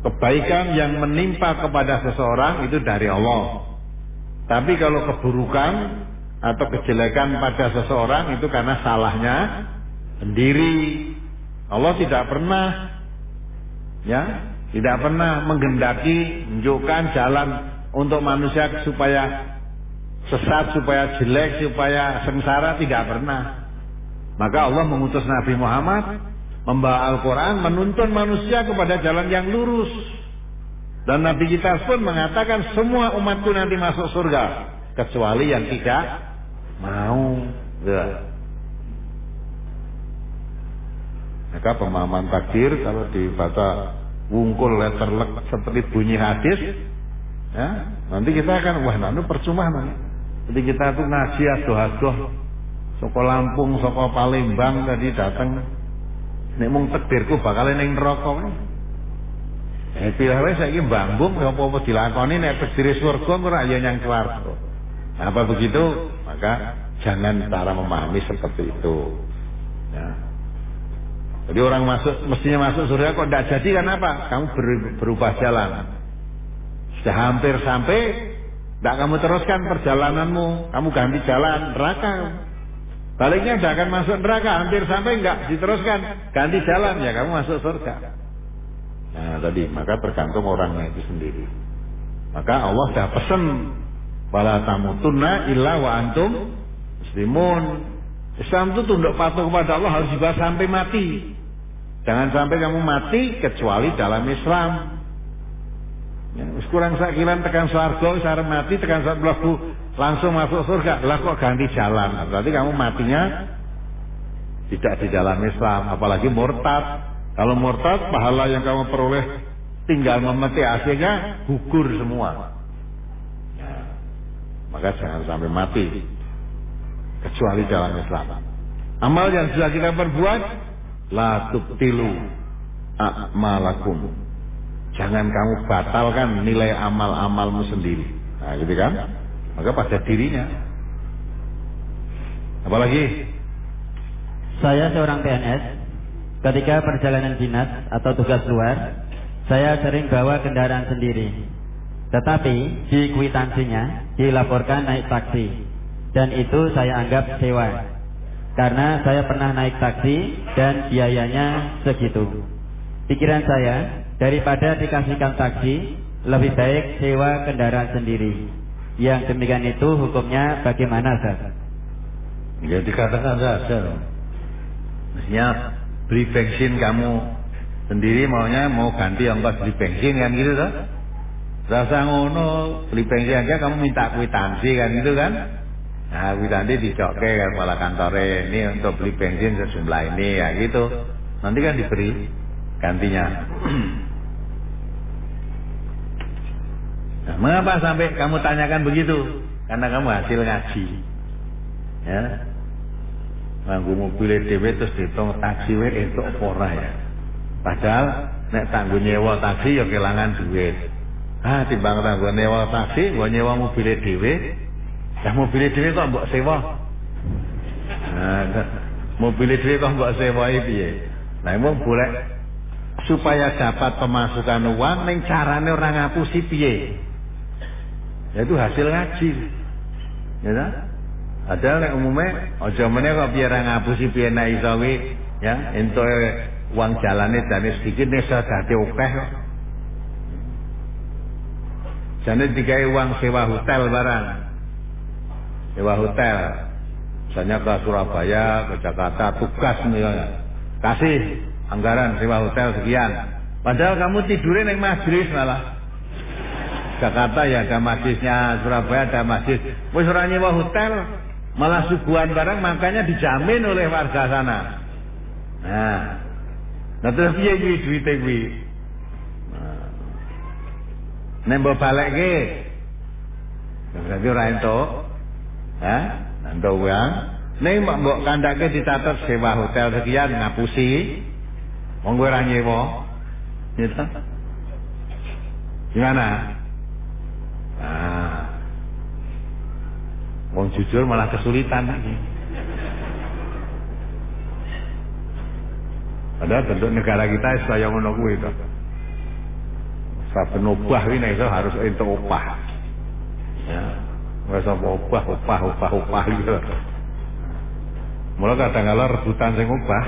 Kebaikan yang menimpa kepada seseorang itu dari Allah. Tapi kalau keburukan atau kejelekan pada seseorang itu karena salahnya sendiri. Allah tidak pernah ya, tidak pernah menggendaki menunjukkan jalan untuk manusia supaya sesat, supaya jelek, supaya sengsara tidak pernah. Maka Allah mengutus Nabi Muhammad membawa Al-Quran menuntun manusia kepada jalan yang lurus. Dan Nabi kita pun mengatakan semua umatku nanti masuk surga kecuali yang tidak mau. Ya. Maka pemahaman takdir kalau dibaca wungkul letter lek seperti bunyi hadis, ya, nanti kita akan wah nanti percuma nanti. Jadi kita tuh ngaji adoh-adoh Soko Lampung, soko Palembang tadi datang. Nek mung takdirku bakal ning neraka. Eh pilih wae saiki mbambung ya apa-apa dilakoni nek takdir surga ora ya. Nah, apa begitu? Maka jangan cara memahami seperti itu. Ya. Jadi orang masuk mestinya masuk surga kok tidak jadi kan apa? Kamu ber, berubah jalan. Sudah hampir sampai, tidak kamu teruskan perjalananmu, kamu ganti jalan neraka. Baliknya tidak akan masuk neraka, hampir sampai enggak diteruskan, ganti jalan ya kamu masuk surga. Nah tadi maka tergantung orangnya itu sendiri. Maka Allah sudah pesan wala tamutunna illa wa antum muslimun. Islam itu tunduk patuh kepada Allah harus juga sampai mati. Jangan sampai kamu mati kecuali dalam Islam. Ya, kurang sakilan tekan swarga, sarang mati tekan saat langsung masuk surga. Lah kok ganti jalan? Berarti kamu matinya tidak di jalan Islam, apalagi murtad. Kalau murtad, pahala yang kamu peroleh tinggal memeti akhirnya gugur semua. Maka jangan sampai mati kecuali jalan Islam. Amal yang sudah kita perbuat, la tubtilu a'malakum. Jangan kamu batalkan nilai amal-amalmu sendiri. Nah, gitu kan? maka pada dirinya. Apalagi saya seorang PNS, ketika perjalanan dinas atau tugas luar, saya sering bawa kendaraan sendiri. Tetapi di kwitansinya dilaporkan naik taksi dan itu saya anggap sewa. Karena saya pernah naik taksi dan biayanya segitu. Pikiran saya, daripada dikasihkan taksi, lebih baik sewa kendaraan sendiri. Yang demikian itu hukumnya bagaimana Ustaz? Ya dikatakan saja. Mestinya beli bensin kamu sendiri maunya mau ganti ongkos beli bensin kan gitu kan? Rasa ngono beli bensin aja kamu minta kwitansi kan gitu kan? Nah kwitansi dicokke kan kepala kantore ini untuk beli bensin sejumlah ini ya gitu. Nanti kan diberi gantinya. Nah, mengapa sampai kamu tanyakan begitu? Karena kamu hasil ngaji. Ya. Nganggo mobil dhewe terus dihitung taksi wae entuk ora ya. Padahal nek tanggo nyewa taksi ya kelangan duit. Ah, timbang tanggo nyewa taksi, mbok nyewa mobil dhewe. Ya mobil dhewe kok mbok sewa. Nah, mobil dhewe kok mbok sewa piye? Nah, emang boleh supaya dapat pemasukan uang ning carane ora ngapusi piye? Yaitu hasil ngaji. Ya kan? Ada nek umume aja meneh kok biar ngapusi piye nek iso ya entuk uang jalane jane sedikit nek dadi akeh kok. Jane digawe uang sewa hotel barang. Sewa hotel. Misalnya ke Surabaya, ke Jakarta, tugas misalnya. Kasih anggaran sewa hotel sekian. Padahal kamu tidurnya neng majelis malah. Jakarta ya ada masjidnya, Surabaya ada masjid. Wis ora nyewa hotel, malah suguhan barang makanya dijamin oleh warga sana. Nah. Nah terus piye kuwi duwite? Nah. Nek mbok balekke. Berarti ora entuk. Hah? Entuk uang. Nek mbok kandake dicatat sewa hotel sekian ngapusi. Wong ora nyewa. Gitu. Gimana? Nah, Wong jujur malah kesulitan lagi. Padahal bentuk negara kita saya ngono kuwi to. Saben obah kuwi nek harus entuk opah. Ya. Wes apa obah, opah, opah, opah gitu. Mula kadang kala rebutan sing obah.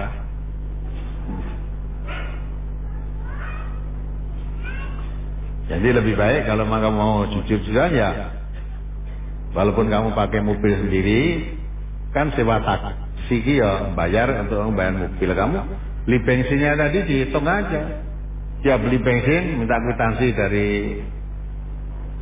Jadi lebih baik kalau kamu mau jujur-jujuran ya walaupun kamu pakai mobil sendiri kan sewa taksi ya bayar untuk membayar mobil kamu beli bensinnya tadi dihitung aja dia beli bensin minta kwitansi dari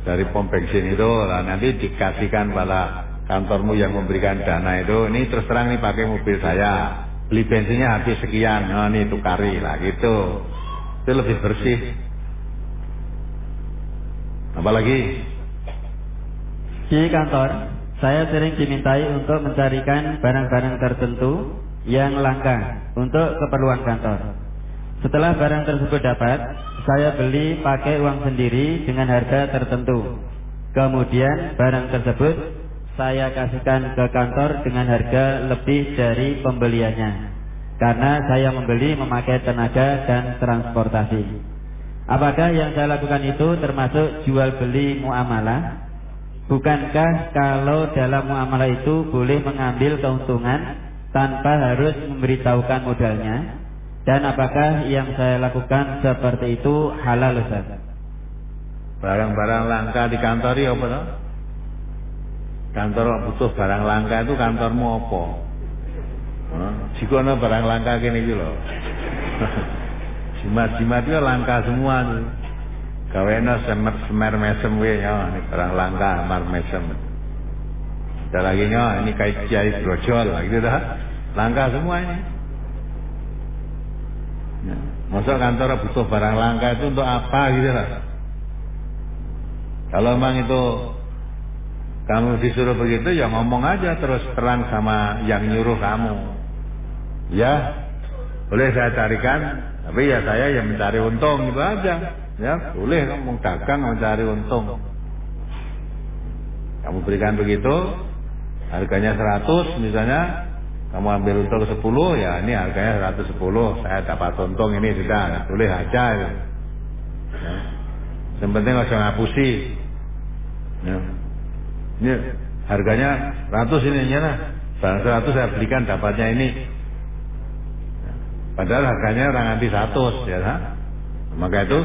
dari pom bensin itu. Lah nanti dikasihkan pada kantormu yang memberikan dana itu. Ini terus terang nih pakai mobil saya. Beli bensinnya habis sekian. Oh ini tukari. Lah gitu. Itu lebih bersih. Apalagi? Di kantor saya sering dimintai untuk mencarikan barang-barang tertentu yang langka untuk keperluan kantor. Setelah barang tersebut dapat, saya beli pakai uang sendiri dengan harga tertentu. Kemudian barang tersebut saya kasihkan ke kantor dengan harga lebih dari pembeliannya. Karena saya membeli memakai tenaga dan transportasi. Apakah yang saya lakukan itu termasuk jual beli muamalah? Bukankah kalau dalam muamalah itu boleh mengambil keuntungan tanpa harus memberitahukan modalnya? Dan apakah yang saya lakukan seperti itu halal Ustaz? Barang-barang langka di kantor ya apa toh? Kantor butuh barang langka itu kantormu apa? Jika barang langka gini gitu loh. Jimat-jimat itu langka semua tuh. Kawena semer semer mesem we ya ini barang langka mar mesem. Ada lagi nya ini kayak kiai brojol gitu dah. Langka semua ini. Masa kantor butuh barang langka itu untuk apa gitu lah. Kalau memang itu kamu disuruh begitu ya ngomong aja terus terang sama yang nyuruh kamu. Ya, boleh saya carikan, tapi ya saya yang mencari untung gitu aja. Ya, boleh kamu dagang mencari untung. Kamu berikan begitu, harganya 100 misalnya, kamu ambil untung 10, ya ini harganya 110, saya dapat untung ini sudah, boleh aja. Ya. Yang penting nggak ngapusi. Ya. Ini harganya 100 ini ya, barang 100 saya belikan dapatnya ini. Padahal harganya orang anti 100 ya. Maka itu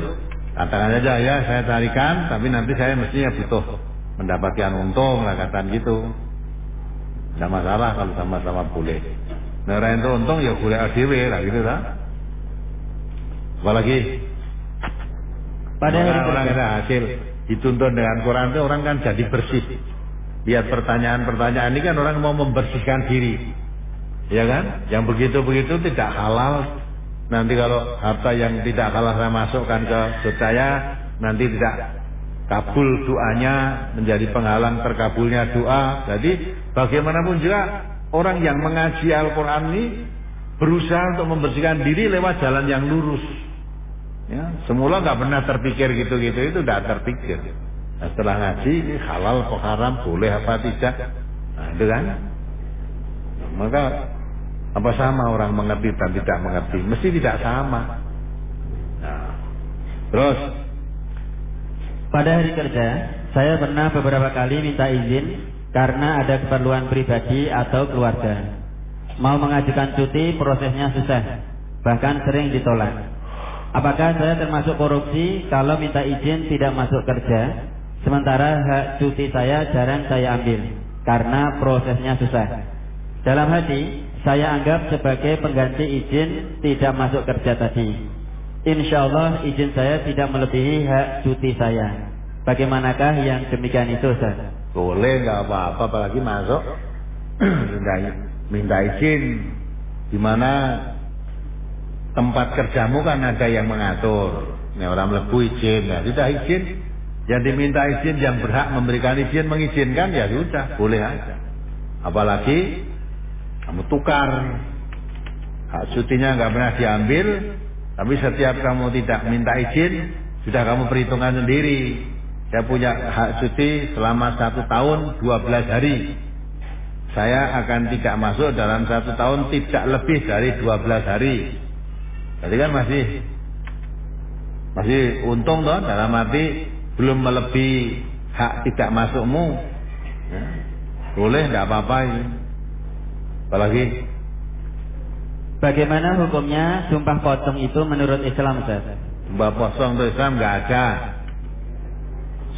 Katakan saja ya saya tarikan tapi nanti saya mestinya butuh mendapatkan untung lah katakan gitu. Tidak masalah kalau sama-sama boleh. Nah orang itu untung ya boleh ADW lah gitu lah. Apalagi pada hari orang ada hasil dituntun dengan Quran itu orang kan jadi bersih. Lihat pertanyaan-pertanyaan ini kan orang mau membersihkan diri. Ya kan? Yang begitu-begitu tidak halal Nanti kalau harta yang tidak kalah saya masukkan ke saya, nanti tidak kabul doanya menjadi penghalang terkabulnya doa. Jadi bagaimanapun juga orang yang mengaji Al-Quran ini berusaha untuk membersihkan diri lewat jalan yang lurus. Ya, semula nggak pernah terpikir gitu-gitu itu tidak terpikir. Nah, setelah ngaji halal atau haram boleh apa tidak, nah, itu kan. Maka apa sama orang mengerti dan tidak mengerti? Mesti tidak sama. Nah. Terus pada hari kerja, saya pernah beberapa kali minta izin karena ada keperluan pribadi atau keluarga. Mau mengajukan cuti prosesnya susah, bahkan sering ditolak. Apakah saya termasuk korupsi kalau minta izin tidak masuk kerja, sementara hak cuti saya jarang saya ambil karena prosesnya susah? Dalam hati, saya anggap sebagai pengganti izin tidak masuk kerja tadi. Insya Allah izin saya tidak melebihi hak cuti saya. Bagaimanakah yang demikian itu, Ustaz? Boleh, nggak apa-apa, apalagi masuk minta, minta izin. Di mana tempat kerjamu kan ada yang mengatur. Ini orang melebu izin, nah tidak izin. Yang diminta izin, yang berhak memberikan izin, mengizinkan, ya sudah, boleh aja. Apalagi kamu tukar. Hak cutinya nggak pernah diambil, tapi setiap kamu tidak minta izin, sudah kamu perhitungkan sendiri. Saya punya hak cuti selama satu tahun 12 hari. Saya akan tidak masuk dalam satu tahun tidak lebih dari 12 hari. Jadi kan masih masih untung toh dalam arti belum melebihi hak tidak masukmu. Ya. Boleh tidak apa-apa ini. Apalagi Bagaimana hukumnya sumpah potong itu menurut Islam Ustaz? Sumpah potong itu Islam nggak ada.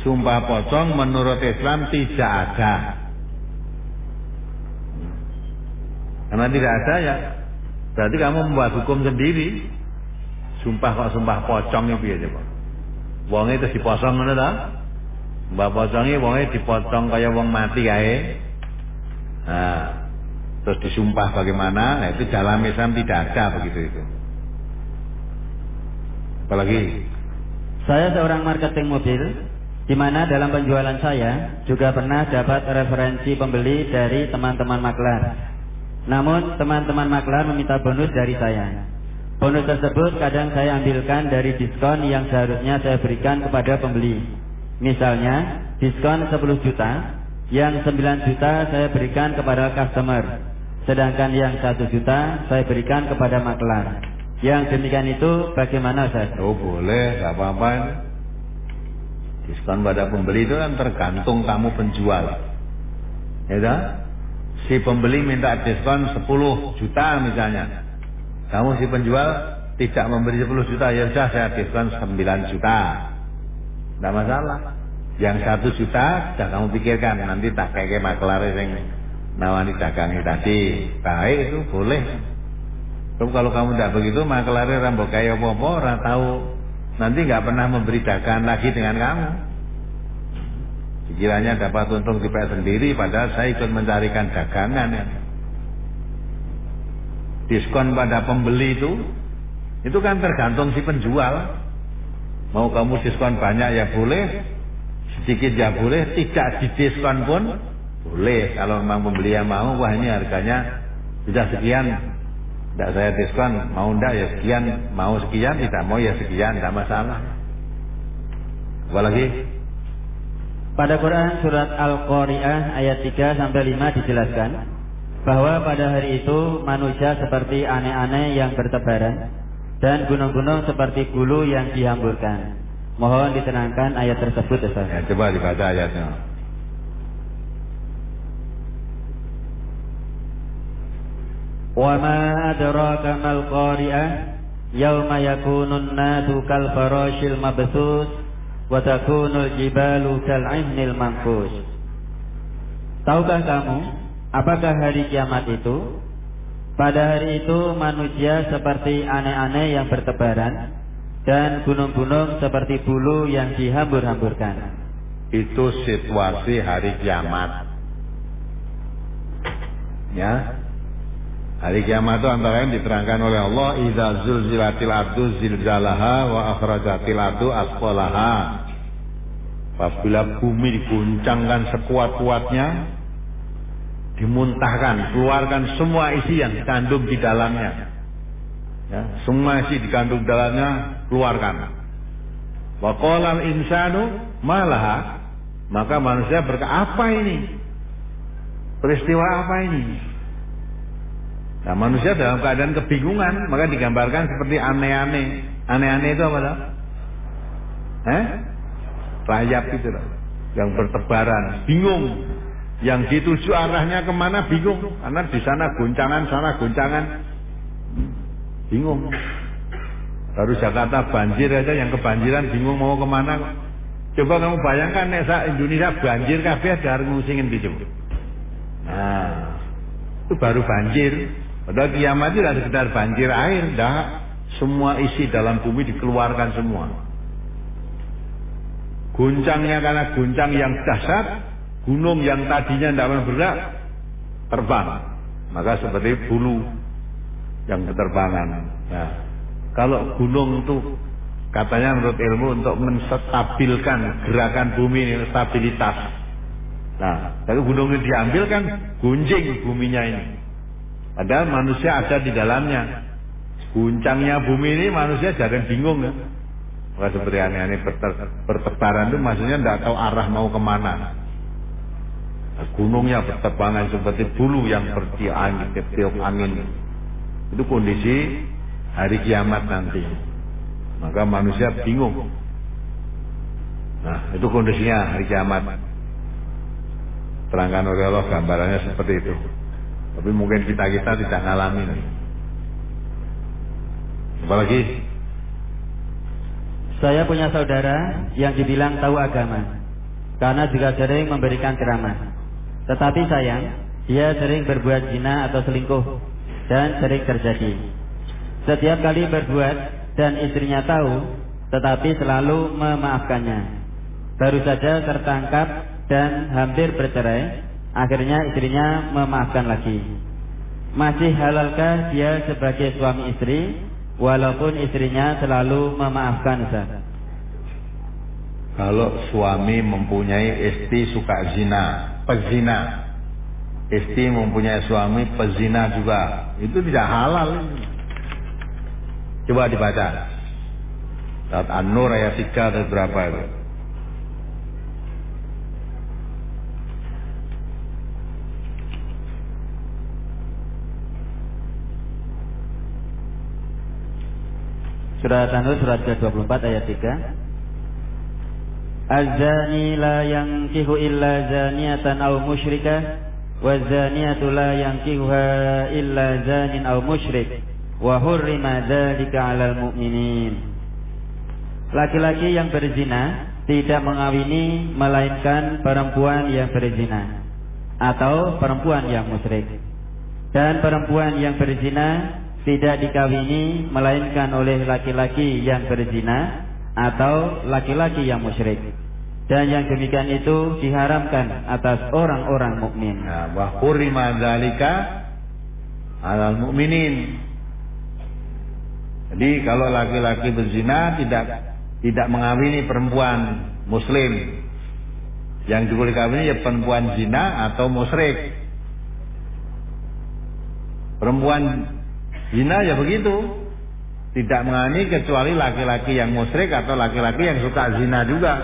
Sumpah pocong menurut Islam tidak ada. Karena tidak ada ya berarti kamu membuat hukum sendiri. Sumpah kok sumpah pocong itu ya coba. Wong itu dipotong ngono ta? Mbak pocongi wonge dipotong kaya wong mati kae. Nah, terus disumpah bagaimana? Nah, itu dalam Islam tidak ada begitu itu. Apalagi saya seorang marketing mobil di mana dalam penjualan saya juga pernah dapat referensi pembeli dari teman-teman maklar. Namun teman-teman maklar meminta bonus dari saya. Bonus tersebut kadang saya ambilkan dari diskon yang seharusnya saya berikan kepada pembeli. Misalnya, diskon 10 juta, yang 9 juta saya berikan kepada customer. Sedangkan yang 1 juta saya berikan kepada maklar. Yang demikian itu bagaimana Ustaz? Oh boleh, gak apa-apa. Diskon pada pembeli itu kan tergantung kamu penjual. Ya kan? Si pembeli minta diskon 10 juta misalnya. Kamu si penjual tidak memberi 10 juta, ya sudah saya diskon 9 juta. Tidak masalah. Yang satu juta sudah kamu pikirkan nanti tak kayak maklar yang nawani dagangi tadi. Baik itu boleh. Tapi kalau kamu tidak begitu maklar rambut kayak apa-apa tahu nanti nggak pernah memberi dagangan lagi dengan kamu. Sekiranya dapat untung di sendiri padahal saya ikut mencarikan dagangan ya. Diskon pada pembeli itu itu kan tergantung si penjual. Mau kamu diskon banyak ya boleh, sedikit ya boleh, tidak didiskon pun boleh. Kalau memang pembeli yang mau, wah ini harganya sudah sekian, tidak saya diskon, mau ndak ya sekian, mau sekian, tidak mau ya sekian, tidak masalah. Apalagi? Pada Quran surat Al-Qari'ah ayat 3 sampai 5 dijelaskan bahwa pada hari itu manusia seperti aneh-aneh yang bertebaran dan gunung-gunung seperti bulu yang dihamburkan. Mohon ditenangkan ayat tersebut Ustaz. Ya, coba dibaca ayatnya. Qari'ah yauma yakunun nasu kal farashil mabthus wa takunul jibalu kal 'ihnil manfush. Tahukah kamu apakah hari kiamat itu? Pada hari itu manusia seperti aneh-aneh yang bertebaran dan gunung-gunung seperti bulu yang dihambur-hamburkan. Itu situasi hari kiamat. Ya. Hari kiamat itu antara yang diterangkan oleh Allah idza zulzilatil ardu zilzalaha wa akhrajatil ardu asqalaha. Apabila bumi diguncangkan sekuat-kuatnya, dimuntahkan, keluarkan semua isi yang dikandung di dalamnya. Ya, semua isi dikandung dalamnya keluarkan. Wa qala insanu malaha maka manusia berkata apa ini? Peristiwa apa ini? Nah, manusia dalam keadaan kebingungan, maka digambarkan seperti aneh-aneh. Aneh-aneh itu apa? Eh? Rayap itu loh. Yang bertebaran, bingung. Yang dituju arahnya ke mana bingung karena di sana guncangan sana guncangan bingung baru Jakarta banjir aja yang kebanjiran bingung mau ke mana coba kamu bayangkan nek Indonesia banjir kabeh ada ngusingin di nah itu baru banjir padahal kiamat tidak sekedar banjir air dah semua isi dalam bumi dikeluarkan semua. Guncangnya karena guncang yang dahsyat gunung yang tadinya tidak bergerak terbang. Maka seperti bulu yang keterbangan. Nah, kalau gunung itu katanya menurut ilmu untuk menstabilkan gerakan bumi ini stabilitas. Nah kalau gunung ini diambil kan gunjing buminya ini padahal manusia ada di dalamnya guncangnya bumi ini manusia jangan bingung ya Maka seperti aneh-aneh bertebaran itu maksudnya tidak tahu arah mau ke mana gunungnya bertebangan seperti bulu yang bertiup angin, bertiup angin. Itu kondisi hari kiamat nanti. Maka manusia bingung. Nah, itu kondisinya hari kiamat. Terangkan oleh Allah gambarannya seperti itu. Tapi mungkin kita-kita tidak ngalamin. Apalagi saya punya saudara yang dibilang tahu agama. karena juga sering memberikan ceramah. Tetapi sayang, dia sering berbuat zina atau selingkuh dan sering terjadi. Setiap kali berbuat dan istrinya tahu, tetapi selalu memaafkannya. Baru saja tertangkap dan hampir bercerai, akhirnya istrinya memaafkan lagi. Masih halalkah dia sebagai suami istri walaupun istrinya selalu memaafkan Ustaz? Kalau suami mempunyai istri suka zina, pezina. Istri mempunyai suami pezina juga. Itu tidak halal. Coba dibaca. Saat An-Nur ayat 3 atau berapa itu? Surat An-Nur surat ke-24 ayat 3. Az-zani la yankihu illa zaniatan aw musyrikah waz-zaniyatu la yankihuha illa zanin aw musyrik wa hurrima dzalika 'alal mu'minin. Laki-laki yang berzina tidak mengawini melainkan perempuan yang berzina atau perempuan yang musyrik. Dan perempuan yang berzina tidak dikawini melainkan oleh laki-laki yang berzina atau laki-laki yang musyrik. Dan yang demikian itu diharamkan atas orang-orang mukmin. Nah, wa hurima dzalika mukminin. Jadi kalau laki-laki berzina tidak tidak mengawini perempuan muslim. Yang boleh kawini ya perempuan zina atau musyrik. Perempuan zina ya begitu tidak mengani kecuali laki-laki yang musyrik atau laki-laki yang suka zina juga.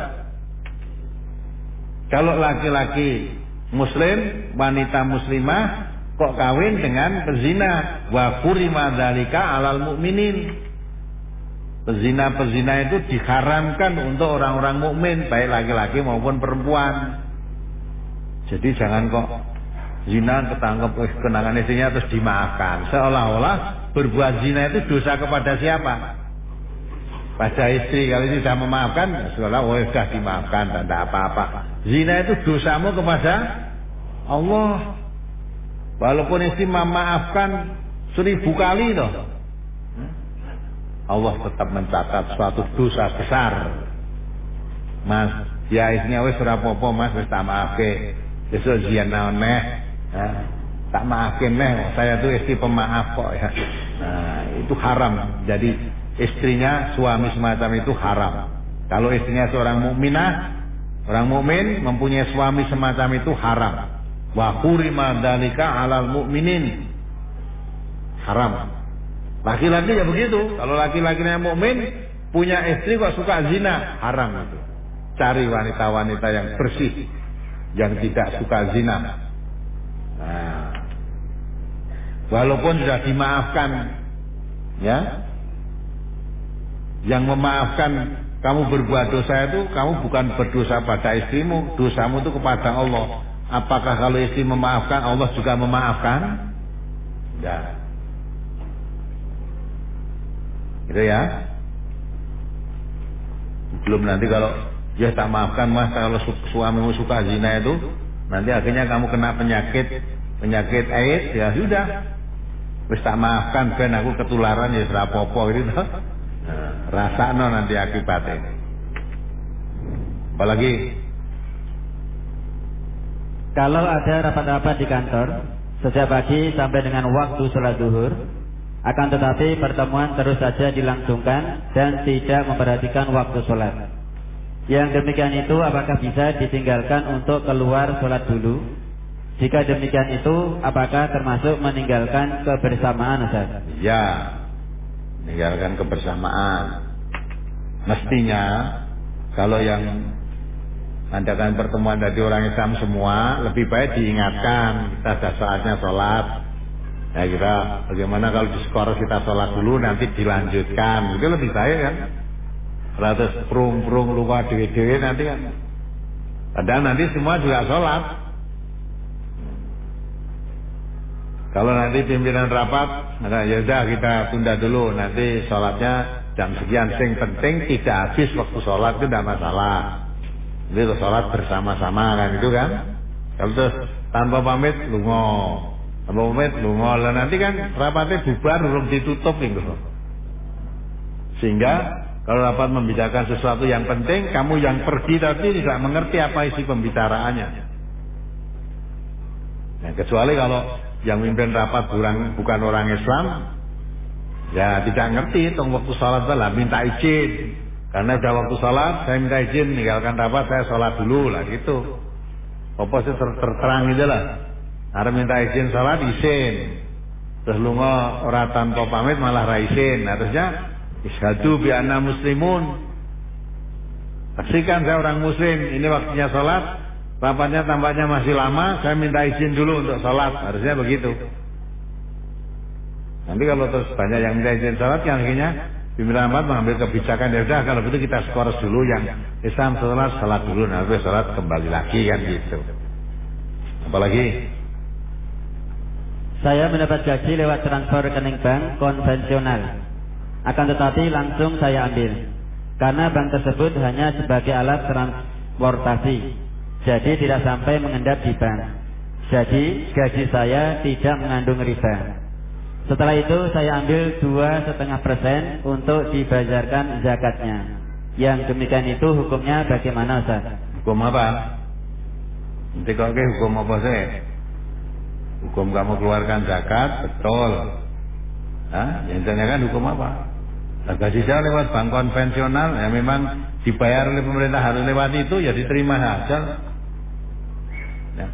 Kalau laki-laki muslim, wanita muslimah kok kawin dengan pezina wa kurima dalika alal mukminin. Pezina-pezina itu diharamkan untuk orang-orang mukmin, baik laki-laki maupun perempuan. Jadi jangan kok zina ketangkep kenangan istrinya terus dimaafkan. Seolah-olah berbuat zina itu dosa kepada siapa? Pada istri kalau sudah memaafkan, seolah oh sudah dimaafkan, tidak apa-apa. Zina itu dosamu kepada Allah. Walaupun istri memaafkan seribu kali loh. Allah tetap mencatat suatu dosa besar. Mas, ya istrinya ora apa mas wis tak maafke. Besok zina neh. Tak maafin neh, saya tuh istri pemaaf kok ya. Nah, itu haram. Jadi istrinya suami semacam itu haram. Kalau istrinya seorang mukminah, orang mukmin mempunyai suami semacam itu haram. Wa hurima dzalika 'alal mukminin. Haram. Laki-laki ya begitu. Kalau laki-laki yang mukmin punya istri kok suka zina, haram itu. Cari wanita-wanita yang bersih, yang tidak suka zina. Nah, Walaupun sudah dimaafkan, ya, yang memaafkan kamu berbuat dosa itu kamu bukan berdosa pada istrimu, dosamu itu kepada Allah. Apakah kalau istri memaafkan Allah juga memaafkan? Ya. Gitu ya. Belum nanti kalau ya tak maafkan mas kalau su suamimu suka zina itu nanti akhirnya kamu kena penyakit penyakit AIDS ya sudah Wis tak maafkan ben aku ketularan ya apa-apa gitu. Nah, rasakno nanti akibatnya. Apalagi kalau ada rapat-rapat di kantor sejak pagi sampai dengan waktu sholat duhur, akan tetapi pertemuan terus saja dilangsungkan dan tidak memperhatikan waktu sholat. Yang demikian itu apakah bisa ditinggalkan untuk keluar sholat dulu jika demikian itu, apakah termasuk meninggalkan kebersamaan, Ustaz? Ya, meninggalkan kebersamaan. Mestinya, kalau yang adakan pertemuan dari orang Islam semua, lebih baik diingatkan, kita sudah saatnya sholat. Ya kita, bagaimana kalau di skor kita sholat dulu, nanti dilanjutkan. Itu lebih baik kan? Ratus prung-prung lupa dewi-dewi nanti kan. Padahal nanti semua juga sholat. Kalau nanti pimpinan rapat, nah ya udah kita tunda dulu. Nanti sholatnya jam sekian. Sing penting tidak habis waktu sholat itu tidak masalah. Itu sholat bersama-sama kan itu kan. Kalau terus tanpa pamit lungo. Tanpa pamit lungo. Nanti kan rapatnya bubar belum ditutup gitu. Sehingga kalau dapat membicarakan sesuatu yang penting, kamu yang pergi tadi tidak mengerti apa isi pembicaraannya. Nah, kecuali kalau yang mimpin rapat bukan, bukan orang Islam, ya tidak ngerti, tong waktu sholat lah minta izin. Karena sudah waktu sholat, saya minta izin meninggalkan rapat, saya sholat dulu lah gitu. Apa sih ter terang gitu lah. Harus minta izin sholat, izin. Terus lu orang tanpa pamit malah raisin. Harusnya Isyadu bi anna muslimun. Saksikan saya orang muslim, ini waktunya sholat, rapatnya tampaknya masih lama, saya minta izin dulu untuk sholat, harusnya begitu. Nanti kalau terus banyak yang minta izin sholat, yang akhirnya pimpinan amat mengambil kebijakan ya udah kalau begitu kita skor dulu yang Islam sholat sholat dulu nanti sholat kembali lagi kan gitu. Apalagi saya mendapat gaji lewat transfer rekening bank konvensional akan tetapi langsung saya ambil. Karena bank tersebut hanya sebagai alat transportasi. Jadi tidak sampai mengendap di bank. Jadi gaji saya tidak mengandung riba. Setelah itu saya ambil dua setengah persen untuk dibayarkan zakatnya. Yang demikian itu hukumnya bagaimana Ustaz? Hukum apa? Nanti kok hukum apa sih? Hukum kamu keluarkan zakat, betul. Hah? Yang ditanyakan hukum apa? Gaji saya lewat bank konvensional ya memang dibayar oleh pemerintah harus lewat itu ya diterima saja. Ya.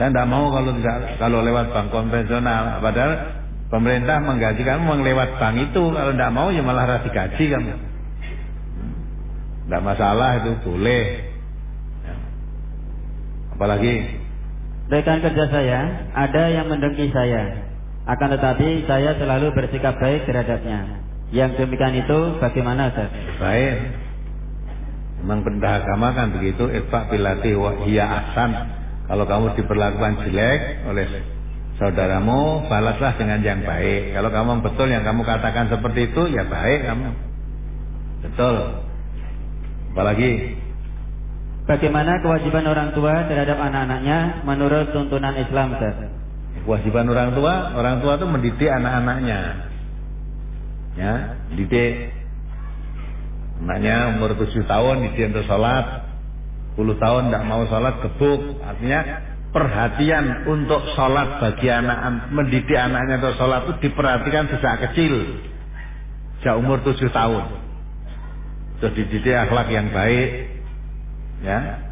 Saya tidak mau kalau tidak kalau lewat bank konvensional. Padahal pemerintah menggaji kamu lewat bank itu. Kalau tidak mau ya malah rasi gaji kamu. Tidak masalah itu boleh. Ya. Apalagi rekan kerja saya ada yang mendengki saya. Akan tetapi saya selalu bersikap baik terhadapnya. Yang demikian itu bagaimana Ustaz? Baik. Memang perintah agama kan begitu, ifak bilati wa hiya ahsan. Kalau kamu diperlakukan jelek oleh saudaramu, balaslah dengan yang baik. Kalau kamu betul yang kamu katakan seperti itu, ya baik kamu. Betul. Apalagi Bagaimana kewajiban orang tua terhadap anak-anaknya menurut tuntunan Islam, Ustaz? Kewajiban orang tua, orang tua itu mendidik anak-anaknya ya didik. Anaknya umur 7 tahun didik untuk sholat. 10 tahun tidak mau sholat gebuk. Artinya perhatian untuk sholat bagi anak mendidik anaknya untuk sholat itu diperhatikan sejak kecil. Sejak umur 7 tahun. Terus dididik akhlak yang baik. Ya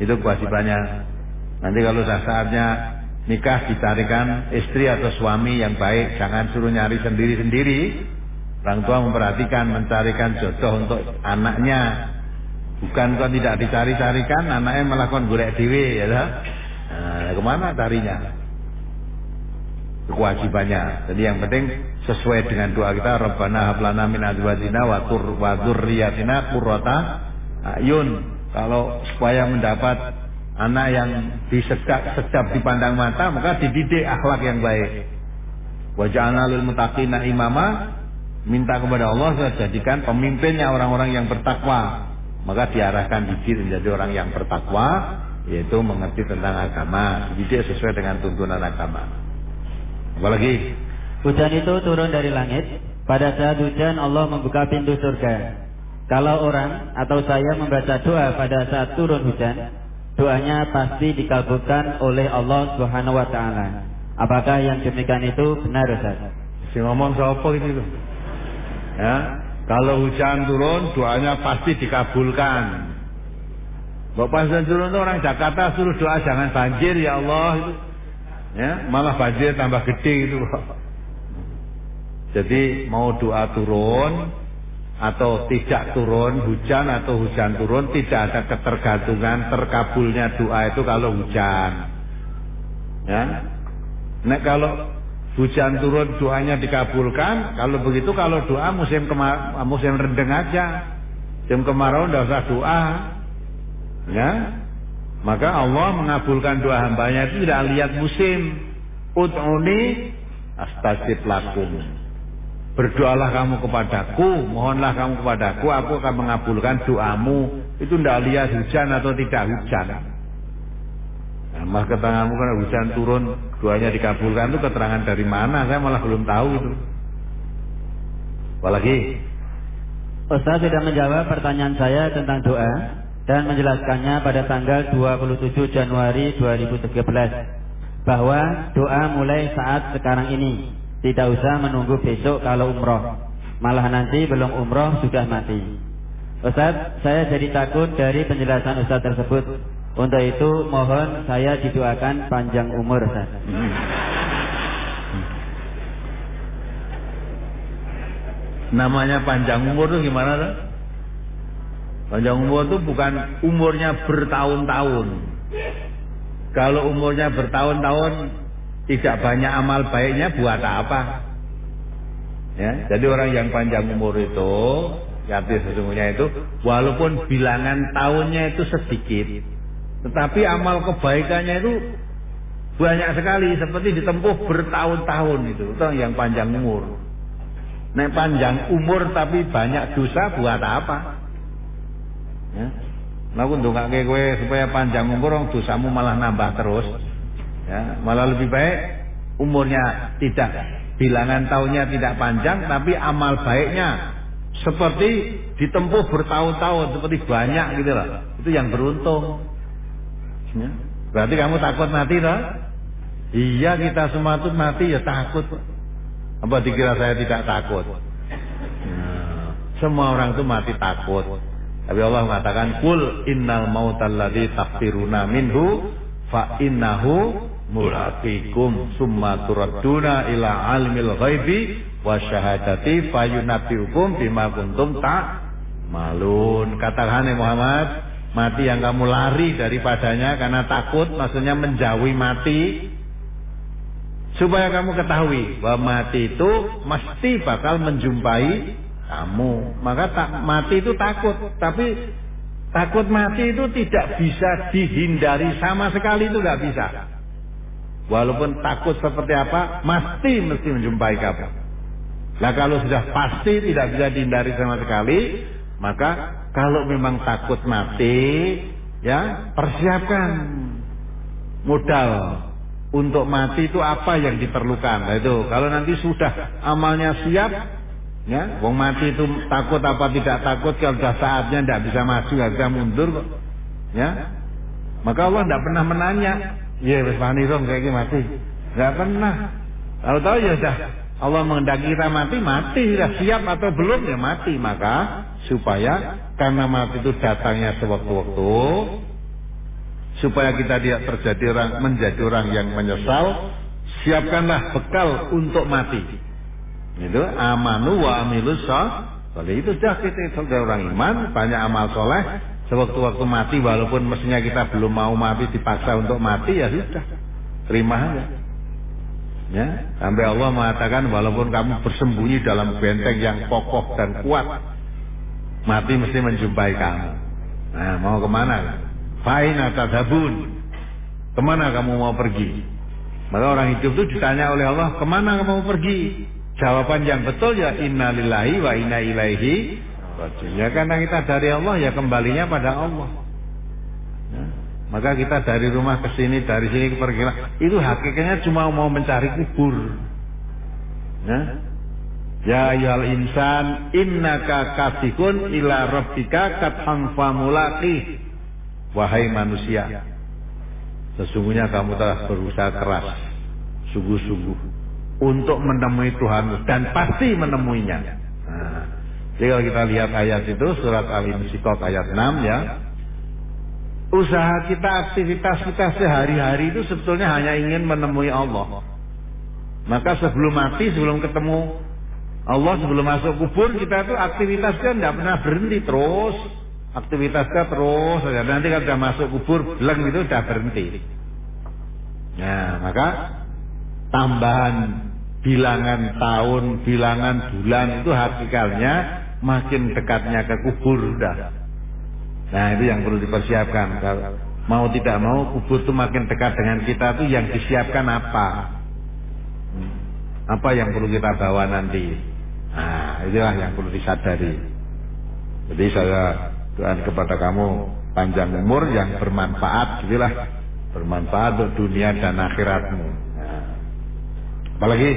itu kewajibannya. Nanti kalau sudah saatnya nikah dicarikan istri atau suami yang baik. Jangan suruh nyari sendiri-sendiri Orang tua memperhatikan, mencarikan jodoh untuk anaknya. Bukan kau tidak dicari-carikan, anaknya melakukan golek dewi, ya lah. Nah, ke mana carinya? Kewajibannya. Jadi yang penting sesuai dengan doa kita, Rabbana hablana min azwajina wa tur wa ayun. Kalau supaya mendapat anak yang disedap sedap dipandang mata, maka dididik akhlak yang baik. Wajah lil muttaqina imama minta kepada Allah saya jadikan pemimpinnya orang-orang yang bertakwa. Maka diarahkan diri menjadi orang yang bertakwa yaitu mengerti tentang agama. Dididik sesuai dengan tuntunan agama. Apalagi hujan itu turun dari langit. Pada saat hujan Allah membuka pintu surga. Kalau orang atau saya membaca doa pada saat turun hujan doanya pasti dikabulkan oleh Allah Subhanahu wa taala. Apakah yang demikian itu benar Ustaz? Si ngomong siapa itu? Ya, kalau hujan turun doanya pasti dikabulkan. Bapak hujan turun itu orang Jakarta suruh doa jangan banjir ya Allah itu. Ya, malah banjir tambah gede itu. Jadi mau doa turun atau tidak turun hujan atau hujan turun tidak ada ketergantungan terkabulnya doa itu kalau hujan. Ya. Nek kalau hujan turun doanya dikabulkan. Kalau begitu kalau doa musim kemar musim rendeng aja. Musim kemarau tidak usah doa. Ya. Maka Allah mengabulkan doa hambanya. Itu tidak lihat musim. Ut'uni astajib lakum berdoalah kamu kepadaku. Mohonlah kamu kepadaku. Aku akan mengabulkan doamu. Itu ndak lihat hujan atau tidak hujan. Nah, mas keteranganmu kan hujan turun, doanya dikabulkan itu keterangan dari mana? Saya malah belum tahu itu. Apalagi? Ustaz sudah menjawab pertanyaan saya tentang doa dan menjelaskannya pada tanggal 27 Januari 2013 bahwa doa mulai saat sekarang ini tidak usah menunggu besok kalau umroh malah nanti belum umroh sudah mati Ustaz saya jadi takut dari penjelasan Ustaz tersebut untuk itu mohon saya didoakan panjang umur Ustaz namanya panjang umur tuh gimana tuh? Panjang umur itu bukan umurnya bertahun-tahun. Kalau umurnya bertahun-tahun tidak banyak amal baiknya buat apa? Ya, jadi orang yang panjang umur itu, arti sesungguhnya itu, walaupun bilangan tahunnya itu sedikit, tetapi amal kebaikannya itu banyak sekali, seperti ditempuh bertahun-tahun itu, itu yang panjang umur. Nek panjang umur tapi banyak dosa buat apa? Ya. Nah, aku ndongake kowe supaya panjang umur orang dosamu malah nambah terus. Ya, malah lebih baik umurnya tidak bilangan tahunnya tidak panjang tapi amal baiknya seperti ditempuh bertahun-tahun seperti banyak gitu loh. Itu yang beruntung. Ya. Berarti kamu takut mati loh? Iya kita semua tuh mati ya takut. Apa dikira saya tidak takut? Nah, semua orang tuh mati takut. Tapi Allah mengatakan kul innal mautal ladzi tafsiruna minhu fa innahu mulaqikum summa turadduna ila alimil ghaibi wa syahadati fayunabbiukum bima kuntum tak malun. Katakan Muhammad, mati yang kamu lari daripadanya karena takut maksudnya menjauhi mati supaya kamu ketahui bahwa mati itu mesti bakal menjumpai kamu. Maka tak mati itu takut, tapi takut mati itu tidak bisa dihindari sama sekali itu nggak bisa. Walaupun takut seperti apa, mesti mesti menjumpai kamu. Nah kalau sudah pasti tidak bisa dihindari sama sekali, maka kalau memang takut mati, ya persiapkan modal untuk mati itu apa yang diperlukan. Nah, itu kalau nanti sudah amalnya siap, Ya, wong mati itu takut apa tidak takut kalau sudah saatnya tidak bisa maju, tidak mundur kok. Ya. Maka Allah tidak pernah menanya, ya wis wani dong mati. Tidak pernah. Kalau tahu ya sudah Allah menghendaki kita mati, mati sudah siap atau belum ya mati. Maka supaya karena mati itu datangnya sewaktu-waktu, supaya kita tidak terjadi orang menjadi orang yang menyesal, siapkanlah bekal untuk mati. Itu amanu wa amilus soleh. Itu dah kita sebagai orang iman, banyak amal soleh. Sewaktu-waktu mati, walaupun mestinya kita belum mau mati, dipaksa untuk mati, ya sudah. Terima aja. Ya, sampai Allah mengatakan walaupun kamu bersembunyi dalam benteng yang kokoh dan kuat, mati mesti menjumpai kamu. Nah, mau ke mana? Fain tadhabun. Ke mana kamu mau pergi? Maka orang hidup itu ditanya oleh Allah, ke mana kamu mau pergi? Jawaban yang betul ya innalillahi wa inna ilaihi Ya karena kita dari Allah ya kembalinya pada Allah. Maka kita dari rumah ke sini, dari sini ke pergi. Itu hakikatnya cuma mau mencari kubur. Ya. Ya ayyuhal insan innaka kasikun ila rabbika kathan famulaqi. Wahai manusia, sesungguhnya kamu telah berusaha keras, sungguh-sungguh untuk menemui Tuhan dan pasti menemuinya. Nah, jadi kalau kita lihat ayat itu surat Al-Insyikok ayat 6 ya. Usaha kita, aktivitas kita sehari-hari itu sebetulnya hanya ingin menemui Allah. Maka sebelum mati, sebelum ketemu Allah, sebelum masuk kubur, kita itu aktivitasnya tidak pernah berhenti terus. Aktivitasnya terus saja. Nanti kalau sudah masuk kubur, beleng itu sudah berhenti. Nah, maka tambahan bilangan tahun, bilangan bulan itu hakikatnya makin dekatnya ke kubur dah. Nah itu yang perlu dipersiapkan. Kalau mau tidak mau kubur itu makin dekat dengan kita itu yang disiapkan apa? Hmm. Apa yang perlu kita bawa nanti? Nah itulah yang perlu disadari. Jadi saya Doa kepada kamu panjang umur yang bermanfaat, gitulah. Bermanfaat untuk dunia dan akhiratmu. Nah. Apalagi?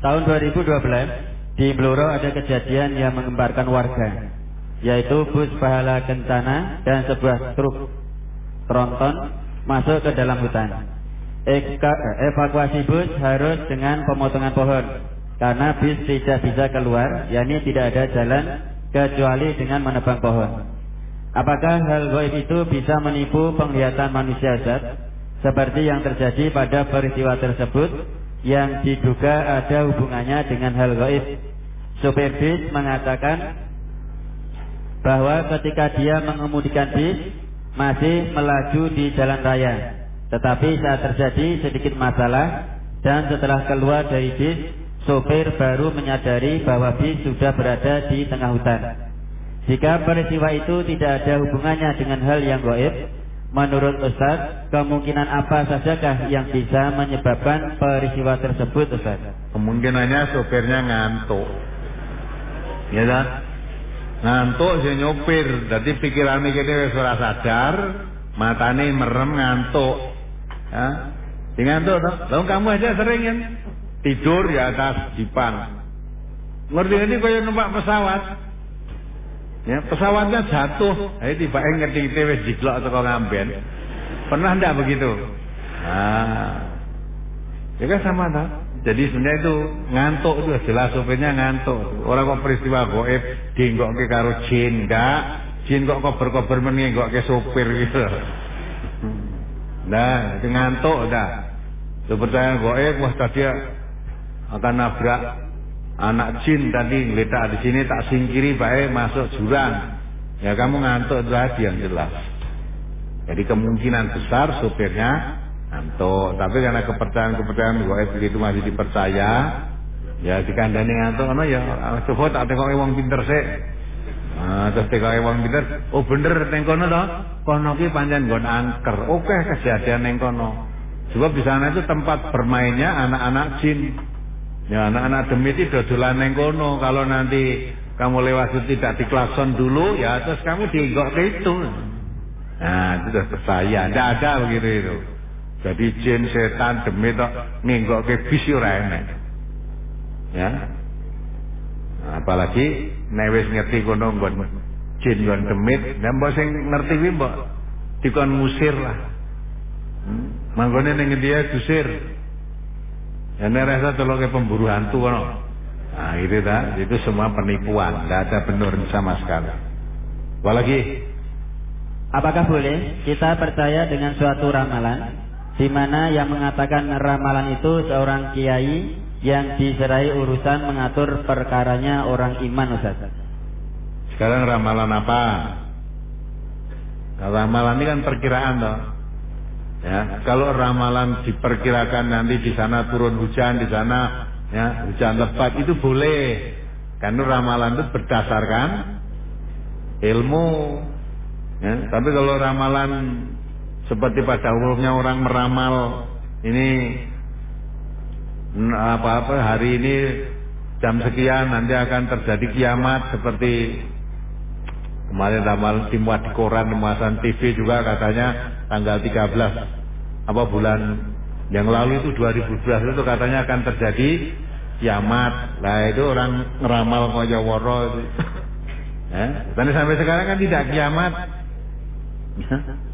Tahun 2012 di Bloro ada kejadian yang mengembarkan warga, yaitu bus pahala kencana dan sebuah truk tronton masuk ke dalam hutan. Eka, evakuasi bus harus dengan pemotongan pohon karena bis tidak bisa keluar, yakni tidak ada jalan kecuali dengan menebang pohon. Apakah hal goib itu bisa menipu penglihatan manusia zat seperti yang terjadi pada peristiwa tersebut yang diduga ada hubungannya dengan hal goib? Supir bis mengatakan bahwa ketika dia mengemudikan bis masih melaju di jalan raya tetapi saat terjadi sedikit masalah dan setelah keluar dari bis, sopir baru menyadari bahwa bis sudah berada di tengah hutan. Jika peristiwa itu tidak ada hubungannya dengan hal yang goib, menurut Ustaz, kemungkinan apa sajakah yang bisa menyebabkan peristiwa tersebut Ustaz? Kemungkinannya sopirnya ngantuk. Ya kan? Ngantuk si nyopir, jadi pikirannya kita sudah sadar, matanya merem ngantuk. Ya. Dengan tuh, lalu kamu aja sering kan tidur di atas dipan. Ngerti-ngerti kaya numpak pesawat. Ya, pesawatnya jatuh, ayo tiba ngerti kita wis jiglok atau ngamben. Pernah ndak begitu? Nah. Ya kan sama tak? Jadi sebenarnya itu ngantuk itu jelas sopirnya ngantuk. Orang kok peristiwa goib ke karo jin enggak? Jin kok kober-kober ke sopir gitu. Nah, itu ngantuk dah. Itu percaya goib wah tadi akan nabrak anak jin tadi ngeletak di sini tak singkiri baik masuk jurang. Ya kamu ngantuk itu tadi yang jelas. Jadi kemungkinan besar supirnya ngantuk. Tapi karena kepercayaan-kepercayaan goib itu masih dipercaya, ya dikandani ngantuk karena ya coba tak tengok wong pinter sih. Nah, terus tekoke wong pinter, oh bener ning kono. Kono ki pancen nggon angker. Oke kejadian ning kono. Sebab di sana itu tempat bermainnya anak-anak jin. Ya anak-anak demit itu dodolan ning kono. Kalau nanti kamu lewat itu tidak diklakson dulu, ya terus kamu diinggok itu. Nah, itu sudah percaya. Tidak ada begitu itu. Jadi jin, setan, demit kok nginggok ke bis ora enak. Ya, apalagi nek ngerti kono nggon jin nggon demit lha mbok sing ngerti kuwi mbok dikon musir lah. Hmm. manggone ning dia dusir. Ya nek rasa toloke pemburu hantu kono. Nah itu dah itu semua penipuan tidak ada benar sama sekali. Apalagi? Apakah boleh kita percaya dengan suatu ramalan di mana yang mengatakan ramalan itu seorang kiai yang diserai urusan mengatur perkaranya orang iman Ustaz. Sekarang ramalan apa? ramalan ini kan perkiraan toh. Ya, kalau ramalan diperkirakan nanti di sana turun hujan, di sana ya hujan lebat itu boleh. Karena ramalan itu berdasarkan ilmu. Ya, tapi kalau ramalan seperti pada umumnya orang meramal ini apa-apa hari ini jam sekian nanti akan terjadi kiamat seperti kemarin ramal dimuat di koran muatan TV juga katanya tanggal 13 apa bulan yang lalu itu 2012 itu katanya akan terjadi kiamat. Lah itu orang ngeramal kaya woro itu. <laughs> Ya, sampai sekarang kan tidak kiamat <laughs>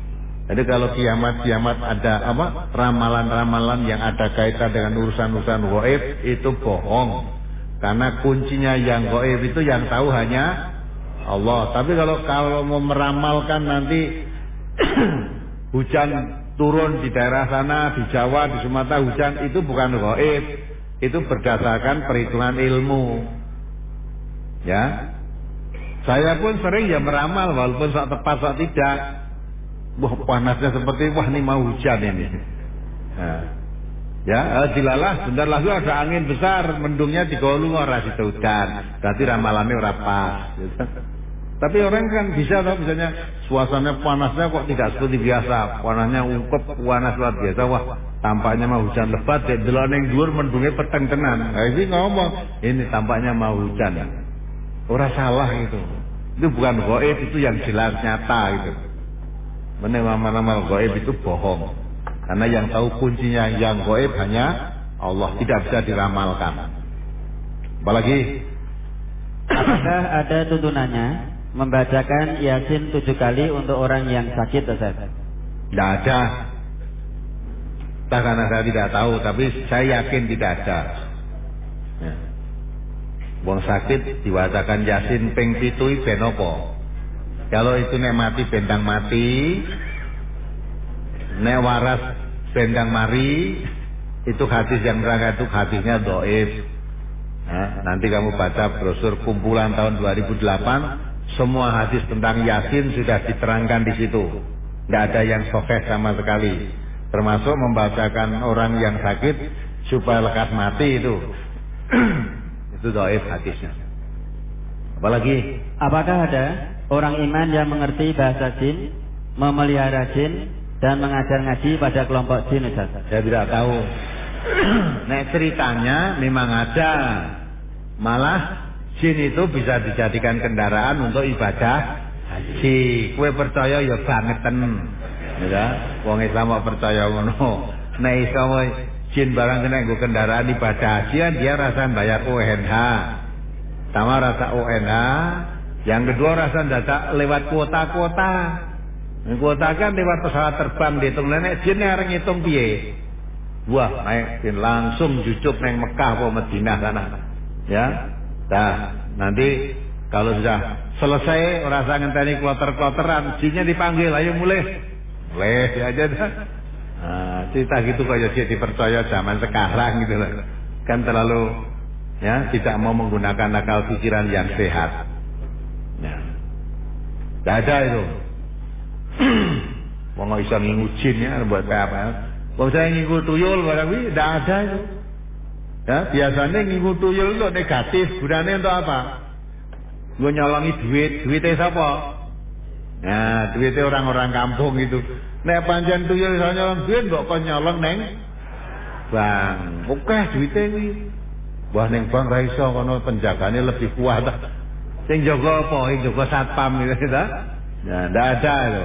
jadi kalau kiamat-kiamat ada apa ramalan-ramalan yang ada kaitan dengan urusan-urusan goib itu bohong. Karena kuncinya yang goib itu yang tahu hanya Allah. Tapi kalau kalau mau meramalkan nanti <clears throat> hujan turun di daerah sana, di Jawa, di Sumatera hujan itu bukan goib. Itu berdasarkan perhitungan ilmu. Ya. Saya pun sering ya meramal walaupun saat tepat saat tidak. Wah panasnya seperti wah ini mau hujan ini. Nah, ya eh, dilalah sebentar lagi ada angin besar mendungnya digolong orang itu hujan. Berarti ramalannya ora pas. <laughs> Tapi orang kan bisa tau misalnya suasana panasnya kok tidak seperti biasa. Panasnya ungkep, panas luar biasa. Wah, tampaknya mau hujan lebat. Ya, delon yang dhuwur mendungnya peteng tenan. Nah, ini ngomong, ini tampaknya mau hujan. Orang salah itu. Itu bukan goib, itu yang jelas nyata gitu. Nama-nama goib itu bohong. Karena yang tahu kuncinya yang goib hanya Allah tidak bisa diramalkan. Apalagi Apakah ada tuntunannya membacakan Yasin tujuh kali untuk orang yang sakit Ustaz? Tidak ada. Tak karena saya tidak tahu, tapi saya yakin tidak ada. Ya. Wong sakit diwajakan Yasin ping pitui benopo. Kalau itu nek mati bendang mati, nek waras bendang mari, itu hadis yang berangkat itu hadisnya doif. Nah, nanti kamu baca brosur kumpulan tahun 2008, semua hadis tentang Yasin sudah diterangkan di situ. Tidak ada yang sokeh sama sekali. Termasuk membacakan orang yang sakit supaya lekas mati itu. <clears throat> itu doif hadisnya. Apalagi? Apakah ada orang iman yang mengerti bahasa jin, memelihara jin, dan mengajar ngaji pada kelompok jin Ustaz? Saya tidak tahu. Nek ceritanya memang ada. Malah jin itu bisa dijadikan kendaraan untuk ibadah haji. Kue percaya ya bangeten. Ya, wong Islam percaya ngono. Nek iso jin barang kena nggo kendaraan ibadah haji dia rasa bayar UNH. Sama rasa UNH, yang kedua rasa data lewat kuota-kuota. Kuota kan lewat pesawat terbang dihitung nenek jin yang ngitung piye. Wah, naik jin langsung jucuk neng Mekah atau Madinah sana. Ya. Nah, nanti kalau sudah selesai rasa ngenteni kloter-kloteran, jinnya dipanggil, ayo mulai. Mulai aja dah. Nah, cerita gitu kayak dia dipercaya zaman sekarang gitu loh. Kan terlalu ya tidak mau menggunakan akal pikiran yang sehat. Ada itu. <clears throat> Mau nggak bisa ngingujin ya buat apa? Mau saya ngikut tuyul barang ada itu. Ya biasanya ngikut tuyul itu negatif. Gunanya untuk apa? Gue nyolongi duit, duitnya siapa? Nah, duitnya orang-orang kampung itu. Nek panjang tuyul bisa nyolong duit, kok kau nyolong neng? Bang, oke duitnya ini. Wah neng bang raiso kono penjaganya lebih kuat. Sing jaga apa? Sing jaga satpam gitu ta? Nah, ndak ada itu.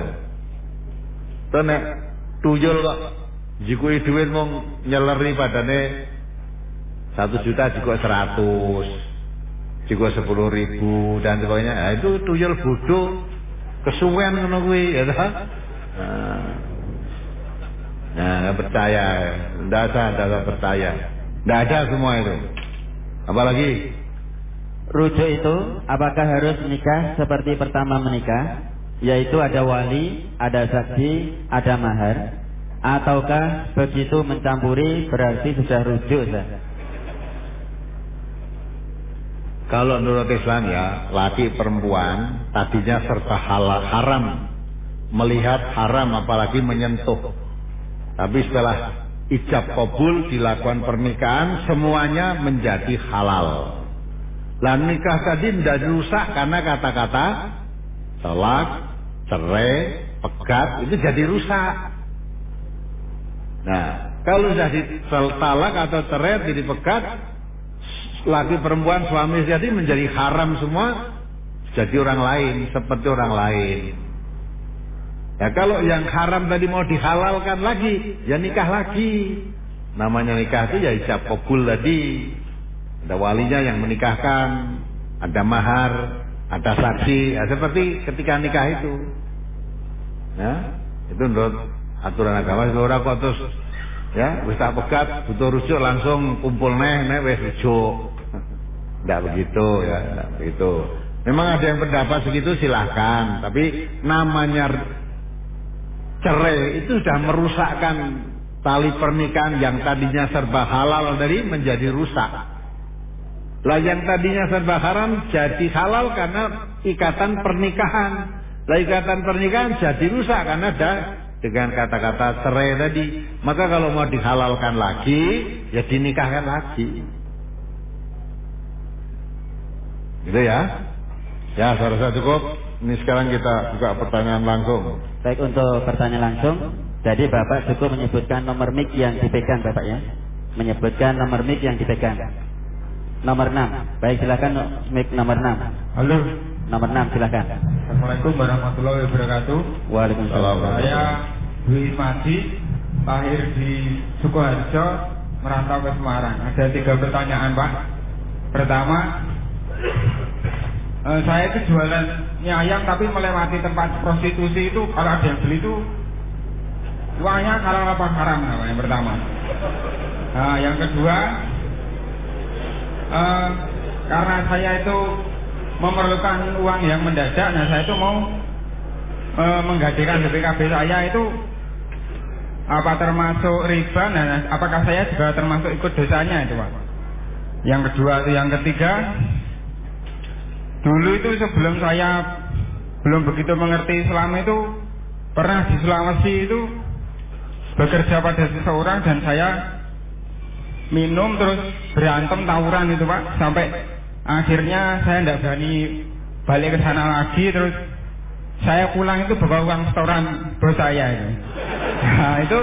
Tuh nek tuyul kok jikui duit mau nyeleri padane satu juta juga seratus juga sepuluh ribu dan sebagainya nah, itu tuyul bodoh kesuwen ngono kuwi ya ta nah nggak percaya ndak ada ndak percaya ndak ada semua itu apalagi Rujuk itu apakah harus menikah seperti pertama menikah yaitu ada wali, ada saksi, ada mahar ataukah begitu mencampuri berarti sudah rujuk Ustaz? Kalau menurut Islam ya, laki perempuan tadinya serta halal haram melihat haram apalagi menyentuh. Tapi setelah ijab kabul dilakukan pernikahan semuanya menjadi halal. Lah nikah tadi tidak rusak karena kata-kata talak, cerai, pegat itu jadi rusak. Nah, kalau sudah talak atau cerai jadi pegat, laki perempuan suami jadi menjadi haram semua, jadi orang lain seperti orang lain. Ya kalau yang haram tadi mau dihalalkan lagi, ya nikah lagi. Namanya nikah itu ya ijab kabul tadi. Ada walinya yang menikahkan, ada mahar, ada saksi, ya, seperti ketika nikah itu. Ya, itu menurut aturan agama seluruh kok terus ya wis tak butuh rujuk langsung kumpul neh neh wis rujuk. Tidak begitu ya, tidak begitu. Memang ada yang pendapat segitu silahkan, tapi namanya cerai itu sudah merusakkan tali pernikahan yang tadinya serba halal dari menjadi rusak. Lah yang tadinya serba haram jadi halal karena ikatan pernikahan. Lah ikatan pernikahan jadi rusak karena ada dengan kata-kata cerai tadi. Maka kalau mau dihalalkan lagi, ya dinikahkan lagi. Gitu ya. Ya, saya rasa cukup. Ini sekarang kita buka pertanyaan langsung. Baik untuk pertanyaan langsung. Jadi Bapak cukup menyebutkan nomor mic yang dipegang Bapak ya. Menyebutkan nomor mic yang dipegang. Nomor 6. Baik silakan mic nomor 6. Halo. nomor 6 silakan. Assalamualaikum warahmatullahi wabarakatuh. Waalaikumsalam. Saya Dwi Maji, lahir di Sukoharjo, merantau ke Semarang. Ada tiga pertanyaan Pak. Pertama, eh, saya itu jualan ayam tapi melewati tempat prostitusi itu kalau ada yang beli itu uangnya halal apa haram yang pertama. Nah, yang kedua, eh, karena saya itu memerlukan uang yang mendadak, nah saya itu mau e, menggantikan BPKB saya itu apa termasuk riba? Nah, apakah saya juga termasuk ikut dosanya itu, Pak? Yang kedua, yang ketiga, dulu itu sebelum saya belum begitu mengerti Islam itu pernah di Sulawesi itu bekerja pada seseorang dan saya minum terus berantem tawuran itu pak. Sampai akhirnya saya tidak berani balik ke sana lagi terus saya pulang itu bawa uang setoran bos saya itu. Nah itu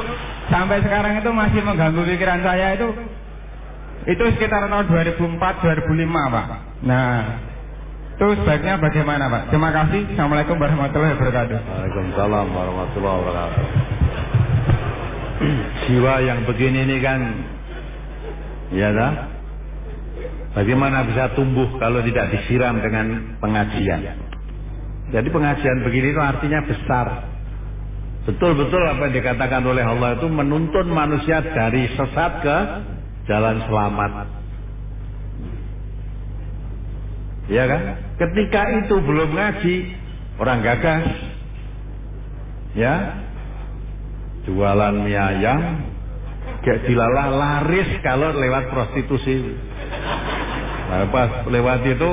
sampai sekarang itu masih mengganggu pikiran saya itu. Itu sekitar tahun 2004 2005 pak. Nah itu sebaiknya bagaimana pak? Terima kasih. Assalamualaikum warahmatullahi wabarakatuh. Waalaikumsalam warahmatullahi wabarakatuh. <clears throat> Jiwa yang begini ini kan ya dah Bagaimana bisa tumbuh kalau tidak disiram dengan pengajian? Jadi pengajian begini itu artinya besar. Betul-betul apa yang dikatakan oleh Allah itu menuntun manusia dari sesat ke jalan selamat. Ya kan? Ketika itu belum ngaji, orang gagas. Ya. Jualan mie ayam, kayak dilalah laris kalau lewat prostitusi. Nah, pas lewat itu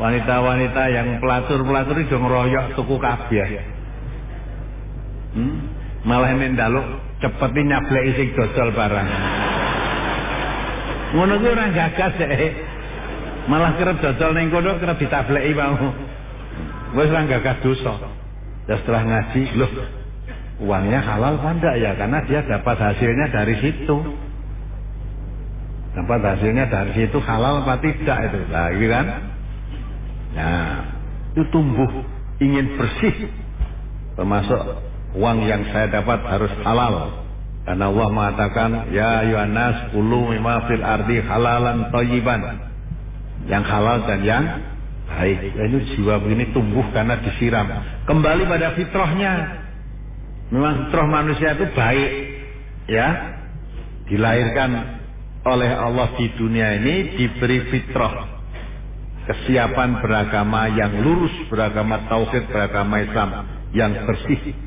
wanita-wanita yang pelatur-pelatur itu ngeroyok tuku kabeh. Hmm? Malah ini ndaluk cepetin nyablek sing dodol barang. Ngono kuwi ora gagas eh. Malah kerep dodol ning kono kerep ditableki mau. Wis ora gagas dosa. Ya setelah ngaji, loh uangnya halal apa enggak ya? Karena dia dapat hasilnya dari situ. Dapat hasilnya dari situ halal apa tidak itu? Nah gitu kan? Nah itu tumbuh. Ingin bersih. Termasuk uang yang saya dapat harus halal. Karena Allah mengatakan ya Yohanes ulu mimma fil ardi halalan toyiban yang halal dan yang baik. Nah, ini jiwa begini tumbuh karena disiram. Kembali pada fitrahnya memang fitrah manusia itu baik ya. Dilahirkan oleh Allah di dunia ini diberi fitrah. Kesiapan beragama yang lurus beragama tauhid beragama Islam yang bersih.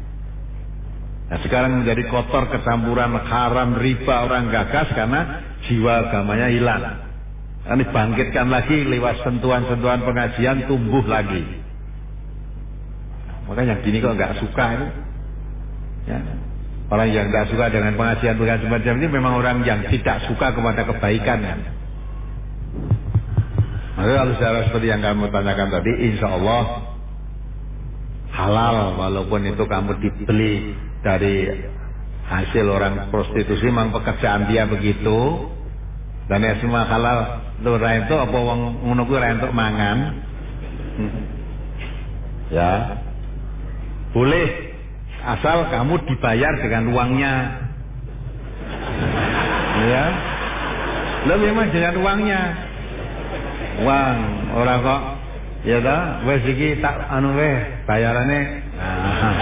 Nah sekarang menjadi kotor kecampuran haram riba orang gagas karena jiwa agamanya hilang. Ini bangkitkan lagi lewat sentuhan-sentuhan pengajian tumbuh lagi. Makanya gini kok nggak suka ini ya Orang yang tidak suka dengan pengajian-pengajian semacam ini memang orang yang tidak suka kepada kebaikan. Ya. Maka kalau secara seperti yang kamu tanyakan tadi, insya Allah halal walaupun itu kamu dibeli dari hasil orang prostitusi, memang pekerjaan dia begitu. Dan ya semua halal lu itu apa wong ngono kuwi untuk mangan. Ya. Boleh asal kamu dibayar dengan uangnya. Ya lo memang dengan uangnya. Uang orang kok ya dah wes iki tak anu weh bayarannya nah,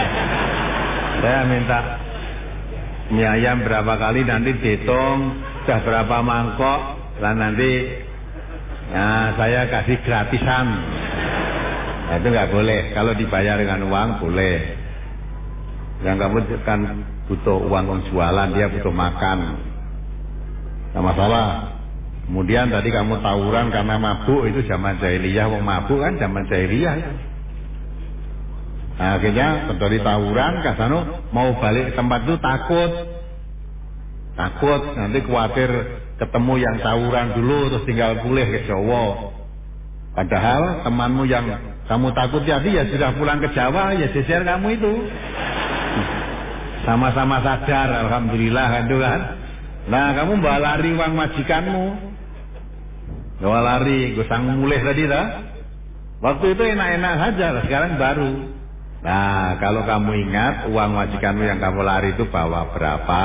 saya minta mie ayam berapa kali nanti dihitung sudah berapa mangkok dan nanti ya saya kasih gratisan. Nah, itu nggak boleh. Kalau dibayar dengan uang boleh yang kamu kan butuh uang jualan, dia butuh makan. Nah masalah. Kemudian tadi kamu tawuran karena mabuk itu zaman jahiliyah, wong mabuk kan zaman jahiliyah. Nah, akhirnya terjadi tawuran, kasano mau balik ke tempat itu takut, takut nanti khawatir ketemu yang tawuran dulu terus tinggal pulih ke Jawa. Padahal temanmu yang kamu takut jadi ya sudah pulang ke Jawa ya jejer kamu itu. Sama-sama sadar, alhamdulillah kan kan. Nah, kamu bawa lari uang majikanmu. Bawa lari, gue sang mulai tadi dah. Waktu itu enak-enak saja, sekarang baru. Nah, kalau kamu ingat uang majikanmu yang kamu lari itu bawa berapa,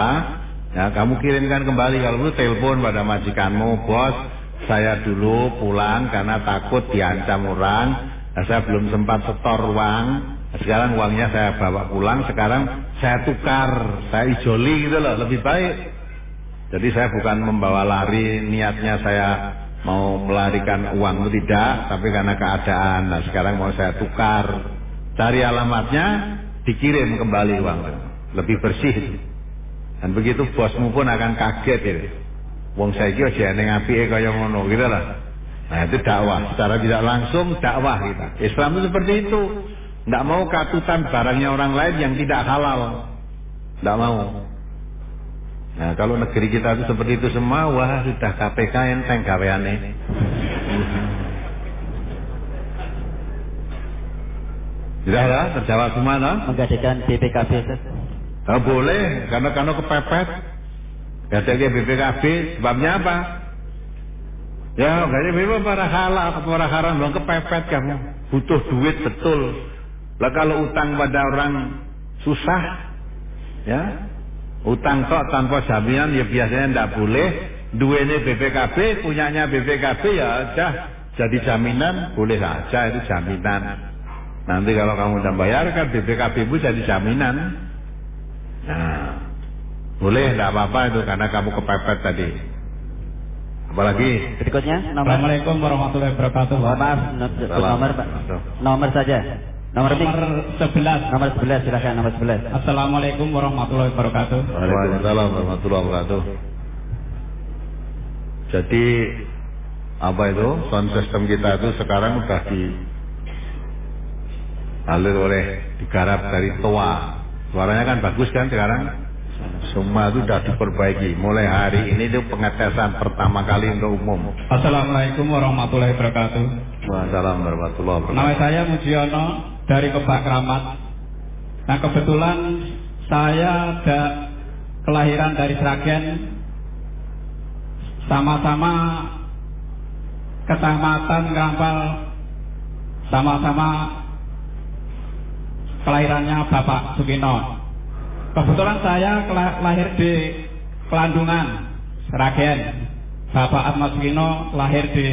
ya kamu kirimkan kembali. Kalau perlu telepon pada majikanmu, bos, saya dulu pulang karena takut diancam orang, nah, saya belum sempat setor uang, nah, sekarang uangnya saya bawa pulang, sekarang saya tukar, saya ijoli gitu loh, lebih baik. Jadi saya bukan membawa lari, niatnya saya mau melarikan uang itu tidak, tapi karena keadaan. Nah sekarang mau saya tukar, cari alamatnya, dikirim kembali uang, lebih bersih. Dan begitu bosmu pun akan kaget ya. Wong saya kira aja neng api kaya ngono gitu lah. Nah itu dakwah, secara tidak langsung dakwah kita. Islam itu seperti itu. Tidak mau katutan barangnya orang lain yang tidak halal. Tidak mau. Nah kalau negeri kita itu seperti itu semua, wah sudah KPK enteng gaweane. Sudah ya, terjawab semua no? Menggadekan BPKB Oh, boleh, karena karena kepepet. Gadanya BPKB, sebabnya apa? Ya, kayaknya memang para halal, para haram, belum kepepet kamu. Butuh duit betul. Lah kalau utang pada orang susah, ya Utang tok tanpa jaminan ya biasanya tidak boleh. Duene BPKB, punyanya BPKB ya aja jadi jaminan boleh saja itu jaminan. Nanti kalau kamu tidak bayarkan BPKB itu jadi jaminan. Nah, boleh tidak apa-apa itu karena kamu kepepet tadi. Apalagi berikutnya nomor Assalamualaikum warahmatullahi wabarakatuh. Maaf, nomor nomor saja. Nomor, nomor 11. Nomor 11 silakan nomor 11. Assalamualaikum warahmatullahi wabarakatuh. Waalaikumsalam warahmatullahi wabarakatuh. Jadi apa itu sound system kita itu sekarang sudah di alir oleh digarap dari toa. Suaranya kan bagus kan sekarang? Semua itu sudah diperbaiki. Mulai hari ini itu pengetesan pertama kali untuk umum. Assalamualaikum warahmatullahi wabarakatuh. Waalaikumsalam warahmatullahi wabarakatuh. Nama saya Mujiono dari Kebak Kramat. Nah kebetulan saya ada kelahiran dari Sragen sama-sama kecamatan Ngerampal sama-sama kelahirannya Bapak Sukino. Kebetulan saya lahir di Kelandungan, Sragen. Bapak Ahmad Sukino lahir di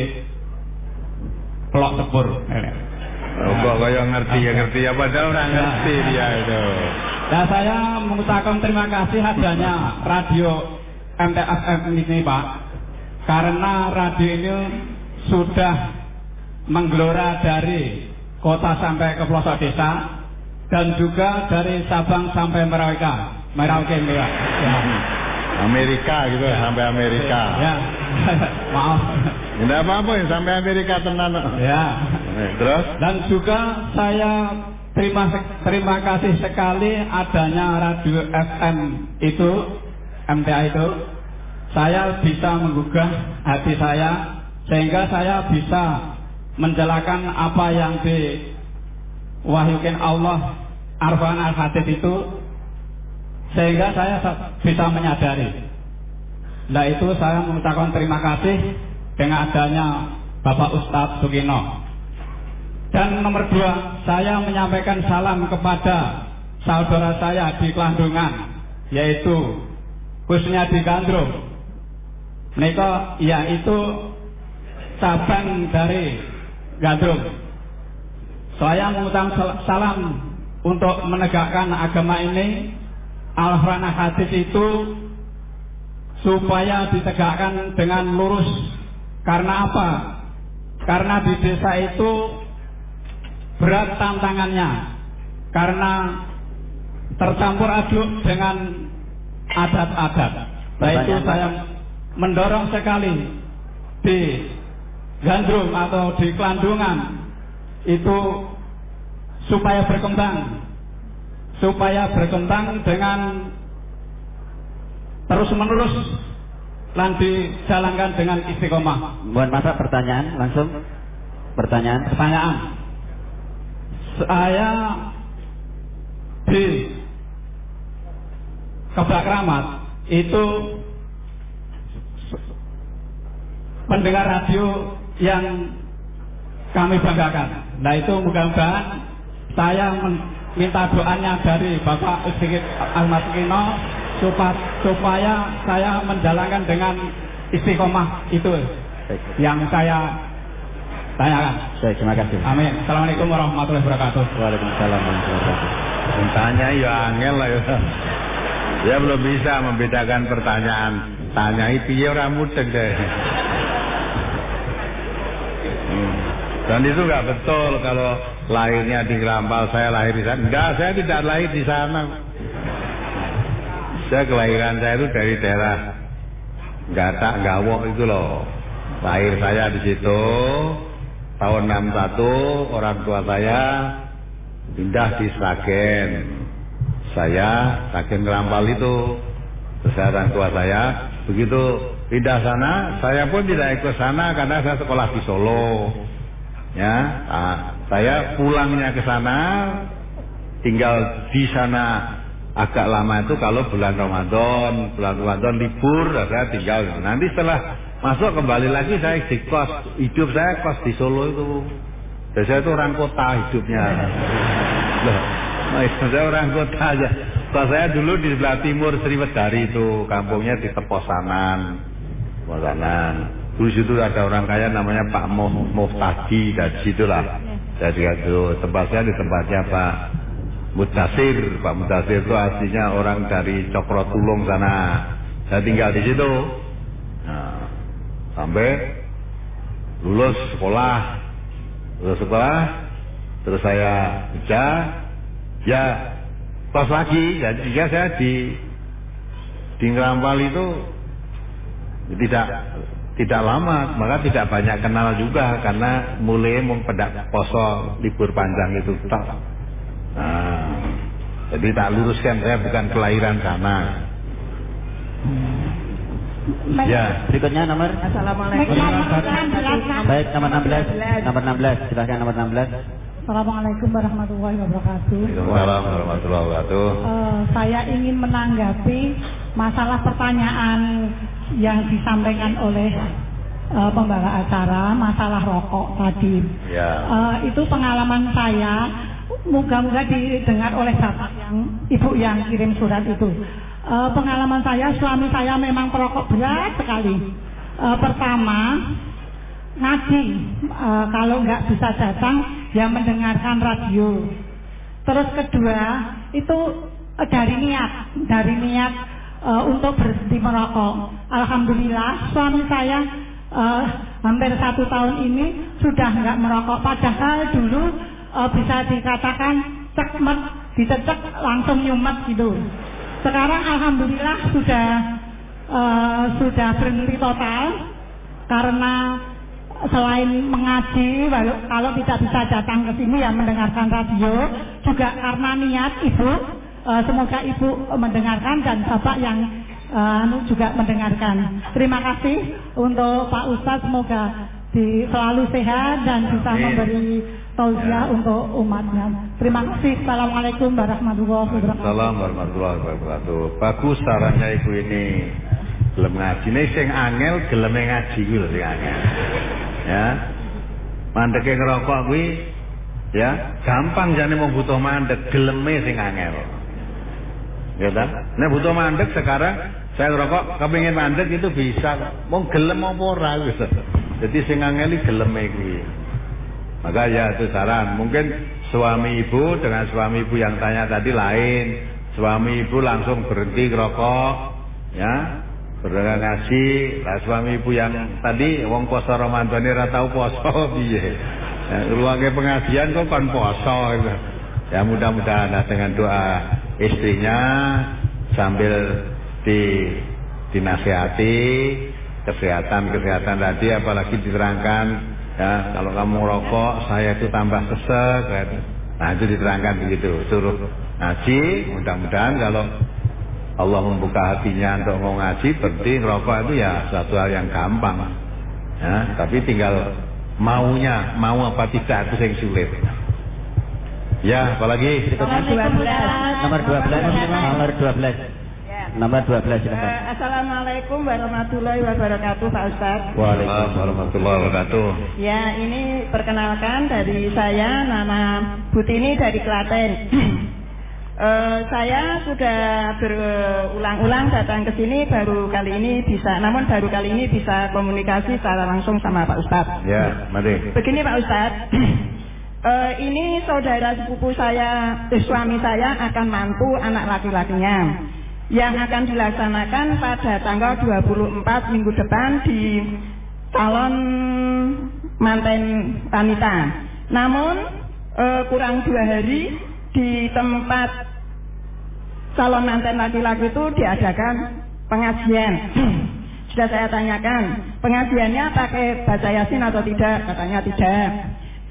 Pelok Tebur. Oh, kok kaya ngerti ya ngerti ya padahal orang ngerti dia itu. Nah saya mengucapkan terima kasih adanya radio MTFM ini Pak. Karena radio ini sudah menggelora dari kota sampai ke pelosok desa dan juga dari Sabang sampai Merauke. Merauke ya. Amerika gitu ya. sampai Amerika. Ya. <laughs> Maaf. Tidak apa-apa ya sampai Amerika tenan. Ya. Terus? Dan juga saya terima terima kasih sekali adanya radio FM itu MTA itu. Saya bisa menggugah hati saya sehingga saya bisa menjelaskan apa yang diwahyukan Allah Arfan Al-Hadid itu sehingga saya bisa menyadari. Nah itu saya mengucapkan terima kasih dengan adanya Bapak Ustadz Sugino. Dan nomor dua, saya menyampaikan salam kepada saudara saya di Kelandungan, yaitu khususnya di Gandrung. Mereka yaitu cabang dari Gandrung. Saya mengucapkan salam untuk menegakkan agama ini Al-Quran hadis itu supaya ditegakkan dengan lurus. Karena apa? Karena di desa itu berat tantangannya. Karena tercampur aduk dengan adat-adat. Nah itu saya mendorong sekali di Gandrung atau di Kelandungan itu supaya berkembang supaya berkembang dengan terus menerus dan dijalankan dengan istiqomah. Mohon masa pertanyaan langsung. Pertanyaan. Pertanyaan. Saya di Kebak Ramat itu pendengar radio yang kami banggakan. Nah itu mudah-mudahan saya minta doanya dari Bapak Sigit Ahmad Kino supaya, supaya saya menjalankan dengan istiqomah itu yang saya tanyakan. Baik, terima kasih. Amin. Assalamualaikum warahmatullahi wabarakatuh. Waalaikumsalam warahmatullahi wabarakatuh. Tanya ya angel lah ya. Dia belum bisa membedakan pertanyaan. Tanya itu ya orang mudeng deh. Hmm. Dan itu nggak betul kalau lahirnya di Rampal, saya lahir di sana. Enggak, saya tidak lahir di sana. Saya kelahiran saya itu dari daerah Gatak, Gawok itu loh. Lahir saya di situ tahun 61 orang tua saya pindah di Sragen. Saya Sragen Rampal itu. Terus orang tua saya begitu pindah sana, saya pun tidak ikut sana karena saya sekolah di Solo. Ya, nah, saya pulangnya ke sana, tinggal di sana agak lama itu kalau bulan Ramadan, bulan Ramadan libur, saya tinggal. Nanti setelah masuk kembali lagi saya di kos, hidup saya kos di Solo itu. Dan saya itu orang kota hidupnya. Loh, saya orang kota aja. Kos saya dulu di sebelah timur Sriwedari itu, kampungnya di Teposanan. Teposanan. Dulu situ ada orang kaya namanya Pak Muhtadi dari situlah. Jadi itu tempat saya di tempatnya Pak Mudasir. Pak Mudasir itu aslinya orang dari Cokro Tulung sana. Saya tinggal di situ. Nah, sampai lulus sekolah. Lulus sekolah, terus saya kerja, ya pas lagi, ya jika saya di di Ngerampal itu tidak tidak lama, maka tidak banyak kenal juga karena mulai mempedak poso libur panjang itu. Nah, jadi tak luruskan saya bukan kelahiran sana. Ya, berikutnya nomor Assalamualaikum. Baik, nomor 16. Nomor 16, silahkan nomor 16. Assalamualaikum warahmatullahi wabarakatuh. Waalaikumsalam warahmatullahi wabarakatuh. Uh, saya ingin menanggapi masalah pertanyaan yang disampaikan oleh uh, pembawa acara masalah rokok tadi. Ya. Uh, itu pengalaman saya, moga-moga didengar oleh bapak yang ibu yang kirim surat itu. Uh, pengalaman saya, suami saya memang perokok berat sekali. Uh, pertama, ngaji. Uh, kalau nggak bisa datang, ya mendengarkan radio. Terus kedua, itu dari niat, dari niat uh, untuk berhenti merokok. Alhamdulillah, suami saya uh, hampir satu tahun ini sudah nggak merokok. Padahal dulu uh, bisa dikatakan cekmet, dicecek langsung nyumet gitu. Sekarang alhamdulillah sudah uh, sudah berhenti total karena selain mengaji, kalau tidak bisa datang ke sini ya mendengarkan radio, juga karena niat ibu, uh, semoga ibu mendengarkan dan bapak yang uh, juga mendengarkan. Terima kasih untuk Pak Ustadz, semoga di, selalu sehat dan bisa memberi tausiah untuk umatnya. Terima kasih. Assalamualaikum warahmatullahi wabarakatuh. Assalamualaikum warahmatullahi wabarakatuh. Bagus sarannya ibu ini. Gelem ngaji ini sing angel gelem ngaji kuwi lho sing angel. Ya. Mandeke ngerokok kuwi ya gampang jane mau butuh mandek geleme sing angel. Ya kan? Nek butuh mandek sekarang saya ngerokok kepengin mandek itu bisa. Mau gelem apa ora wis. Jadi sing angel iki geleme kuwi. Maka ya itu saran. Mungkin suami ibu dengan suami ibu yang tanya tadi lain. Suami ibu langsung berhenti ngerokok, ya. Berdengar nasi, lah suami ibu yang tadi wong poso Ramadan ora tau poso <laughs> piye. Ya, ruangnya pengajian kok kan poso gitu. Ya mudah-mudahan nah, dengan doa istrinya sambil di dinasihati kesehatan-kesehatan tadi apalagi diterangkan ya kalau kamu rokok saya itu tambah sesek gitu. nah itu diterangkan begitu suruh ngaji. Mudah-mudahan kalau Allah membuka hatinya untuk mau ngaji berarti rokok itu ya suatu hal yang gampang. Ya tapi tinggal maunya mau apa tidak itu yang sulit ya apalagi nomor 12 nomor 12 nomor 12 nomor 12 silakan. Uh, Assalamualaikum warahmatullahi wabarakatuh Pak Ustadz. Waalaikumsalam warahmatullahi wabarakatuh. Ya, ini perkenalkan dari saya nama Butini dari Klaten. Uh, <clears throat> saya sudah berulang-ulang datang ke sini baru kali ini bisa, namun baru kali ini bisa komunikasi secara langsung sama Pak Ustadz. Ya, mari. Begini Pak Ustadz, <clears throat> uh, ini saudara sepupu saya, eh, suami saya akan mantu anak laki-lakinya yang akan dilaksanakan pada tanggal 24 minggu depan di calon manten wanita. Namun uh, kurang dua hari di tempat calon manten laki-laki itu diadakan pengajian. Sudah saya tanyakan, pengajiannya pakai bahasa Yasin atau tidak? Katanya tidak.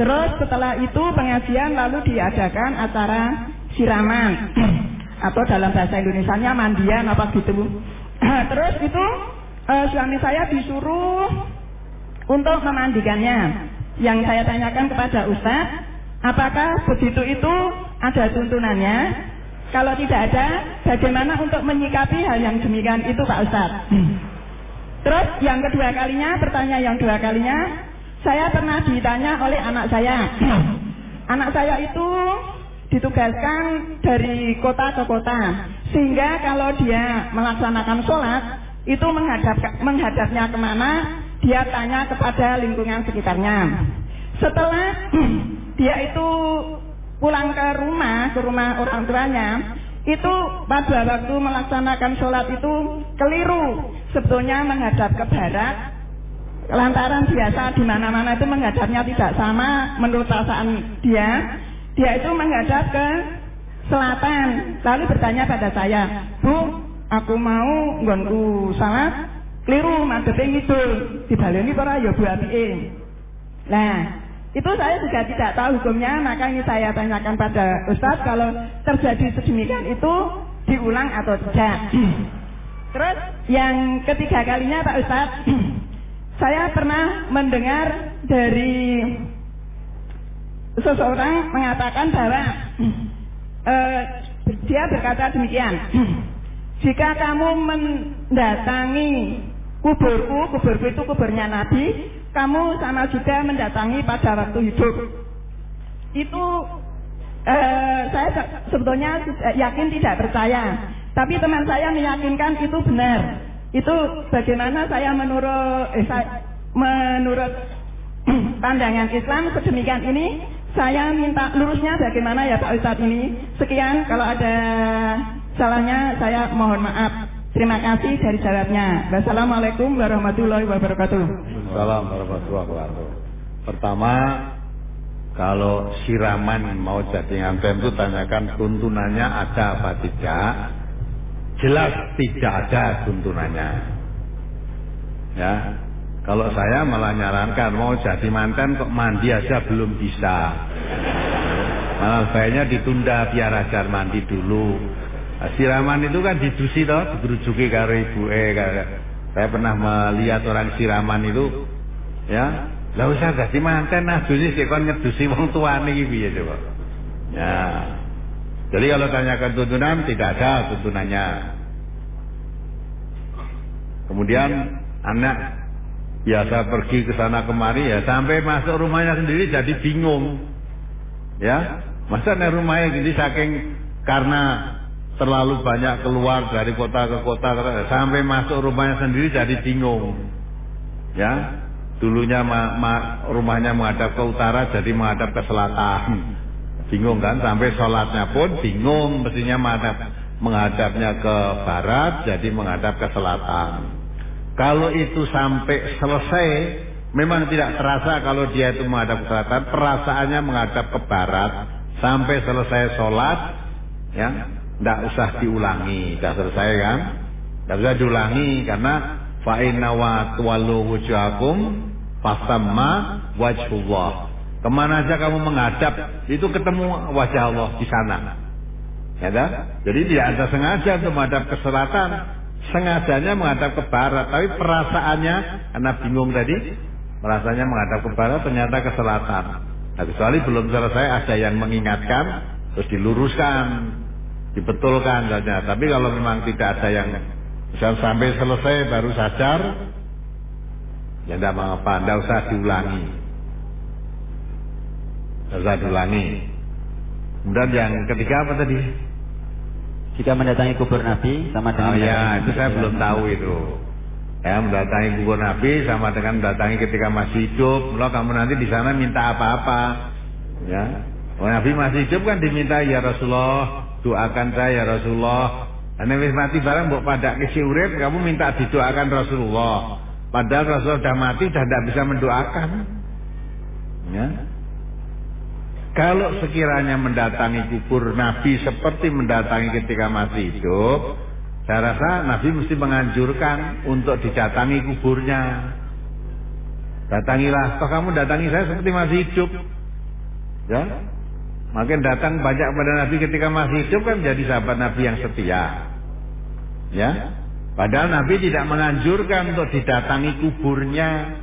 Terus setelah itu pengajian lalu diadakan acara siraman <clears throat> atau dalam bahasa Indonesia-nya mandian apa gitu. <clears throat> Terus itu uh, suami saya disuruh untuk memandikannya. Yang saya tanyakan kepada Ustadz, apakah begitu itu ada tuntunannya? Kalau tidak ada, bagaimana untuk menyikapi hal yang demikian itu Pak Ustadz? <clears throat> Terus yang kedua kalinya, pertanyaan yang dua kalinya, saya pernah ditanya oleh anak saya. <clears throat> anak saya itu ditugaskan dari kota ke kota, sehingga kalau dia melaksanakan sholat, itu menghadap menghadapnya ke mana, dia tanya kepada lingkungan sekitarnya. Setelah <clears throat> dia itu pulang ke rumah, ke rumah orang tuanya, itu pada waktu melaksanakan sholat itu keliru. Sebetulnya menghadap ke barat, lantaran biasa di mana-mana itu menghadapnya tidak sama menurut perasaan dia. Dia itu menghadap ke selatan, lalu bertanya pada saya, Bu, aku mau nggonku salat, keliru madhepe ngidul, dibaleni para ya Bu. Nah, itu saya juga tidak tahu hukumnya, makanya saya tanyakan pada Ustadz kalau terjadi sedemikian itu diulang atau tidak. <clears throat> Terus yang ketiga kalinya Pak Ustadz, <clears throat> saya pernah mendengar dari seseorang mengatakan bahwa uh, <clears throat> dia berkata demikian, <clears throat> jika kamu mendatangi kuburku, kuburku itu kuburnya Nabi, kamu sama juga mendatangi pada waktu hidup. Itu eh, saya sebetulnya yakin tidak percaya. Tapi teman saya meyakinkan itu benar. Itu bagaimana saya menurut eh, saya, menurut <clears throat> pandangan Islam sedemikian ini saya minta lurusnya bagaimana ya Pak Ustadz ini. Sekian kalau ada salahnya saya mohon maaf. Terima kasih dari jawabnya. Wassalamualaikum warahmatullahi wabarakatuh. Assalamualaikum warahmatullahi wabarakatuh. Pertama, kalau siraman mau jadi nganten itu tanyakan tuntunannya ada apa tidak. Jelas tidak ada tuntunannya. Ya, kalau saya malah nyarankan mau jadi mantan kok mandi aja belum bisa. Malah baiknya ditunda biar ajar mandi dulu Nah, siraman itu kan didusi toh, digerujuki karo ibu eh saya pernah melihat orang siraman itu ya lah usah gak manten nah dusi sih kon ngedusi wong tuane iki piye coba. Ya. Jadi kalau tanyakan tuntunan tidak ada tuntunannya. Kemudian anak biasa pergi ke sana kemari ya sampai masuk rumahnya sendiri jadi bingung. Ya, masa nih rumahnya jadi saking karena terlalu banyak keluar dari kota ke kota sampai masuk rumahnya sendiri jadi bingung. Ya, dulunya ma, ma, rumahnya menghadap ke utara jadi menghadap ke selatan. Bingung kan? Sampai sholatnya pun bingung mestinya menghadap menghadapnya ke barat jadi menghadap ke selatan. Kalau itu sampai selesai memang tidak terasa kalau dia itu menghadap ke selatan, perasaannya menghadap ke barat sampai selesai sholat ya tidak usah diulangi, sudah selesai kan? Tidak usah diulangi karena fa'inna wa fasamma wajhullah. Ke mana aja kamu menghadap itu ketemu wajah Allah di sana. Ya kan? Jadi tidak ada sengaja untuk menghadap ke selatan, sengajanya menghadap ke barat, tapi perasaannya karena bingung tadi, perasaannya menghadap ke barat ternyata ke selatan. Nah, kecuali belum selesai ada yang mengingatkan terus diluruskan dibetulkan saja. Tapi kalau memang tidak ada yang sampai selesai baru sadar, ya tidak mengapa, tidak usah diulangi. Diulangi. Kemudian yang ketiga apa tadi? Jika mendatangi kubur Nabi sama dengan Oh ya, itu saya belum tahu itu. Ya, mendatangi kubur Nabi sama dengan mendatangi ketika masih hidup. Kalau kamu nanti di sana minta apa-apa, ya. Oh, Nabi masih hidup kan diminta ya Rasulullah, doakan saya ya Rasulullah. Ane wis mati barang mbok pada kisi urip, kamu minta didoakan Rasulullah. Padahal Rasulullah sudah mati sudah tidak bisa mendoakan. Ya. Kalau sekiranya mendatangi kubur Nabi seperti mendatangi ketika masih hidup, saya rasa Nabi mesti menganjurkan untuk didatangi kuburnya. Datangilah, toh kamu datangi saya seperti masih hidup. Ya, makin datang banyak pada Nabi ketika masih hidup kan jadi sahabat Nabi yang setia. Ya, padahal Nabi tidak menganjurkan untuk didatangi kuburnya.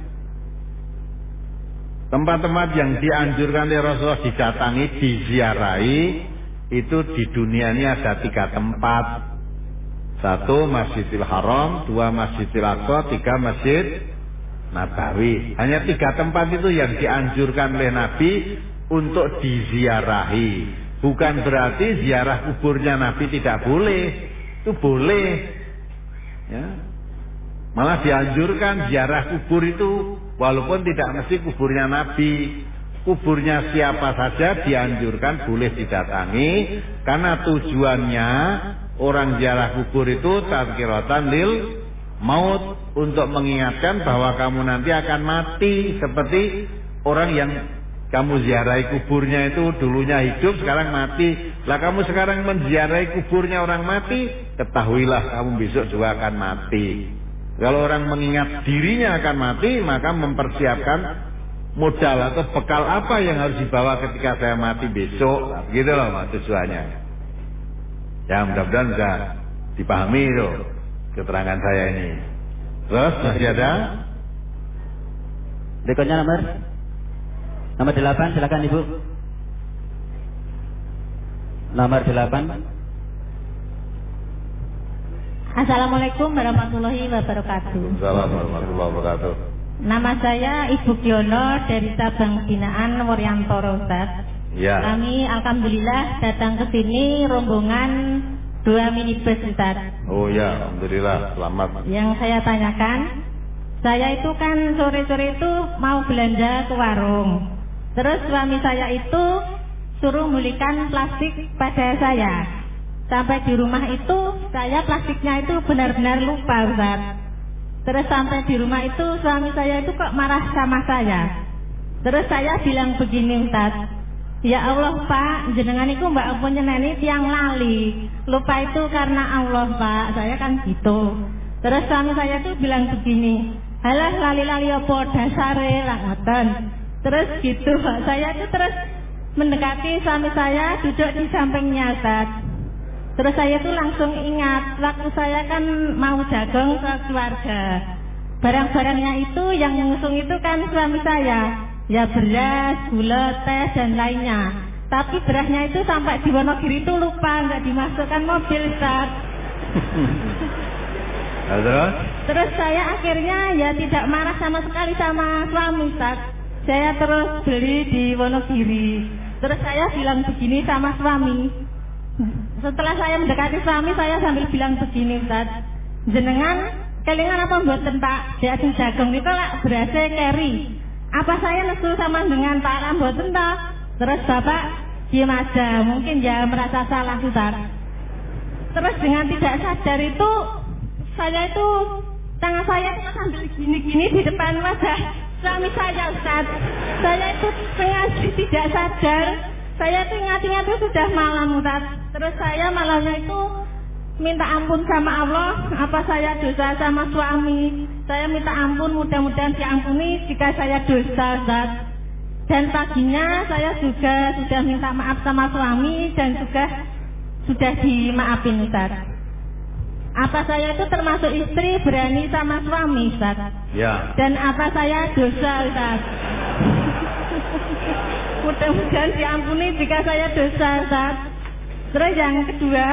Tempat-tempat yang dianjurkan oleh Rasulullah didatangi, diziarahi, itu di dunia ini ada tiga tempat. Satu Masjidil Haram, dua Masjidil Aqsa, tiga Masjid Nabawi. Hanya tiga tempat itu yang dianjurkan oleh Nabi untuk diziarahi. Bukan berarti ziarah kuburnya Nabi tidak boleh. Itu boleh. Ya. Malah dianjurkan ziarah kubur itu walaupun tidak mesti kuburnya Nabi. Kuburnya siapa saja dianjurkan boleh didatangi karena tujuannya orang ziarah kubur itu tazkiratan lil maut untuk mengingatkan bahwa kamu nanti akan mati seperti orang yang kamu ziarahi kuburnya itu dulunya hidup sekarang mati. Lah kamu sekarang menziarahi kuburnya orang mati, ketahuilah kamu besok juga akan mati. Kalau orang mengingat dirinya akan mati, maka mempersiapkan modal atau bekal apa yang harus dibawa ketika saya mati besok. Begitu loh tujuannya. Ya mudah-mudahan bisa dipahami itu keterangan saya ini. Terus masih ada? Berikutnya nomor Nomor delapan, silakan Ibu. Nomor delapan. Assalamualaikum warahmatullahi wabarakatuh. Assalamualaikum warahmatullahi wabarakatuh. Nama saya Ibu Giono dari Sabang Binaan Wuryantoro Ustaz. Ya. Kami alhamdulillah datang ke sini rombongan dua minibus Ustaz. Oh ya, alhamdulillah selamat. Yang saya tanyakan, saya itu kan sore-sore itu mau belanja ke warung. Terus suami saya itu suruh mulikan plastik pada saya. Sampai di rumah itu saya plastiknya itu benar-benar lupa Ustaz. Terus sampai di rumah itu suami saya itu kok marah sama saya. Terus saya bilang begini Ustaz. Ya Allah Pak, jenengan itu mbak punya neni tiang lali. Lupa itu karena Allah Pak, saya kan gitu. Terus suami saya itu bilang begini, halah lali-lali apa dasare lah ngoten. Terus gitu, saya itu terus mendekati suami saya duduk di sampingnya Ustaz. Terus saya tuh langsung ingat waktu saya kan mau jagung ke keluarga. Barang-barangnya itu yang ngusung itu kan suami saya. Ya beras, gula, teh dan lainnya. Tapi berasnya itu sampai di Wonogiri itu lupa nggak dimasukkan mobil Ustaz. Terus? Terus saya akhirnya ya tidak marah sama sekali sama suami Ustaz. Saya terus beli di Wonogiri. Terus saya bilang begini sama suami. Setelah saya mendekati suami, saya sambil bilang begini, Ustaz. Jenengan, kelingan apa buat? Dia jagung itu lah berasa carry. Apa saya nesu sama dengan Pak Ram buat? Terus Bapak diam aja, mungkin ya merasa salah, Ustaz. Terus dengan tidak sadar itu, saya itu, tangan saya itu sambil gini-gini di depan wajah suami saya, Ustaz. Saya itu sengaja tidak sadar saya tuh ingat-ingat itu sudah malam Ustaz. Terus saya malamnya itu minta ampun sama Allah apa saya dosa sama suami. Saya minta ampun mudah-mudahan diampuni jika saya dosa Ustaz. Dan paginya saya juga sudah minta maaf sama suami dan juga sudah dimaafin Ustaz. Apa saya itu termasuk istri berani sama suami Ustaz? Ya. Dan apa saya dosa Ustaz? Mudah-mudahan diampuni jika saya dosa, Ustaz. Terus yang kedua,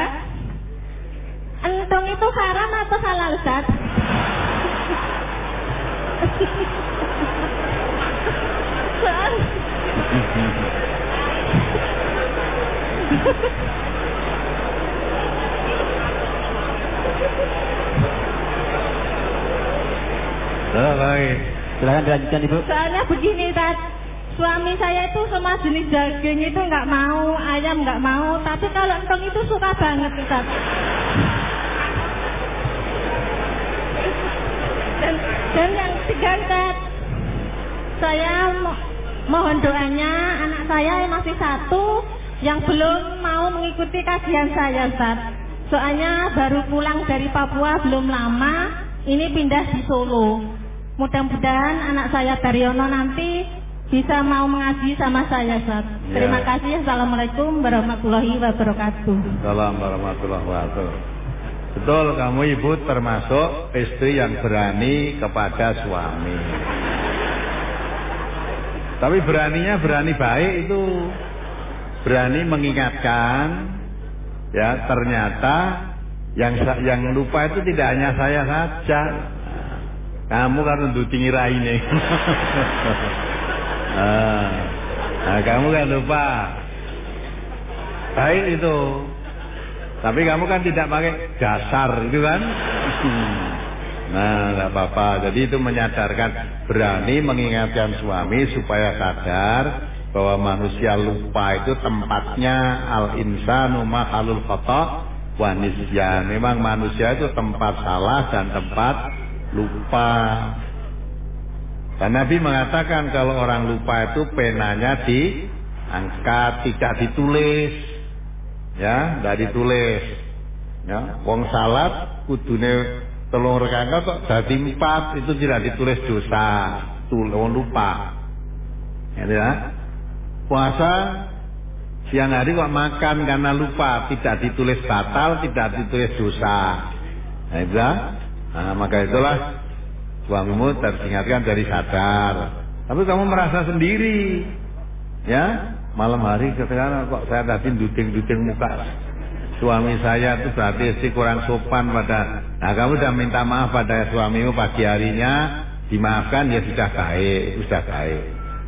entung itu haram atau halal Ustaz? Oh, baik. Silakan dilanjutkan Ibu. Soalnya begini Tat, suami saya itu semua jenis daging itu nggak mau, ayam nggak mau, tapi kalau entong itu suka banget Ustaz. Dan, dan yang Ustaz, saya mo- mohon doanya anak saya yang masih satu yang belum mau mengikuti kajian saya Ustaz. Soalnya baru pulang dari Papua belum lama, ini pindah di Solo. Mudah-mudahan anak saya Daryono nanti bisa mau mengaji sama saya Ustaz. Terima Ya. kasih. Assalamualaikum warahmatullahi wabarakatuh. Salam warahmatullahi wabarakatuh. Betul, kamu ibu termasuk istri yang berani kepada suami. Tapi beraninya berani baik itu berani mengingatkan ya ternyata yang yang lupa itu tidak hanya saya saja. Kamu kan untuk tinggirai ini. <laughs> nah, kamu kan lupa. Baik itu. Tapi kamu kan tidak pakai dasar itu kan? Nah, tidak apa-apa. Jadi itu menyadarkan berani mengingatkan suami supaya sadar bahwa manusia lupa itu tempatnya al insanu mahalul khata wa nisyan. Memang manusia itu tempat salah dan tempat lupa. Dan Nabi mengatakan kalau orang lupa itu penanya diangkat, tidak ditulis. Ya, tidak ditulis. Ya, wong salat kudune telung rekaat kok dadi empat itu tidak ditulis dosa, tulung lupa. Ya, puasa siang hari kok makan karena lupa, tidak ditulis batal, tidak ditulis dosa. Nah, ya. Nah, maka itulah suamimu teringatkan dari sadar. Tapi kamu merasa sendiri, ya malam hari sekarang kok saya tadi duting-duting muka suami saya itu berarti istri kurang sopan pada nah kamu sudah minta maaf pada suamimu pagi harinya dimaafkan ya sudah baik sudah baik.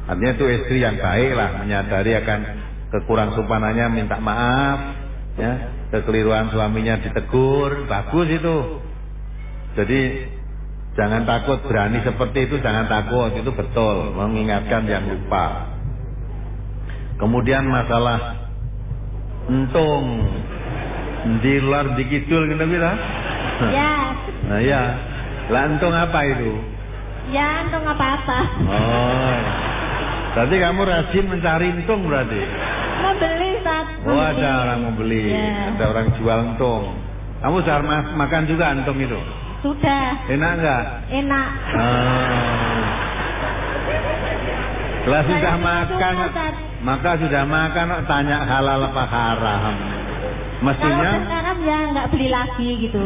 Artinya itu istri yang baik lah menyadari akan kekurang sopanannya minta maaf ya. Kekeliruan suaminya ditegur bagus itu. Jadi jangan takut berani seperti itu jangan takut itu betul mengingatkan yang lupa Kemudian masalah entung di luar di kidul gitu bila. Ya, <laughs> Nah ya. Lah entung apa itu? ya entung apa-apa. Oh. Berarti kamu rajin mencari entung berarti. Mau beli Ustaz. Oh Mau ada beli. orang membeli, Ya. ada orang jual entung. Kamu makan juga entung itu? Sudah, Enak enggak? enak. Oh. Lah Saya sudah makan, maka sudah makan tanya halal apa haram. Kalau Mestinya sekarang ya nggak beli lagi gitu.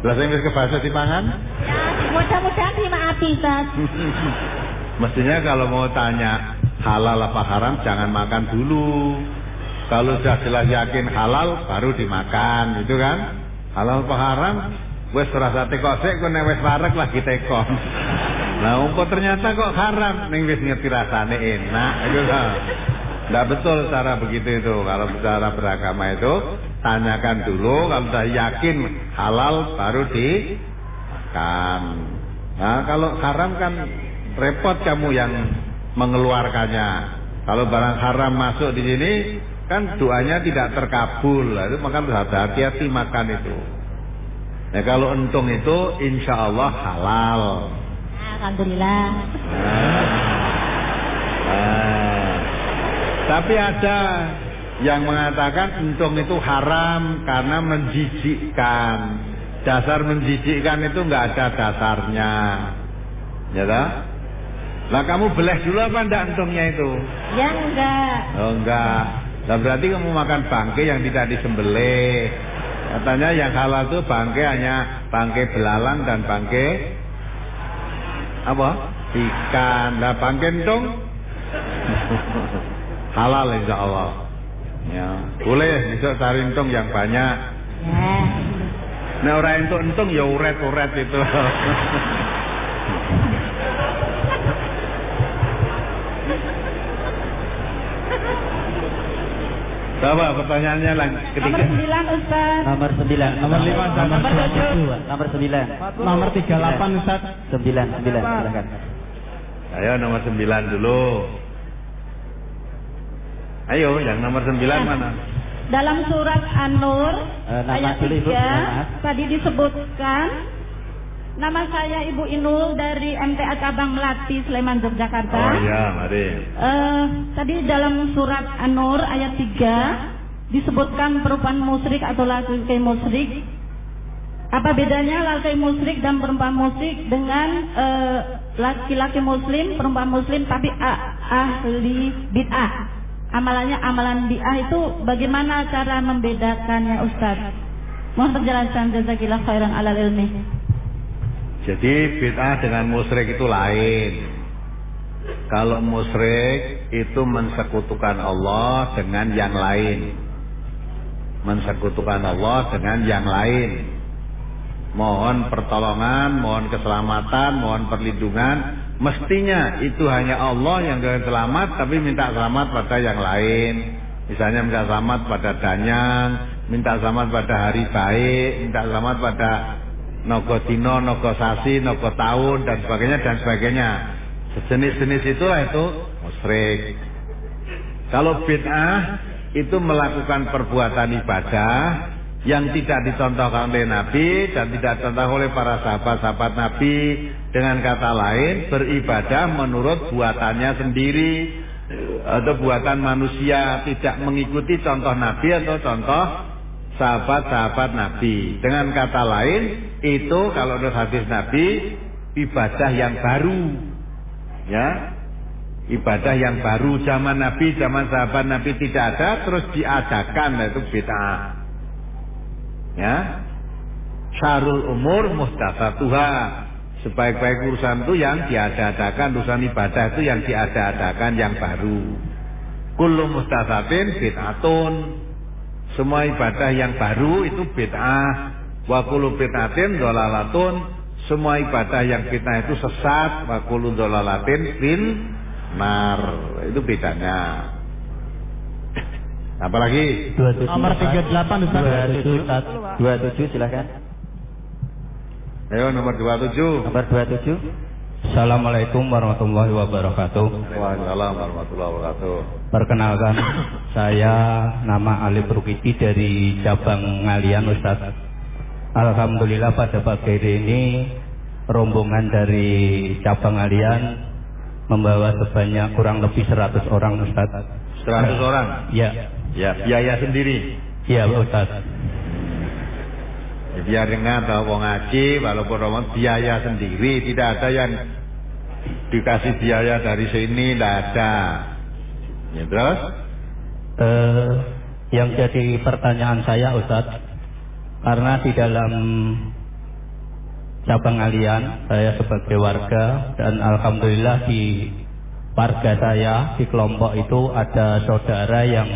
Bahasa Inggris ke bahasa dipangan? Ya, mudah-mudahan dimaafi Ustaz. <laughs> Mestinya kalau mau tanya halal apa haram jangan makan dulu. Kalau sudah jelas yakin halal baru dimakan, itu kan? Halal apa haram? Wes rasa teko sik kok nek wis wareg lagi tekon. Nah, kok ternyata kok haram ning wis ngerti rasane enak itu lah. Tidak betul cara begitu itu. Kalau bicara beragama itu tanyakan dulu kalau sudah yakin halal baru dimakan. Nah, kalau haram kan repot kamu yang mengeluarkannya. Kalau barang haram masuk di sini kan doanya tidak terkabul. Nah, Itu maka harus hati-hati makan itu. Nah, kalau untung itu insya Allah halal. Alhamdulillah. Nah, tapi ada yang mengatakan untung itu haram karena menjijikkan. Dasar menjijikkan itu nggak ada dasarnya. Ya tak? Lah kamu belah dulu apa enggak untungnya itu? Ya enggak. Oh enggak. Nah berarti kamu makan bangke yang tidak disembelih. Katanya yang halal itu bangke hanya bangke belalang dan bangke apa? Ikan. Nah bangke entung <laughs> halal insya Allah. Ya, boleh besok cari untung yang banyak. Ya. Nah orang entuk untung ya uret-uret itu. <laughs> Coba pertanyaannya lang Nomor ketiga. 9 Ustaz. Nomor 9. Nomor lima, Ustaz. Nomor Nomor tujuh. 7. Nomor 9. Nomor 38 Ustaz. 9, 9, silakan. Ayo nomor 9 dulu. Ayo yang nomor 9 mana? Dalam surat An-Nur Eh, ayat dulu, Ibu. 3 Nama. tadi disebutkan nama saya Ibu Inul dari MTA Cabang Melati Sleman Yogyakarta. Oh iya, mari. Eh, tadi dalam surat An-Nur ayat 3 disebutkan perempuan musyrik atau laki-laki musyrik. Apa bedanya laki musyrik dan perempuan musyrik dengan eh, laki-laki muslim, perempuan muslim tapi ahli bid'ah? Amalannya amalan bid'ah itu bagaimana cara membedakannya Ustaz? Mohon penjelasan jazakillah khairan alal ilmi. Jadi bid'ah dengan musyrik itu lain. Kalau musyrik itu mensekutukan Allah dengan yang lain. Mensekutukan Allah dengan yang lain. Mohon pertolongan, mohon keselamatan, mohon perlindungan. Mestinya itu hanya Allah yang selamat, tapi minta selamat pada yang lain. Misalnya minta selamat pada danyang, minta selamat pada hari baik, minta selamat pada nogo dino, nogo sasi, nogo tahun dan sebagainya dan sebagainya. Sejenis-jenis itulah itu musyrik. Kalau bid'ah itu melakukan perbuatan ibadah yang tidak dicontohkan oleh Nabi dan tidak dicontoh oleh para sahabat-sahabat Nabi dengan kata lain beribadah menurut buatannya sendiri atau buatan manusia tidak mengikuti contoh Nabi atau contoh sahabat-sahabat Nabi. Dengan kata lain itu kalau menurut hadis Nabi ibadah yang baru. Ya ibadah yang baru. Zaman Nabi zaman sahabat Nabi tidak ada terus diadakan itu bid'ah. Ya syarul umur muhdatsatuha sebaik-baik urusan itu yang diadakan urusan ibadah itu yang diadakan yang baru. Kullu muhdatsatin bid'atun semua ibadah yang baru itu bid'ah wa kullu bid'atin dolalatun semua ibadah yang bid'ah itu sesat wa kullu dolalatin fin nar itu bedanya apalagi 27. Nomor 38 Ustaz. 27, Ustaz. 27 silakan. ayo nomor 27 Nomor 27. Assalamualaikum warahmatullahi wabarakatuh. Waalaikumsalam warahmatullahi wabarakatuh Perkenalkan, saya nama Ali Prukiti dari cabang Ngalian Ustaz. Alhamdulillah pada pagi hari ini rombongan dari cabang Ngalian membawa sebanyak kurang lebih 100 orang Ustaz. 100 orang Ya, ya biaya sendiri ya Ustaz. Ya, biar dengar bahwa ngaji walaupun orang biaya sendiri tidak ada yang dikasih biaya dari sini tidak ada. Ya, terus? Eh, yang jadi pertanyaan saya Ustaz, karena di dalam cabang alian saya sebagai warga dan alhamdulillah di warga saya di kelompok itu ada saudara yang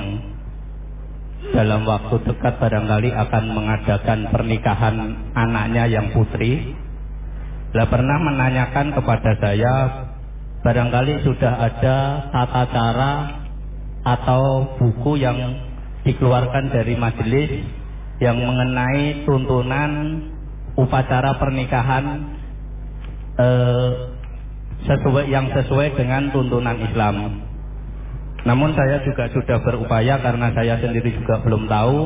dalam waktu dekat barangkali akan mengadakan pernikahan anaknya yang putri. Lah pernah menanyakan kepada saya barangkali sudah ada tata cara atau buku yang dikeluarkan dari majelis yang mengenai tuntunan upacara pernikahan eh, sesuai yang sesuai dengan tuntunan Islam. Namun saya juga sudah berupaya karena saya sendiri juga belum tahu,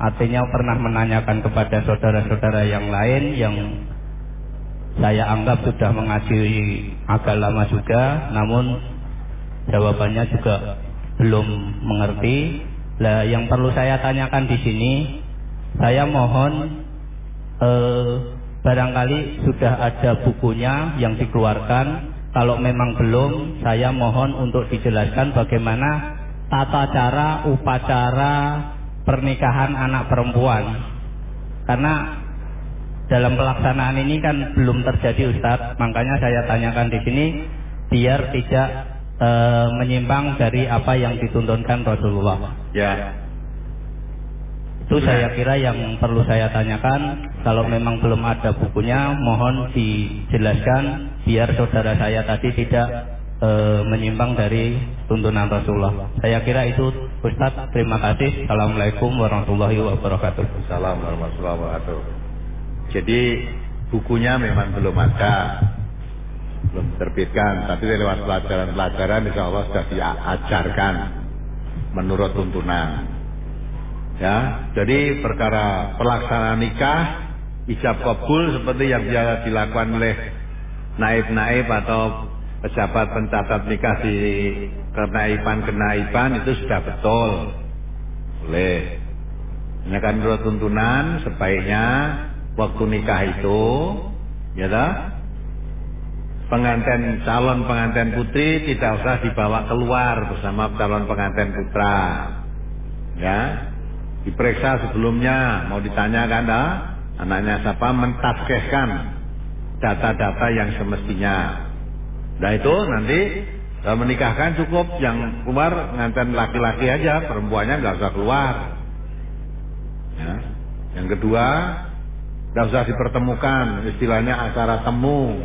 artinya pernah menanyakan kepada saudara-saudara yang lain yang saya anggap sudah mengaji agak lama juga, namun jawabannya juga belum mengerti. Lah yang perlu saya tanyakan di sini, saya mohon eh, barangkali sudah ada bukunya yang dikeluarkan. Kalau memang belum, saya mohon untuk dijelaskan bagaimana tata cara upacara pernikahan anak perempuan. Karena dalam pelaksanaan ini kan belum terjadi Ustadz, makanya saya tanyakan di sini biar tidak e, menyimpang dari apa yang dituntunkan Rasulullah. ya Itu saya kira yang perlu saya tanyakan, kalau memang belum ada bukunya, mohon dijelaskan biar saudara saya tadi tidak e, menyimpang dari tuntunan Rasulullah. Saya kira itu Ustadz, terima kasih. Assalamualaikum warahmatullahi wabarakatuh. Assalamualaikum warahmatullahi wabarakatuh. Jadi bukunya memang belum ada, belum terbitkan, tapi lewat pelajaran-pelajaran insya Allah sudah diajarkan menurut tuntunan. Ya, jadi perkara pelaksanaan nikah ijab kabul seperti yang biasa dilakukan oleh naib-naib atau pejabat pencatat nikah di kenaipan-kenaipan itu sudah betul. Boleh. Ini kan menurut tuntunan sebaiknya waktu nikah itu ya pengantin calon pengantin putri tidak usah dibawa keluar bersama calon pengantin putra. Ya, diperiksa sebelumnya mau ditanyakan dah anaknya siapa? Mentaskehkan data-data yang semestinya. Nah itu nanti kalau menikahkan cukup. Yang keluar nganten laki-laki aja perempuannya nggak usah keluar. Ya. yang kedua nggak usah dipertemukan istilahnya acara temu.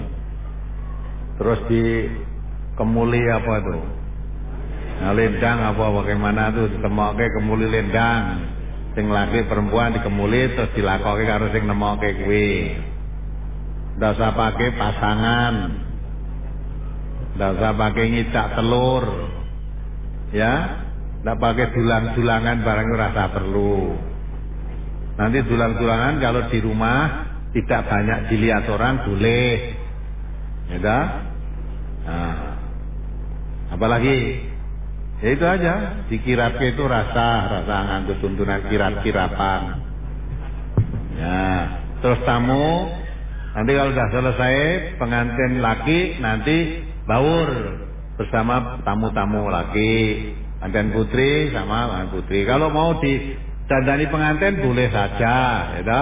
Terus di kemuli apa itu? Nah, lendang apa bagaimana tuh ditemokke kemuli lendang sing laki perempuan dikemuli terus dilakoke karo sing nemoke kuwi. Ndak usah pakai pasangan. Ndak usah pakai ngicak telur. Ya? Ndak pakai dulang-dulangan barang rasa perlu. Nanti dulang-dulangan kalau di rumah tidak banyak dilihat orang boleh. Ya nah, apalagi Ya itu aja, dikirap itu rasa, rasa nganggo tuntunan kirap-kirapan. Ya, terus tamu nanti kalau sudah selesai pengantin laki nanti baur bersama tamu-tamu laki, pengantin putri sama pengantin putri. Kalau mau di dandani pengantin boleh saja, ya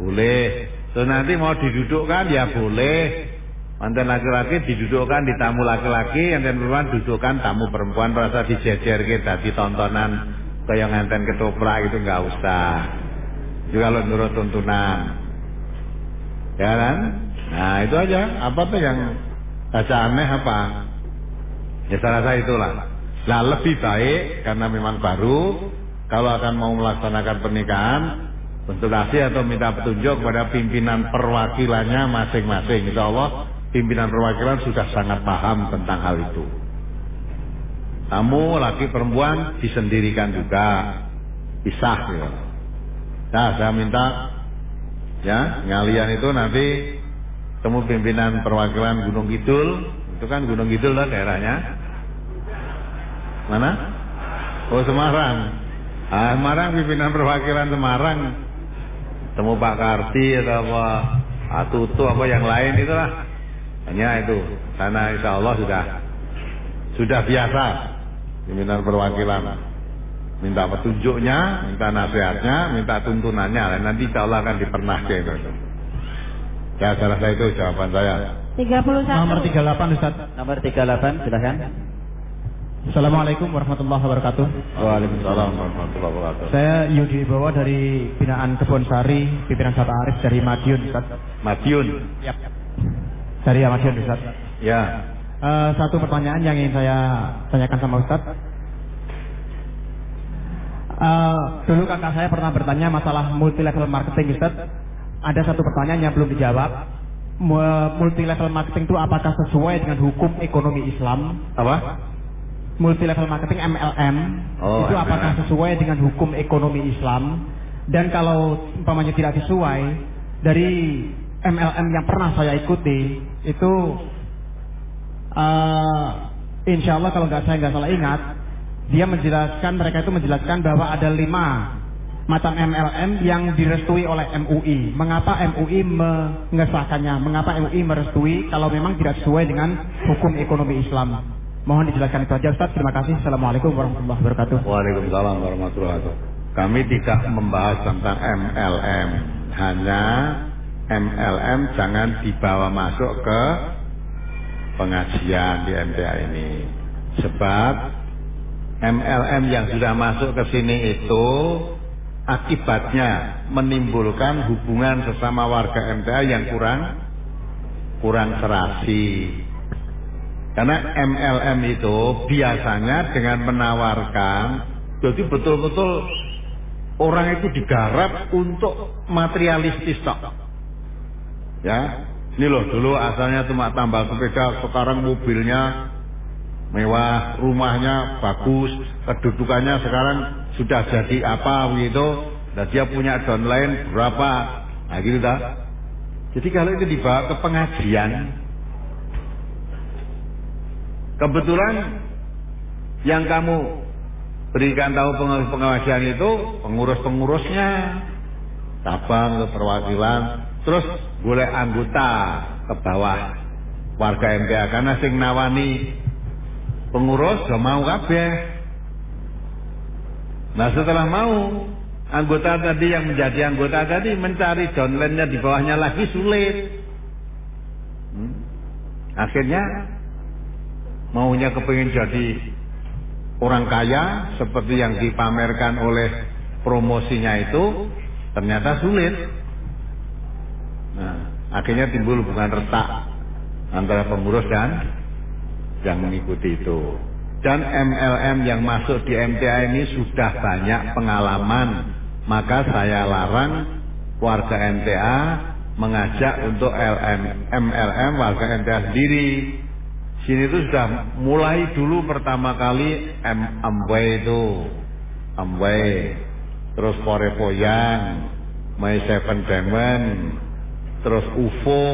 boleh. Terus nanti mau didudukkan ya boleh. Mantan laki-laki didudukkan di tamu laki-laki, yang perempuan dudukkan tamu perempuan merasa dijejer kita di tontonan kayak nganten ketoprak itu nggak usah. Juga kalau menurut tuntunan, ya kan? Nah itu aja. Apa tuh yang baca aneh apa? Ya saya rasa itulah. Nah lebih baik karena memang baru kalau akan mau melaksanakan pernikahan konsultasi atau minta petunjuk kepada pimpinan perwakilannya masing-masing. Insya Allah pimpinan perwakilan sudah sangat paham tentang hal itu. Kamu laki perempuan disendirikan juga, pisah ya. Nah, saya minta ya ngalian itu nanti temu pimpinan perwakilan Gunung Kidul, itu kan Gunung Kidul lah daerahnya. Mana? Oh Semarang. Ah, Semarang pimpinan perwakilan Semarang. Temu Pak Karti atau apa Atutu apa yang lain itulah hanya itu, karena insya Allah sudah sudah biasa pimpinan perwakilan minta petunjuknya, minta nasihatnya, minta tuntunannya, nanti insya Allah akan dipernahkan itu. Ya, saya rasa itu jawaban saya. 31. Nomor 38 Ustaz. Nomor 38 silahkan. Assalamualaikum warahmatullahi wabarakatuh. Waalaikumsalam warahmatullahi wabarakatuh. Saya Yudi Bawa dari binaan Kebon Sari, pimpinan Sata Arif dari Madiun Ustaz. Madiun. Yap. Dari Ahmad Ustaz. Ya. Uh, satu pertanyaan yang ingin saya tanyakan sama Ustaz. Uh, dulu kakak saya pernah bertanya masalah multi level marketing Ustaz. Ada satu pertanyaan yang belum dijawab. Multi level marketing itu apakah sesuai dengan hukum ekonomi Islam? Apa? Multi level marketing MLM oh, itu apakah sesuai dengan hukum ekonomi Islam? Dan kalau umpamanya tidak sesuai dari MLM yang pernah saya ikuti itu uh, insya Allah kalau nggak saya nggak salah ingat dia menjelaskan mereka itu menjelaskan bahwa ada lima macam MLM yang direstui oleh MUI. Mengapa MUI mengesahkannya? Mengapa MUI merestui kalau memang tidak sesuai dengan hukum ekonomi Islam? Mohon dijelaskan itu aja Ustaz. Terima kasih. Assalamualaikum warahmatullahi wabarakatuh. Waalaikumsalam warahmatullahi wabarakatuh. Kami tidak membahas tentang MLM, hanya MLM jangan dibawa masuk ke pengajian di MTA ini. Sebab MLM yang sudah masuk ke sini itu akibatnya menimbulkan hubungan sesama warga MTA yang kurang kurang serasi. Karena MLM itu biasanya dengan menawarkan, jadi betul-betul orang itu digarap untuk materialistis tok. Ya, ini loh dulu asalnya cuma tambal sepeda, sekarang mobilnya mewah, rumahnya bagus, kedudukannya sekarang sudah jadi apa begitu, dan dia punya downline berapa, nah gitu dah. Jadi kalau itu dibawa ke pengajian, kebetulan yang kamu berikan tahu pengajian itu pengurus-pengurusnya, cabang perwakilan, terus boleh anggota ke bawah warga MPA karena sing nawani pengurus gak mau kabeh. Nah setelah mau anggota tadi yang menjadi anggota tadi mencari downline-nya di bawahnya lagi sulit. Hmm. Akhirnya maunya kepingin jadi orang kaya seperti yang dipamerkan oleh promosinya itu ternyata sulit. Nah, akhirnya timbul hubungan retak antara pengurus dan yang mengikuti itu. Dan MLM yang masuk di MTA ini sudah banyak pengalaman. Maka saya larang warga MTA mengajak untuk LM, MLM warga MTA sendiri. Sini itu sudah mulai dulu pertama kali M Amway itu. Amway. Terus Forepoyang. My Seven Diamond. Terus UFO.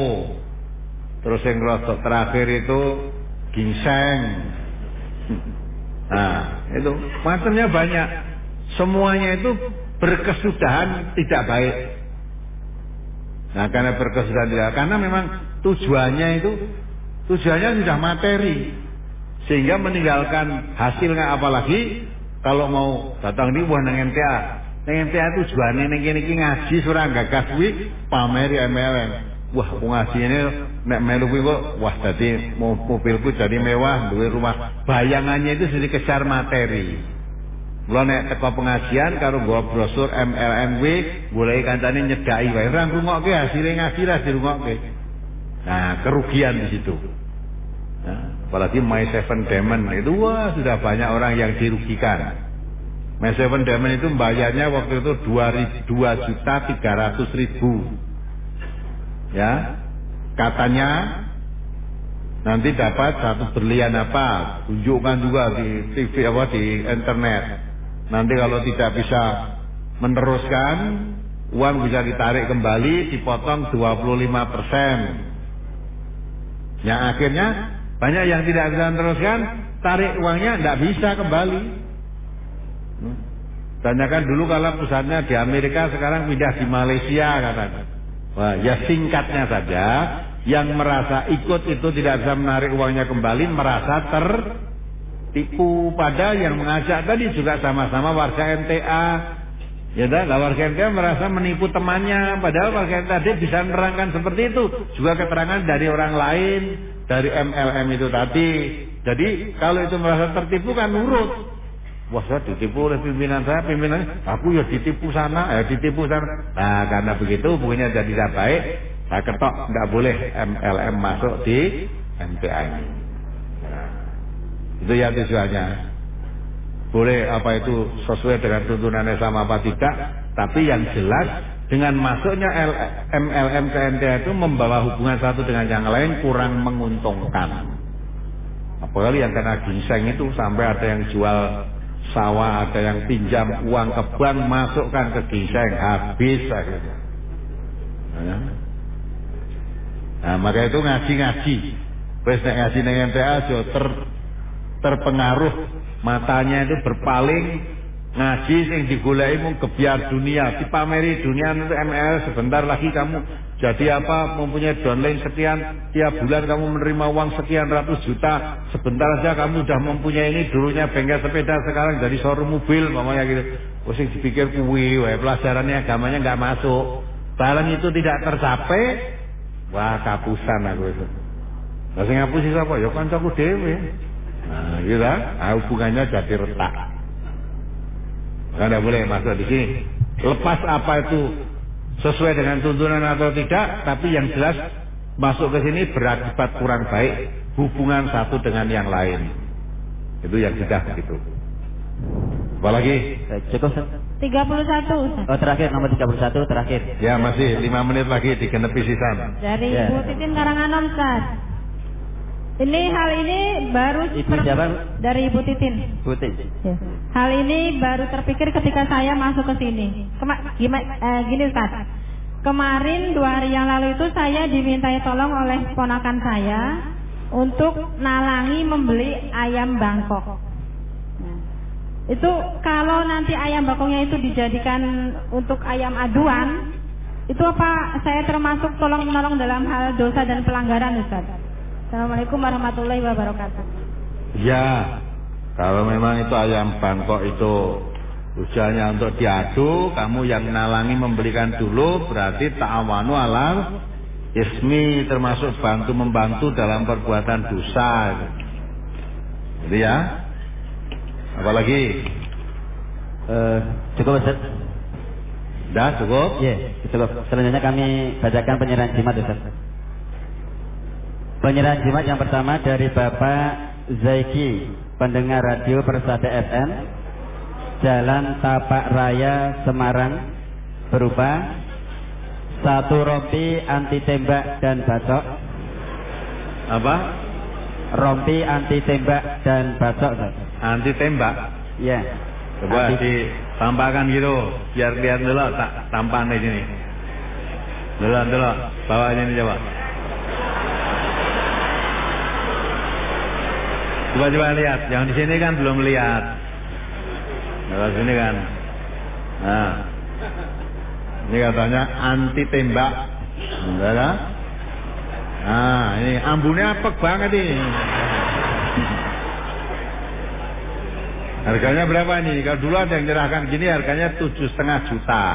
Terus yang terakhir itu ginseng. Nah, itu macamnya banyak. Semuanya itu berkesudahan tidak baik. Nah, karena berkesudahan tidak, karena memang tujuannya itu tujuannya sudah materi. Sehingga meninggalkan hasilnya apalagi kalau mau datang di wah nang Nang MTA tujuannya ning kene iki ngaji surah gagas kuwi pameri MLM. Wah, ini nek melu kuwi kok wah dadi mobilku jadi mewah, duwe rumah. Bayangannya itu sudah kejar materi. Mula nek teko pengajian karo nggawa brosur MLM kuwi, goleki kancane nyedaki wae. Ora ngrungokke hasilnya ngaji ra dirungokke. Nah, kerugian di situ. Nah, apalagi My Seven Diamond itu wah sudah banyak orang yang dirugikan. My Seven Diamond itu bayarnya waktu itu 2 juta 300 ribu. Ya katanya nanti dapat satu berlian apa tunjukkan juga di TV apa di internet. Nanti kalau tidak bisa meneruskan uang bisa ditarik kembali dipotong 25 persen. Yang akhirnya banyak yang tidak bisa meneruskan tarik uangnya tidak bisa kembali Tanyakan dulu kalau pusatnya di Amerika sekarang pindah di Malaysia katanya Wah, ya singkatnya saja, yang merasa ikut itu tidak bisa menarik uangnya kembali, merasa tertipu. Pada yang mengajak tadi juga sama-sama warga MTA. Ya dah, warga MTA merasa menipu temannya, padahal warga MTA tadi bisa menerangkan seperti itu. Juga keterangan dari orang lain, dari MLM itu tadi. Jadi kalau itu merasa tertipu kan nurut. Wah saya ditipu oleh pimpinan saya, pimpinan aku ya ditipu sana, ya ditipu sana. Nah karena begitu hubungannya jadi tidak baik, saya ketok tidak boleh MLM masuk di MPA ini. Nah, itu ya tujuannya. Boleh apa itu sesuai dengan tuntunan sama apa tidak, tapi yang jelas dengan masuknya MLM ke MTA itu membawa hubungan satu dengan yang lain kurang menguntungkan. Apalagi yang kena ginseng itu sampai ada yang jual sawah ada yang pinjam uang ke bank masukkan ke ginseng habis akhirnya. Nah maka itu ngaji-ngaji. Wis nek ngaji ning MTA ter terpengaruh. Matanya itu berpaling. Ngaji sing digoleki mung kebiar dunia. Dipameri dunia nanti ML sebentar lagi kamu jadi apa mempunyai downline sekian tiap bulan kamu menerima uang sekian ratus juta sebentar saja kamu sudah mempunyai ini dulunya bengkel sepeda sekarang jadi showroom mobil mamanya gitu pusing dipikir kuwi wae pelajarannya agamanya nggak masuk barang itu tidak tercapai wah kapusan aku itu Nah, sing ngapusi sapa? Ya kancaku dhewe. Nah, gitu kan? Nah, hubungannya jadi retak. Tidak boleh masuk di sini. Lepas apa itu sesuai dengan tuntunan atau tidak, tapi yang jelas masuk ke sini berakibat kurang baik hubungan satu dengan yang lain. Itu yang sudah begitu. Apalagi? Cukup Ustaz. 31 Ustaz. Oh terakhir nomor 31 terakhir. Ya masih lima menit lagi digenepi sisan. Dari Ya. Ibu Titin Karanganom Ustaz. Ini hal ini baru Ibu siapa? dari Ibu Titin. Putih. Ya. Hal ini baru terpikir ketika saya masuk ke sini. Kema gima- eh, gini Ustaz. Kemarin dua hari yang lalu itu saya dimintai tolong oleh ponakan saya untuk nalangi membeli ayam Bangkok. Nah, itu kalau nanti ayam Bangkoknya itu dijadikan untuk ayam aduan, itu apa saya termasuk tolong menolong dalam hal dosa dan pelanggaran Ustaz? Assalamualaikum warahmatullahi wabarakatuh. Ya, kalau memang itu ayam Bangkok itu tujuannya untuk diadu, kamu yang nalangi membelikan dulu berarti ta'awanu alam ismi termasuk bantu membantu dalam perbuatan dosa. Jadi ya. Apalagi? Eh, cukup Ustaz. Dah cukup? Iya, cukup. Selanjutnya kami bacakan penyerahan jimat Ustaz. Penyerahan jimat yang pertama dari Bapak Zaiki, pendengar radio Persada FM, Jalan Tapak Raya Semarang, berupa satu rompi anti tembak dan bacok, Apa? rompi anti tembak dan bacok. Anti tembak. Ya. Coba Anti- ditampakkan gitu, biar lihat dulu tak tampan di sini. Dulu dulu, bawa ini coba. Coba coba lihat, yang di sini kan belum lihat. Nah, sini kan. Nah, ini katanya anti tembak, enggak? Nah, ini ambunnya apek banget ini. Harganya berapa ini? Kalau dulu ada yang nyerahkan gini harganya tujuh setengah juta.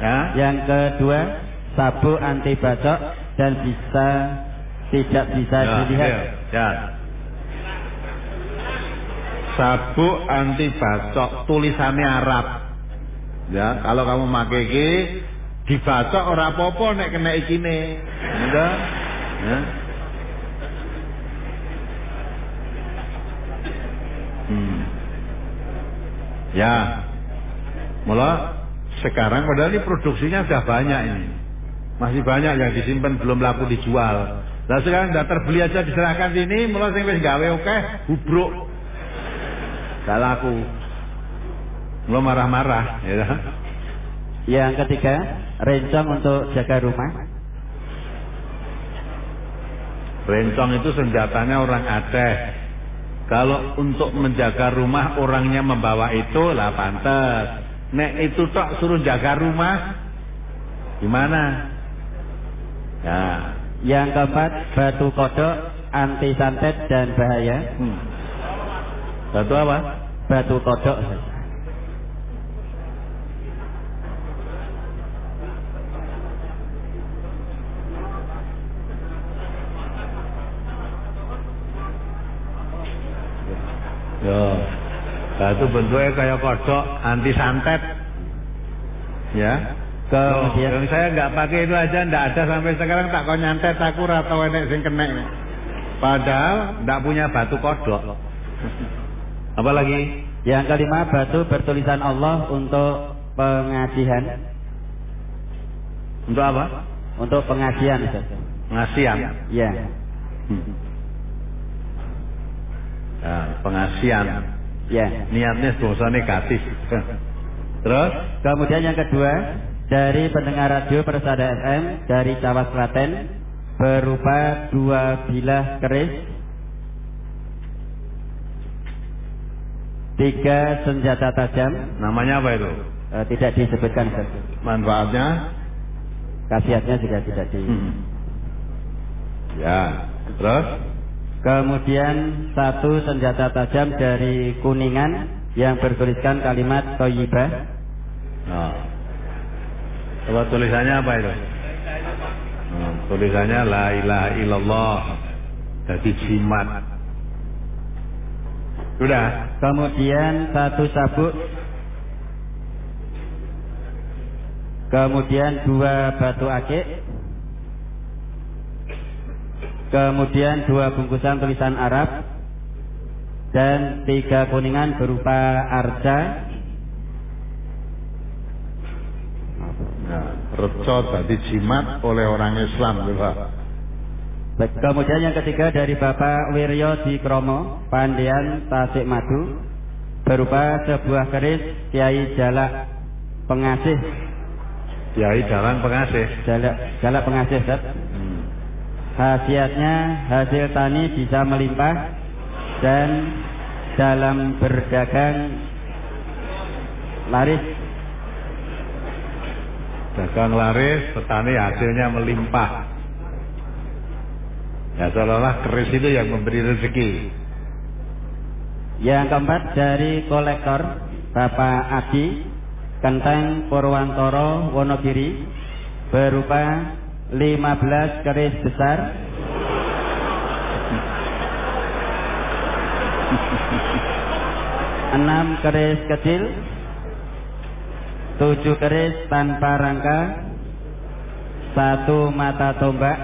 Ya? Yang kedua, sabu anti bacok dan bisa tidak bisa Ya, dilihat. ya, ya. Sabuk anti bacok tulisannya Arab. Ya, kalau kamu pakai iki dibacok ora apa-apa nek kena ikine. Udah. Ya. Hmm. Ya. Mula sekarang padahal ini produksinya sudah banyak ini. Masih banyak yang disimpan belum laku dijual. Nah sekarang sudah terbeli aja diserahkan sini, mulai sing wis gawe oke, bubruk. Gak laku. Lo marah-marah, ya. kan? Yang ketiga, rencong untuk jaga rumah. Rencong itu senjatanya orang Aceh. Kalau untuk menjaga rumah orangnya membawa itu lah pantas. Nek itu tok suruh jaga rumah, gimana? Ya. Yang keempat, batu kodok anti santet dan bahaya. Hmm. Batu apa? Batu kodok. Yo. Batu bentuknya kayak kodok anti santet. Ya. Kemudian Loh, yang saya nggak pakai itu aja ndak ada sampai sekarang tak kau nyantet aku atau enek sing kenek. Padahal ndak punya batu kodok. <laughs> Apalagi? yang kelima, batu bertulisan Allah untuk pengajian. Untuk apa? Untuk pengajian. Pengasian. Ya. Nah, pengasian. Ya. Niatnya dosa negatif. <laughs> Terus? Kemudian yang kedua, dari pendengar radio Persada FM dari Cawas Klaten berupa dua bilah keris, tiga senjata tajam, Namanya apa itu? eh, tidak disebutkan. Manfaatnya? Khasiatnya juga tidak di. Hmm. Ya. Terus? Kemudian satu senjata tajam dari Kuningan yang bertuliskan kalimat Toyibah. Nah. Coba tulisannya apa itu? Nah, tulisannya La ilaha illallah. Jadi jimat. Sudah. Kemudian satu sabuk kemudian dua batu akik, kemudian dua bungkusan tulisan Arab, dan tiga kuningan berupa arca. Reco tadi jimat oleh orang Islam juga. Kemudian yang ketiga dari Bapak Wiryo di Kromo, Pandian Tasik Madu, berupa sebuah keris Kiai Jalak Pengasih. Kiai Jalak Pengasih. Jalak, Jalak Pengasih, Ustaz. Hmm. Khasiatnya hasil tani bisa melimpah dan dalam berdagang laris dagang laris petani hasilnya melimpah. Ya seolah-olah keris itu yang memberi rezeki. Yang keempat dari kolektor Bapak Adi Kenteng Purwantoro Wonogiri berupa 15 keris besar. <laughs> Enam keris kecil tujuh keris tanpa rangka satu mata tombak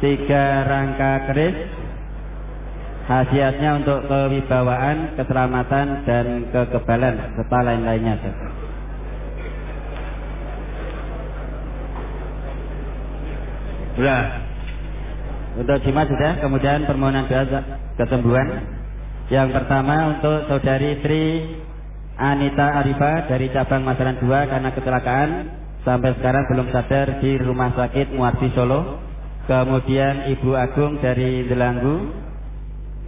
tiga rangka keris khasiatnya untuk kewibawaan, keselamatan dan kekebalan serta lain-lainnya. Sudah. Untuk jimat sudah, kemudian permohonan doa kesembuhan. Yang pertama untuk saudari Tri Anita Arifa dari cabang Masaran 2 karena kecelakaan. Sampai sekarang belum sadar di Rumah Sakit Muarti Solo. Kemudian Ibu Agung dari Delanggu,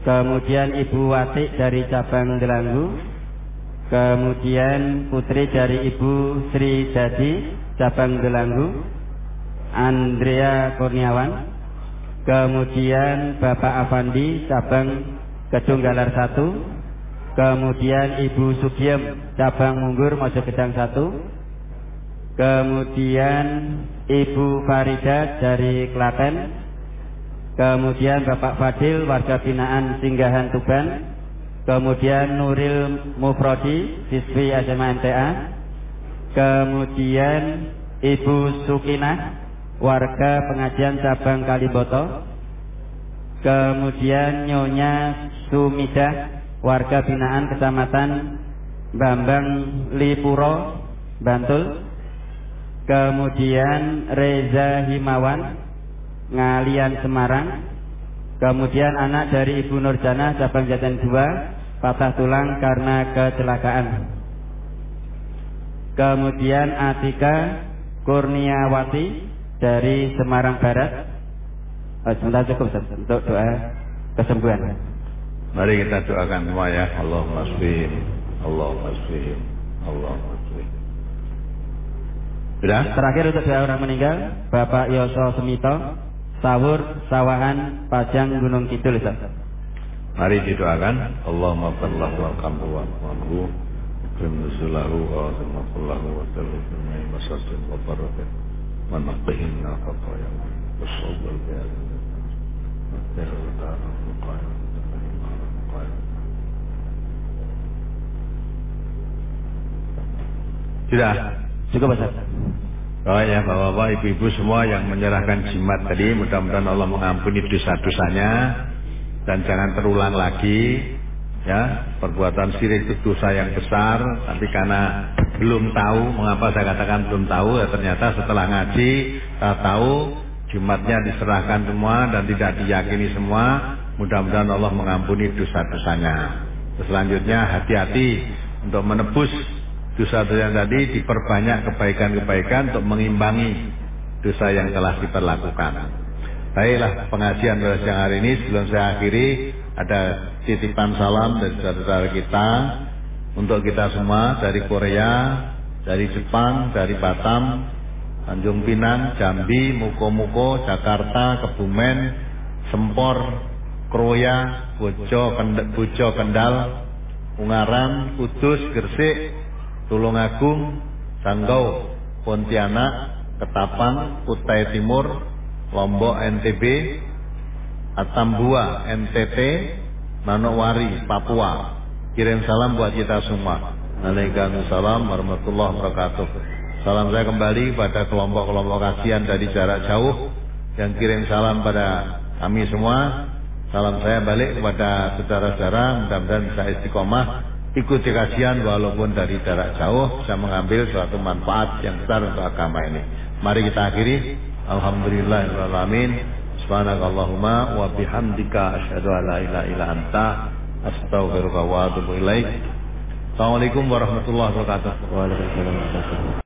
kemudian Ibu Watik dari cabang Delanggu, kemudian putri dari Ibu Sri Jadi cabang Delanggu, Andrea Kurniawan, kemudian Bapak Avandi cabang Gedung Galar 1, kemudian Ibu Sugiem cabang Munggur Mojo Gedang 1, kemudian Ibu Farida dari Klaten, kemudian Bapak Fadil warga binaan Singgahan Tuban, kemudian Nuril Mufrodi siswi SMA MTA, kemudian Ibu Sukinah warga pengajian cabang Kaliboto, kemudian Nyonya Sumida warga binaan Kecamatan Bambang Lipuro Bantul. Kemudian Reza Himawan Ngalian Semarang. Kemudian anak dari Ibu Nurjana cabang Jatan 2 patah tulang karena kecelakaan. Kemudian Atika Kurniawati dari Semarang Barat. Oh, sebentar cukup untuk doa kesembuhan mari kita doakan semua ya Allahumma Allahumma Allahumma sudah? Terakhir untuk dua orang meninggal, Bapak Yoso Semito, Sawur, Sawahan, Pajang, Gunung Kidul, Ustaz. Mari didoakan. Allahumma ballah wa kambu wa kambu. Krim nusulahu wa sallallahu wa wa sallam wa barakat. Wa ya bi'ala. Sudah. Cukup Ustaz. Oh ya bapak-bapak, ibu-ibu semua yang menyerahkan jimat tadi, mudah-mudahan Allah mengampuni dosa-dosanya dan jangan terulang lagi. Ya, perbuatan syirik itu dosa yang besar, tapi karena belum tahu, mengapa saya katakan belum tahu, ya ternyata setelah ngaji, kita tahu jimatnya diserahkan semua dan tidak diyakini semua, mudah-mudahan Allah mengampuni dosa-dosanya. Selanjutnya hati-hati untuk menebus dosa-dosa tadi diperbanyak kebaikan-kebaikan untuk mengimbangi dosa yang telah diperlakukan. Baiklah pengajian pada siang hari ini sebelum saya akhiri ada titipan salam dari saudara kita untuk kita semua dari Korea, dari Jepang, dari Batam, Tanjung Pinang, Jambi, Muko-Muko, Jakarta, Kebumen, Sempor, Kroya, Bojo, Bojo Kendal, Ungaran, Kudus, Gresik, Tulungagung, Sanggau, Pontianak, Ketapang, Kutai Timur, Lombok NTB, Atambua NTT, Manowari Papua. Kirim salam buat kita semua. Waalaikumsalam warahmatullahi wabarakatuh. Salam saya kembali pada kelompok-kelompok kasihan dari jarak jauh yang kirim salam pada kami semua. Salam saya balik kepada saudara-saudara, mudah-mudahan bisa istiqomah ikuti kajian walaupun dari jarak jauh bisa mengambil suatu manfaat yang besar untuk agama ini. Mari kita akhiri. Alhamdulillahirrahmanirrahim. Subhanakallahumma wa bihamdika asyhadu an la ilaha illa anta astaghfiruka wa atubu ilaik. Assalamualaikum warahmatullahi wabarakatuh. Waalaikumsalam.